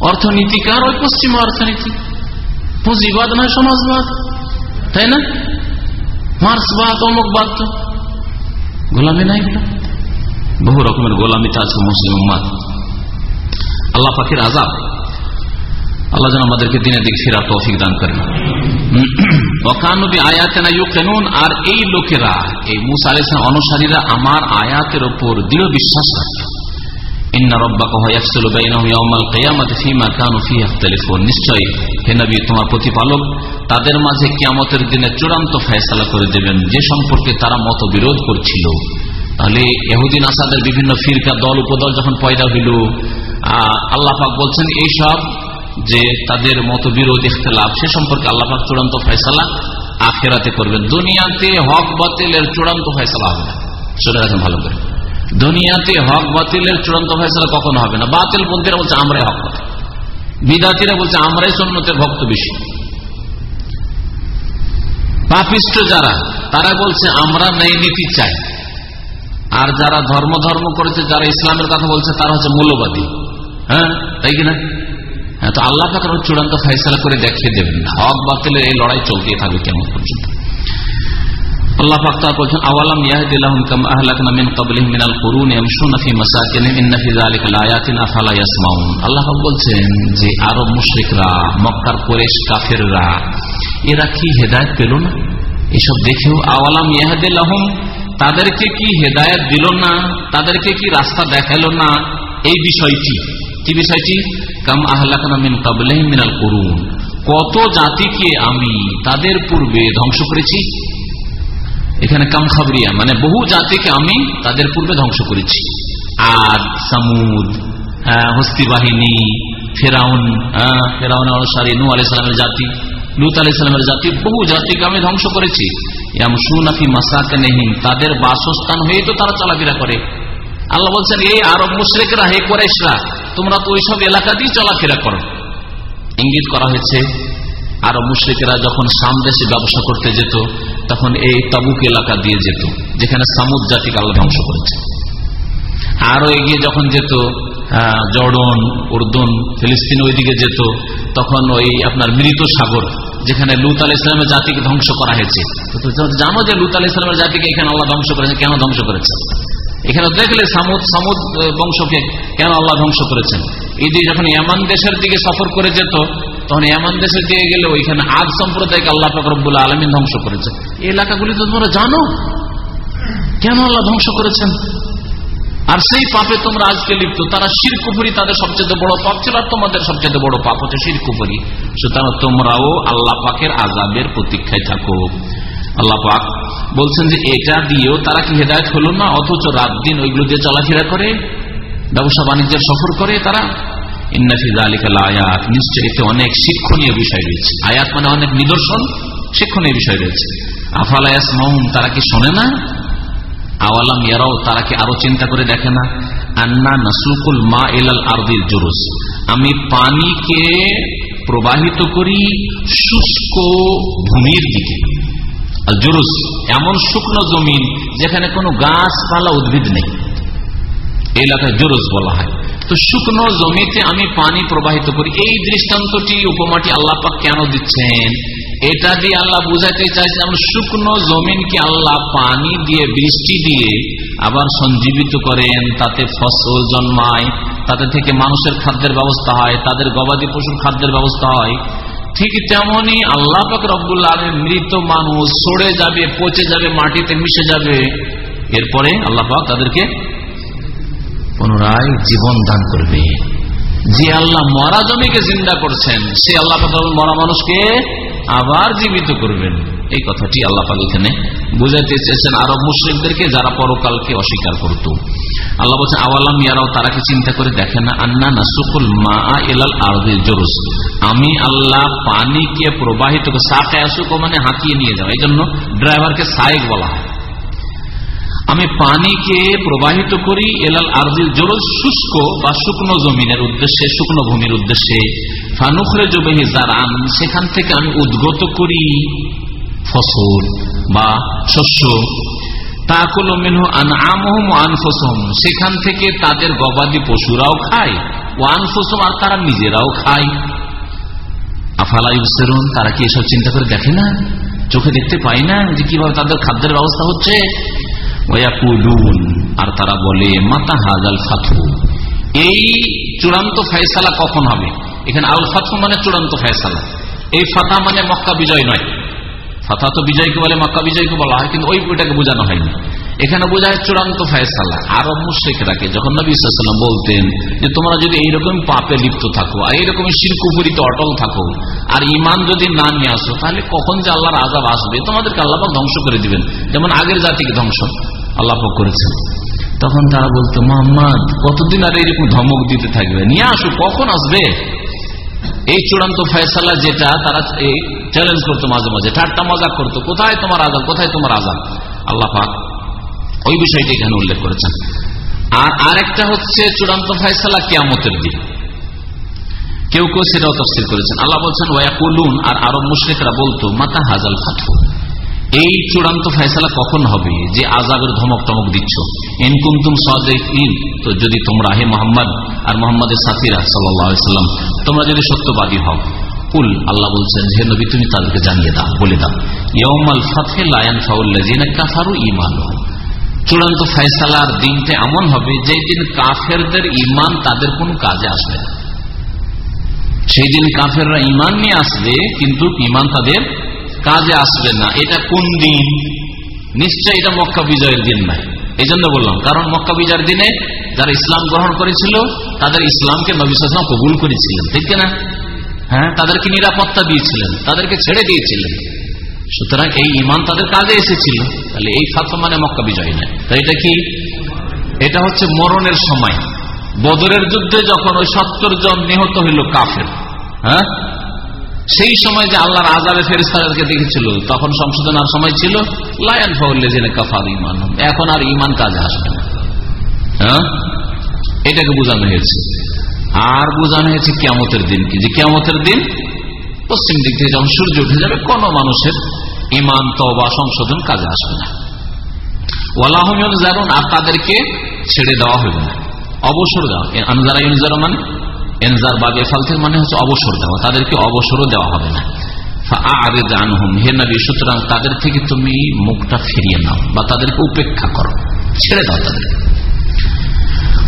অর্থনীতিকার ওই পশ্চিমা অর্থনীতি। পুঁজিবাদ নয়, সমাজবাদ। তাই না? মার্সবাদ অমুকবাদ তো। গোলামি নাই বহু রকমের গোলামিটা আছে মুসলিম মাদ আল্লাহ পাখির আজাব আল্লাহ যেন আমাদেরকে দিনে দিক ফিরা তৌফিক দান করেন। আর এই লোকেরা, এই মুসা অনুসারীরা আমার আয়াতের ওপর দৃঢ় বিশ্বাস রাখে। তোমার প্রতিপালক তাদের মাঝে কিয়ামতের দিনে চূড়ান্ত ফেসলা করে দেবেন, যে সম্পর্কে তারা মত বিরোধ করছিল। তাহলে এহুদিন আসাদের বিভিন্ন ফিরকা দল, উপদল যখন পয়দা হইল আল্লাহ পাক বলছেন এইসব যে তাদের মত বিরোধ ইখতলাফ, সে সম্পর্কে আল্লাহাক চূড়ান্ত ফয়সালা আখেরাতে করবেন। দুনিয়াতে হক বাতিলের চূড়ান্ত ফয়সালা হবে না। শুনে রাখেন ভালো করে। দুনিয়াতে হক বাতিলের চূড়ান্ত ফয়সালা কখনো হবে না। বাতিল বন্ধুরা বলছে, আমরাই হক কথা বিদাতিরা বলছে, আমরাই সন্ন্যতের ভক্ত বেশি। পাপিষ্ট যারা, তারা বলছে, আমরা নেই নীতি চাই। আর যারা ধর্ম ধর্ম করেছে, যারা ইসলামের কথা বলছে, তারা হচ্ছে মূল্যবাদী হ্যাঁ তাই কিনা তো আল্লাহ পাক চূড়ান্ত ফাইসলা করে দেখিয়ে দেবেন হক বাতিলের এই লড়াই চলতেই থাকবে কেমন পর্যন্ত। আল্লাহ বলছেন, আওয়ালাম মিন মিনাল আল্লাহ বলছেন যে, আরব মক্কার কাফেররা, এরা কি এসব দেখেও, আওয়ালাম তাদেরকে কি হেদায়েত দিল না? তাদেরকে কি রাস্তা দেখাল না? এই বিষয়টি কি বিষয়টি কাম আহলাকানা করুন। কত জাতিকে আমি তাদের পূর্বে ধ্বংস করেছি? এখানে কাম খাবরিয়া মানে বহু জাতিকে আমি তাদের পূর্বে ধ্বংস করেছি। আর সামুদ হস্তি বাহিনী, ফেরাউন ফেরাউন অনুসারী নু আলি সালামের জাতি, লুত আলি সালামের জাতি, বহু জাতিকে আমি ধ্বংস করেছি। সুনাফি মাসাকে নেহিন তাদের বাসস্থান হয়ে তো তারা চলাফেরা করে। আল্লাহ বলছেন এই আরব মুশ্রেকরা, হে কোরেশরা তোমরা তো ওইসব এলাকা দিয়ে চলাফেরা করো। ইঙ্গিত করা হয়েছে, আরব মুশ্রিকেরা যখন সামদেশে ব্যবসা করতে যেত, তখন এই তাবুক এলাকা দিয়ে যেত, যেখানে সামুদ জাতিকে আল্লাহ ধ্বংস করেছে। আরও এগিয়ে যখন যেত জর্ডন, উর্দুন, ফিলিস্তিন ওইদিকে যেত, তখন ওই আপনার মৃত সাগর, যেখানে লুত আল ইসলামের জাতিকে ধ্বংস করা হয়েছে। জানো যে লুত আল ইসলামের জাতিকে এখানে আল্লাহ ধ্বংস করেছে, কেন ধ্বংস করেছে? এখানে দেখলে সামুদ সামুদ বংশকে কেন আল্লাহ ধ্বংস করেছেন? এই যখন ইয়ামান দেশের দিকে সফর করে যেত, তখন ইয়ামান দেশের দিকে গেলে ওইখানে আজ সম্প্রদায়কে আল্লাহ ফকরবুল্লাহ আলমিন ধ্বংস করেছে। এই এলাকাগুলি তো তোমরা জানো। কেন আল্লাহ ধ্বংস করেছেন? আর সেই পাপে তোমরা আজকে লিপ্ত। তারা শিরকুপুরি তাদের সবচেয়ে বড় পাপ ছিল, আর তোমাদের সবচেয়ে বড় পাপ হচ্ছে শিরকুপুরি সুতরাং তোমরাও আল্লাহ পাকের আজাবের প্রতীক্ষায় থাকো। আল্লাহ পাক বলছেন যে এটা দিয়েও তারা কি হেদায়ত হলো না? অথচ রাত দিন ওইগুলো দিয়ে চলাফেরা করে, ব্যবসা বাণিজ্যের সফর করে তারা? আয়াত নিশ্চয়ই অনেক শিক্ষণীয় বিষয় আয়াত মানে অনেক নিদর্শন, শিক্ষণীয় বিষয় মৌম তারা কি শোনে না? আওয়ালাম ইয়ারাও চিন্তা করে দেখে না? মা আমি পানিকে প্রবাহিত করি শুষ্ক ভূমির দিকে। জুরুস এমন শুকনো জমিন যেখানে কোনো গাছপালা উদ্ভিদ নেই। এই এলাকায় জুরুস বলা হয়। তো শুকনো জমিতে আমি পানি প্রবাহিত করি। এই দৃষ্টান্তটি, উপমাটি আল্লাহ পাক কেন দিচ্ছেন? এটা দিয়ে আল্লাহ বুঝাইতে চাইছে, আমরা শুকনো জমিনকে আল্লাহ পানি দিয়ে, বৃষ্টি দিয়ে আবার সঞ্জীবিত করেন। তাতে ফসল জন্মায়, তাতে থেকে মানুষের খাদ্যের ব্যবস্থা হয়, তাদের গবাদি পশুর খাদ্যের ব্যবস্থা হয়। ঠিক তেমনি আল্লাহ পাক রব্বুল্লা মৃত মানুষ সরে যাবে, পচে যাবে, মাটিতে মিশে যাবে। এরপরে আল্লাহ তাদেরকে পুনরায় জীবন দান করবে। যে আল্লাহ মরা জমিকে জিন্দা করছেন, সে আল্লাহ মরা মানুষকে আবার জীবিত করবেন। এই কথাটি আল্লাহ পাক এখানে বুঝাইতে চেয়েছেন আরব মুসলিমদেরকে যারা পরকালকে অস্বীকার করত। আল্লাহ বলছেন আওয়ালাম ইয়ারাও, তারা কি চিন্তা করে দেখে না? আন্না না সুকুল মা এলাল আরদিল জরুস আমি আল্লাহ পানিকে প্রবাহিত মানে হাঁকিয়ে নিয়ে যাও। এই জন্য ড্রাইভারকে সাইক বলা হয়। আমি পানিকে প্রবাহিত করি এলাল আরদিল জোর শুষ্ক বা শুকনো জমিনের উদ্দেশ্যে, শুকনো ভূমির উদ্দেশ্যে। ফানুখরে জবেহি জারান সেখান থেকে আমি উদ্গত করি ফসল বা শস্য। সেখান থেকে তাদের গবাদি পশুরাও খায় ও আনফসম আর তারা নিজেরাও খায়। আফালাই তারা কি এসব চিন্তা করে দেখে না? চোখে দেখতে পাই না যে কীভাবে তাদের খাদ্যের ব্যবস্থা হচ্ছে? আর তারা বলে, মাতা হাজাল ফাথু এই চূড়ান্ত ফয়সালা কখন হবে? এখানে আল ফাথু মানে চূড়ান্ত ফয়সালা। এই ফাতা মানে মক্কা বিজয় নয়। ফাতা তো বিজয়কে বলে, মক্কা বিজয়কে বলা হয়, কিন্তু ওই ওইটাকে বোঝানো হয়নি। এখানে বোঝায় চূড়ান্ত ফয়সালা। আরব মুশ্রিকরাকে যখন নবী ইসলাম বলতেন যে, তোমরা যদি এইরকম পাপে লিপ্ত থাকো, আর এইরকম শিরকুপুরিতে অটল থাকো, আর ইমান যদি না নিয়ে আসো, তাহলে কখন যে আল্লাহর আজাব আসবে? তোমাদেরকে আল্লাহাক ধ্বংস করে দিবেন। যেমন আগের জাতিকে ধ্বংস আল্লাহাক করেছেন। তখন তারা বলতো, মোহাম্মদ, কতদিন আর এইরকম ধমক দিতে থাকবে? নিয়ে আসো, কখন আসবে? এই চূড়ান্ত ফয়সালা যেটা তারা চ্যালেঞ্জ করতো মাঝে মাঝে। ঠাট্টা মজা করতো। কোথায় তোমার আজাব কোথায় তোমার আজাব আল্লাহ পাক ওই বিষয়টি এখানে উল্লেখ করেছেন। আর আরেকটা হচ্ছে চূড়ান্ত ফয়সালা কেয়ামতের দিন। কেউ কেউ সেটাও তফসিল করেছেন। আল্লাহ বলছেন ওয়াকুলুন আর আরব মুশ্রিকরা বলতো, মাতা হাজাল ফাথু এই চূড়ান্ত ফয়সালা কখন হবে? যে আজাবের ধমক টমক দিচ্ছ ইনকুন্তুম সাদিন তো যদি তোমরা, হে মোহাম্মদ আর মোহাম্মদের সাথীরা সাল্লাম তোমরা যদি সত্যবাদী হও, কুল, আল্লাহ বলছেন, হে নবী, তুমি তাদেরকে জানিয়ে দাও, বলে দাও। ইয়মাল ফাথে লায়ন ফাউল্লাজিনা কাফারু ইমান চূড়ান্ত ফয়সালার দিনটা এমন হবে যে দিন কাফেরদের ইমান তাদের কোন কাজে আসবে সেই দিন কাফেররা ইমান নিয়ে আসবে, কিন্তু ইমান তাদের কাজে আসবে না। এটা কোন দিন? নিশ্চয় এটা মক্কা বিজয়ের দিন নাই এই জন্য বললাম, কারণ মক্কা বিজয়ের দিনে যারা ইসলাম গ্রহণ করেছিল, তাদের ইসলামকে নবিসাম কবুল করেছিলেন, ঠিক না হ্যাঁ? তাদেরকে নিরাপত্তা দিয়েছিলেন, তাদেরকে ছেড়ে দিয়েছিলেন। সুতরাং এই ইমান তাদের কাজে এসেছিল। তাহলে এই ফাতমা মানে মক্কা বিজয় নয়। তাই এটা কি? এটা হচ্ছে মরণের সময়। বদরের যুদ্ধে যখন ওই সত্তর জন নিহত হইল কাফের হ্যাঁ? সেই সময় যে আল্লাহর আজাবে ফেরিস্তাদেরকে দেখেছিল, তখন সংশোধনার সময় ছিল লায়ন ফাউল্লেজিনে কাফার ইমান এখন আর ইমান কাজে আসবে না। হ্যাঁ? এটাকে বোঝানো হয়েছে। আর বোঝানো হয়েছে কেমতের দিন কি? যে কেমতের দিন পশ্চিম দিক থেকে যখন সূর্য উঠে যাবে, কোন মানুষের ইমান তবা সংশোধন কাজে আসবে না। ওয়ালাহমিয়ন জারুন আর তাদেরকে ছেড়ে দেওয়া হবে না। অবসর দেওয়া। আনজারা ইউজারা মানে? এনজার বা বেফালতের মানে হচ্ছে অবসর দেওয়া। তাদেরকে অবসরও দেওয়া হবে না। হে নবী, সুতরাং তাদের থেকে তুমি মুখটা ফিরিয়ে নাও বা তাদেরকে উপেক্ষা করো। ছেড়ে দাও তাদেরকে।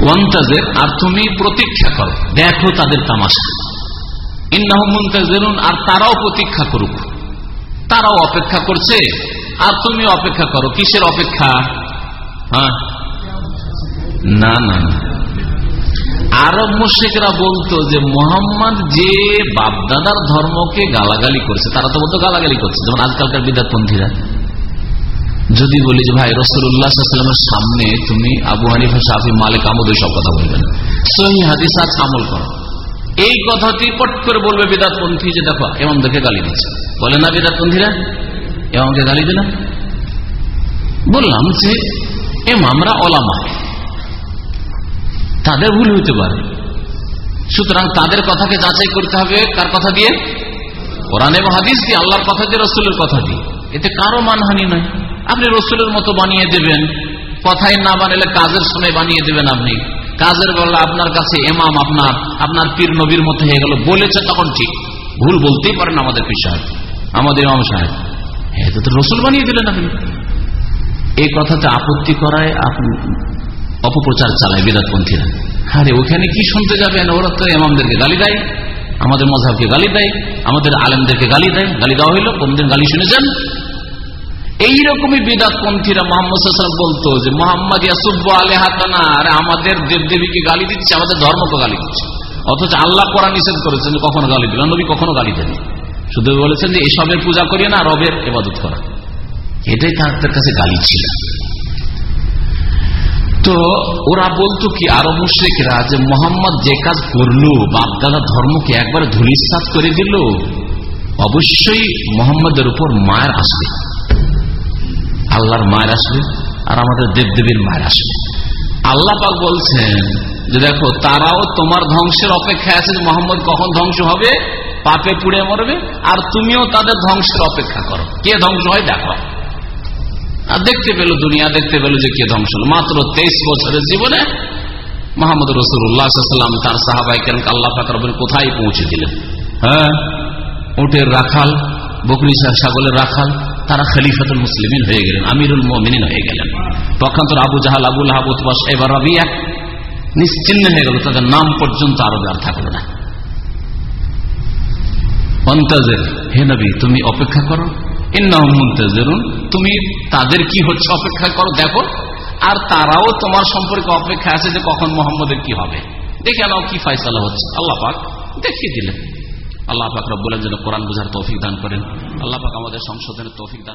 ওয়ান্তাজের আর তুমি প্রতীক্ষা করো। দেখো তাদের তামাশা। ইন্নাহমুন্তাজেরুন আর তারাও প্রতীক্ষা করুক। তারাও অপেক্ষা করছে, আর তুমি অপেক্ষা করো। কিসের অপেক্ষা? হ্যাঁ? না না আরব মুশেকরা বলতো যে মোহাম্মদ যে বাপদাদার ধর্মকে গালাগালি করছে, তারা তো বলতো গালাগালি করছে। যেমন আজকালকার বিদ্যাপন্থীরা। যদি বলি যে, ভাই রসুল্লাহামের সামনে তুমি আবু হানিফা শাহি মালিক আমদ সব কথা বলবেন সহি হাদিস আমল করো। এই কথাটি পট করে বলবে বিদাতপন্থী যে, দেখো এমনদেরকে গালি দিচ্ছে। বলে, না বিদাতপন্থীরা এমনকে গালি দিলাম বললাম যে এম আমরা ওলামা। তাদের ভুল হইতে পারে। সুতরাং তাদের কথাকে যাচাই করতে হবে কার কথা দিয়ে? কোরআন এবং হাদিস দিয়ে, আল্লাহর কথা দিয়ে, রসুলের কথা দিয়ে। এতে কারও মানহানি নয়। আপনি রসুলের মতো বানিয়ে দেবেন, কথাই না বানালে কাজের সময় বানিয়ে দেবেন আপনি। কাজের বেলা আপনার কাছে এমাম, আপনার আপনার পীর নবীর মতো হয়ে গেল, বলেছে তখন ঠিক। ভুল বলতেই পারেন আমাদের পীর সাহেব, আমাদের ইমাম সাহেব। হ্যাঁ তো রসুল বানিয়ে দিলেন আপনি। এই কথাতে আপত্তি করায় আপনি অপপ্রচার চালায় বেদাতপন্থীরা আরে, ওখানে কি শুনতে যাবেন ওরা তো এমামদেরকে গালি দেয়, আমাদের মজাবকে গালি দেয়, আমাদের আলেমদেরকে গালি দেয়, গালি দেওয়া হইল, কোনদিন গালি শুনেছেন? এইরকমই বিদাতপন্থীরা মোহাম্মদ বলতো যে মোহাম্মদ ইয়াসুব্ব আলে হাতানা, আরে আমাদের দেবদেবীকে গালি দিচ্ছে, আমাদের ধর্মকে গালি দিচ্ছে। অথচ আল্লাহ করা নিষেধ করেছেন কখনো গালি দিল নবী কখনো গালি দেন শুধু বলেছেন যে এসবের পূজা করিয়ে না, রবের এবাদত করা। এটাই তাদের কাছে গালি ছিল। তো ওরা বলতো কি, আরও মুশ্রিকরা যে মোহাম্মদ যে কাজ করল, বাপদাদা ধর্মকে একবার ধুলিস্তাত করে দিল, অবশ্যই মোহাম্মদের উপর মায়ের আসবে আল্লাহর মায়ের আসবে আর আমাদের দেবদেবীর মায়ের আসবে। আল্লাহ পাক বলছেন যে দেখো তারাও তোমার ধ্বংসের অপেক্ষায় আছে মোহাম্মদ কখন ধ্বংস হবে? পাপে পুড়ে মরবে। আর তুমিও তাদের ধ্বংসের অপেক্ষা করো। কে ধ্বংস হয় দেখো। আর দেখতে পেল দুনিয়া দেখতে পেল যে কে ধ্বংস হল। মাত্র তেইশ বছরের জীবনে মোহাম্মদ রসুল্লাহাম তার সাহাবাই কেন আল্লাহ ফাকরবেন কোথায় পৌঁছে দিলেন? হ্যাঁ। উটের রাখাল বকরি ছাগলের রাখাল তারা খলিফাতুল মুসলিমিন হয়ে গেলেন, আমিরুল মমিন হয়ে গেলেন। পক্ষান্তর আবু জাহাল আবুল হাবুতবাস এবার রাবিয়া নিশ্চিন্ন হয়ে গেল, তাদের নাম পর্যন্ত আরও আর থাকল না। হে নবী, তুমি অপেক্ষা করো। তুমি তাদের কি হচ্ছে অপেক্ষা করো? দেখো। আর তারাও তোমার সম্পর্কে অপেক্ষা আছে যে কখন মোহাম্মদের কি হবে। দেখে নাও কি ফাইসালা হচ্ছে। আল্লাহ পাক দেখিয়ে দিলেন। আল্লাহ পাক রব্বুল যেন কোরআন বুঝার তৌফিক দান করেন। আল্লাহ পাক আমাদের সংশোধনের তৌফিক দান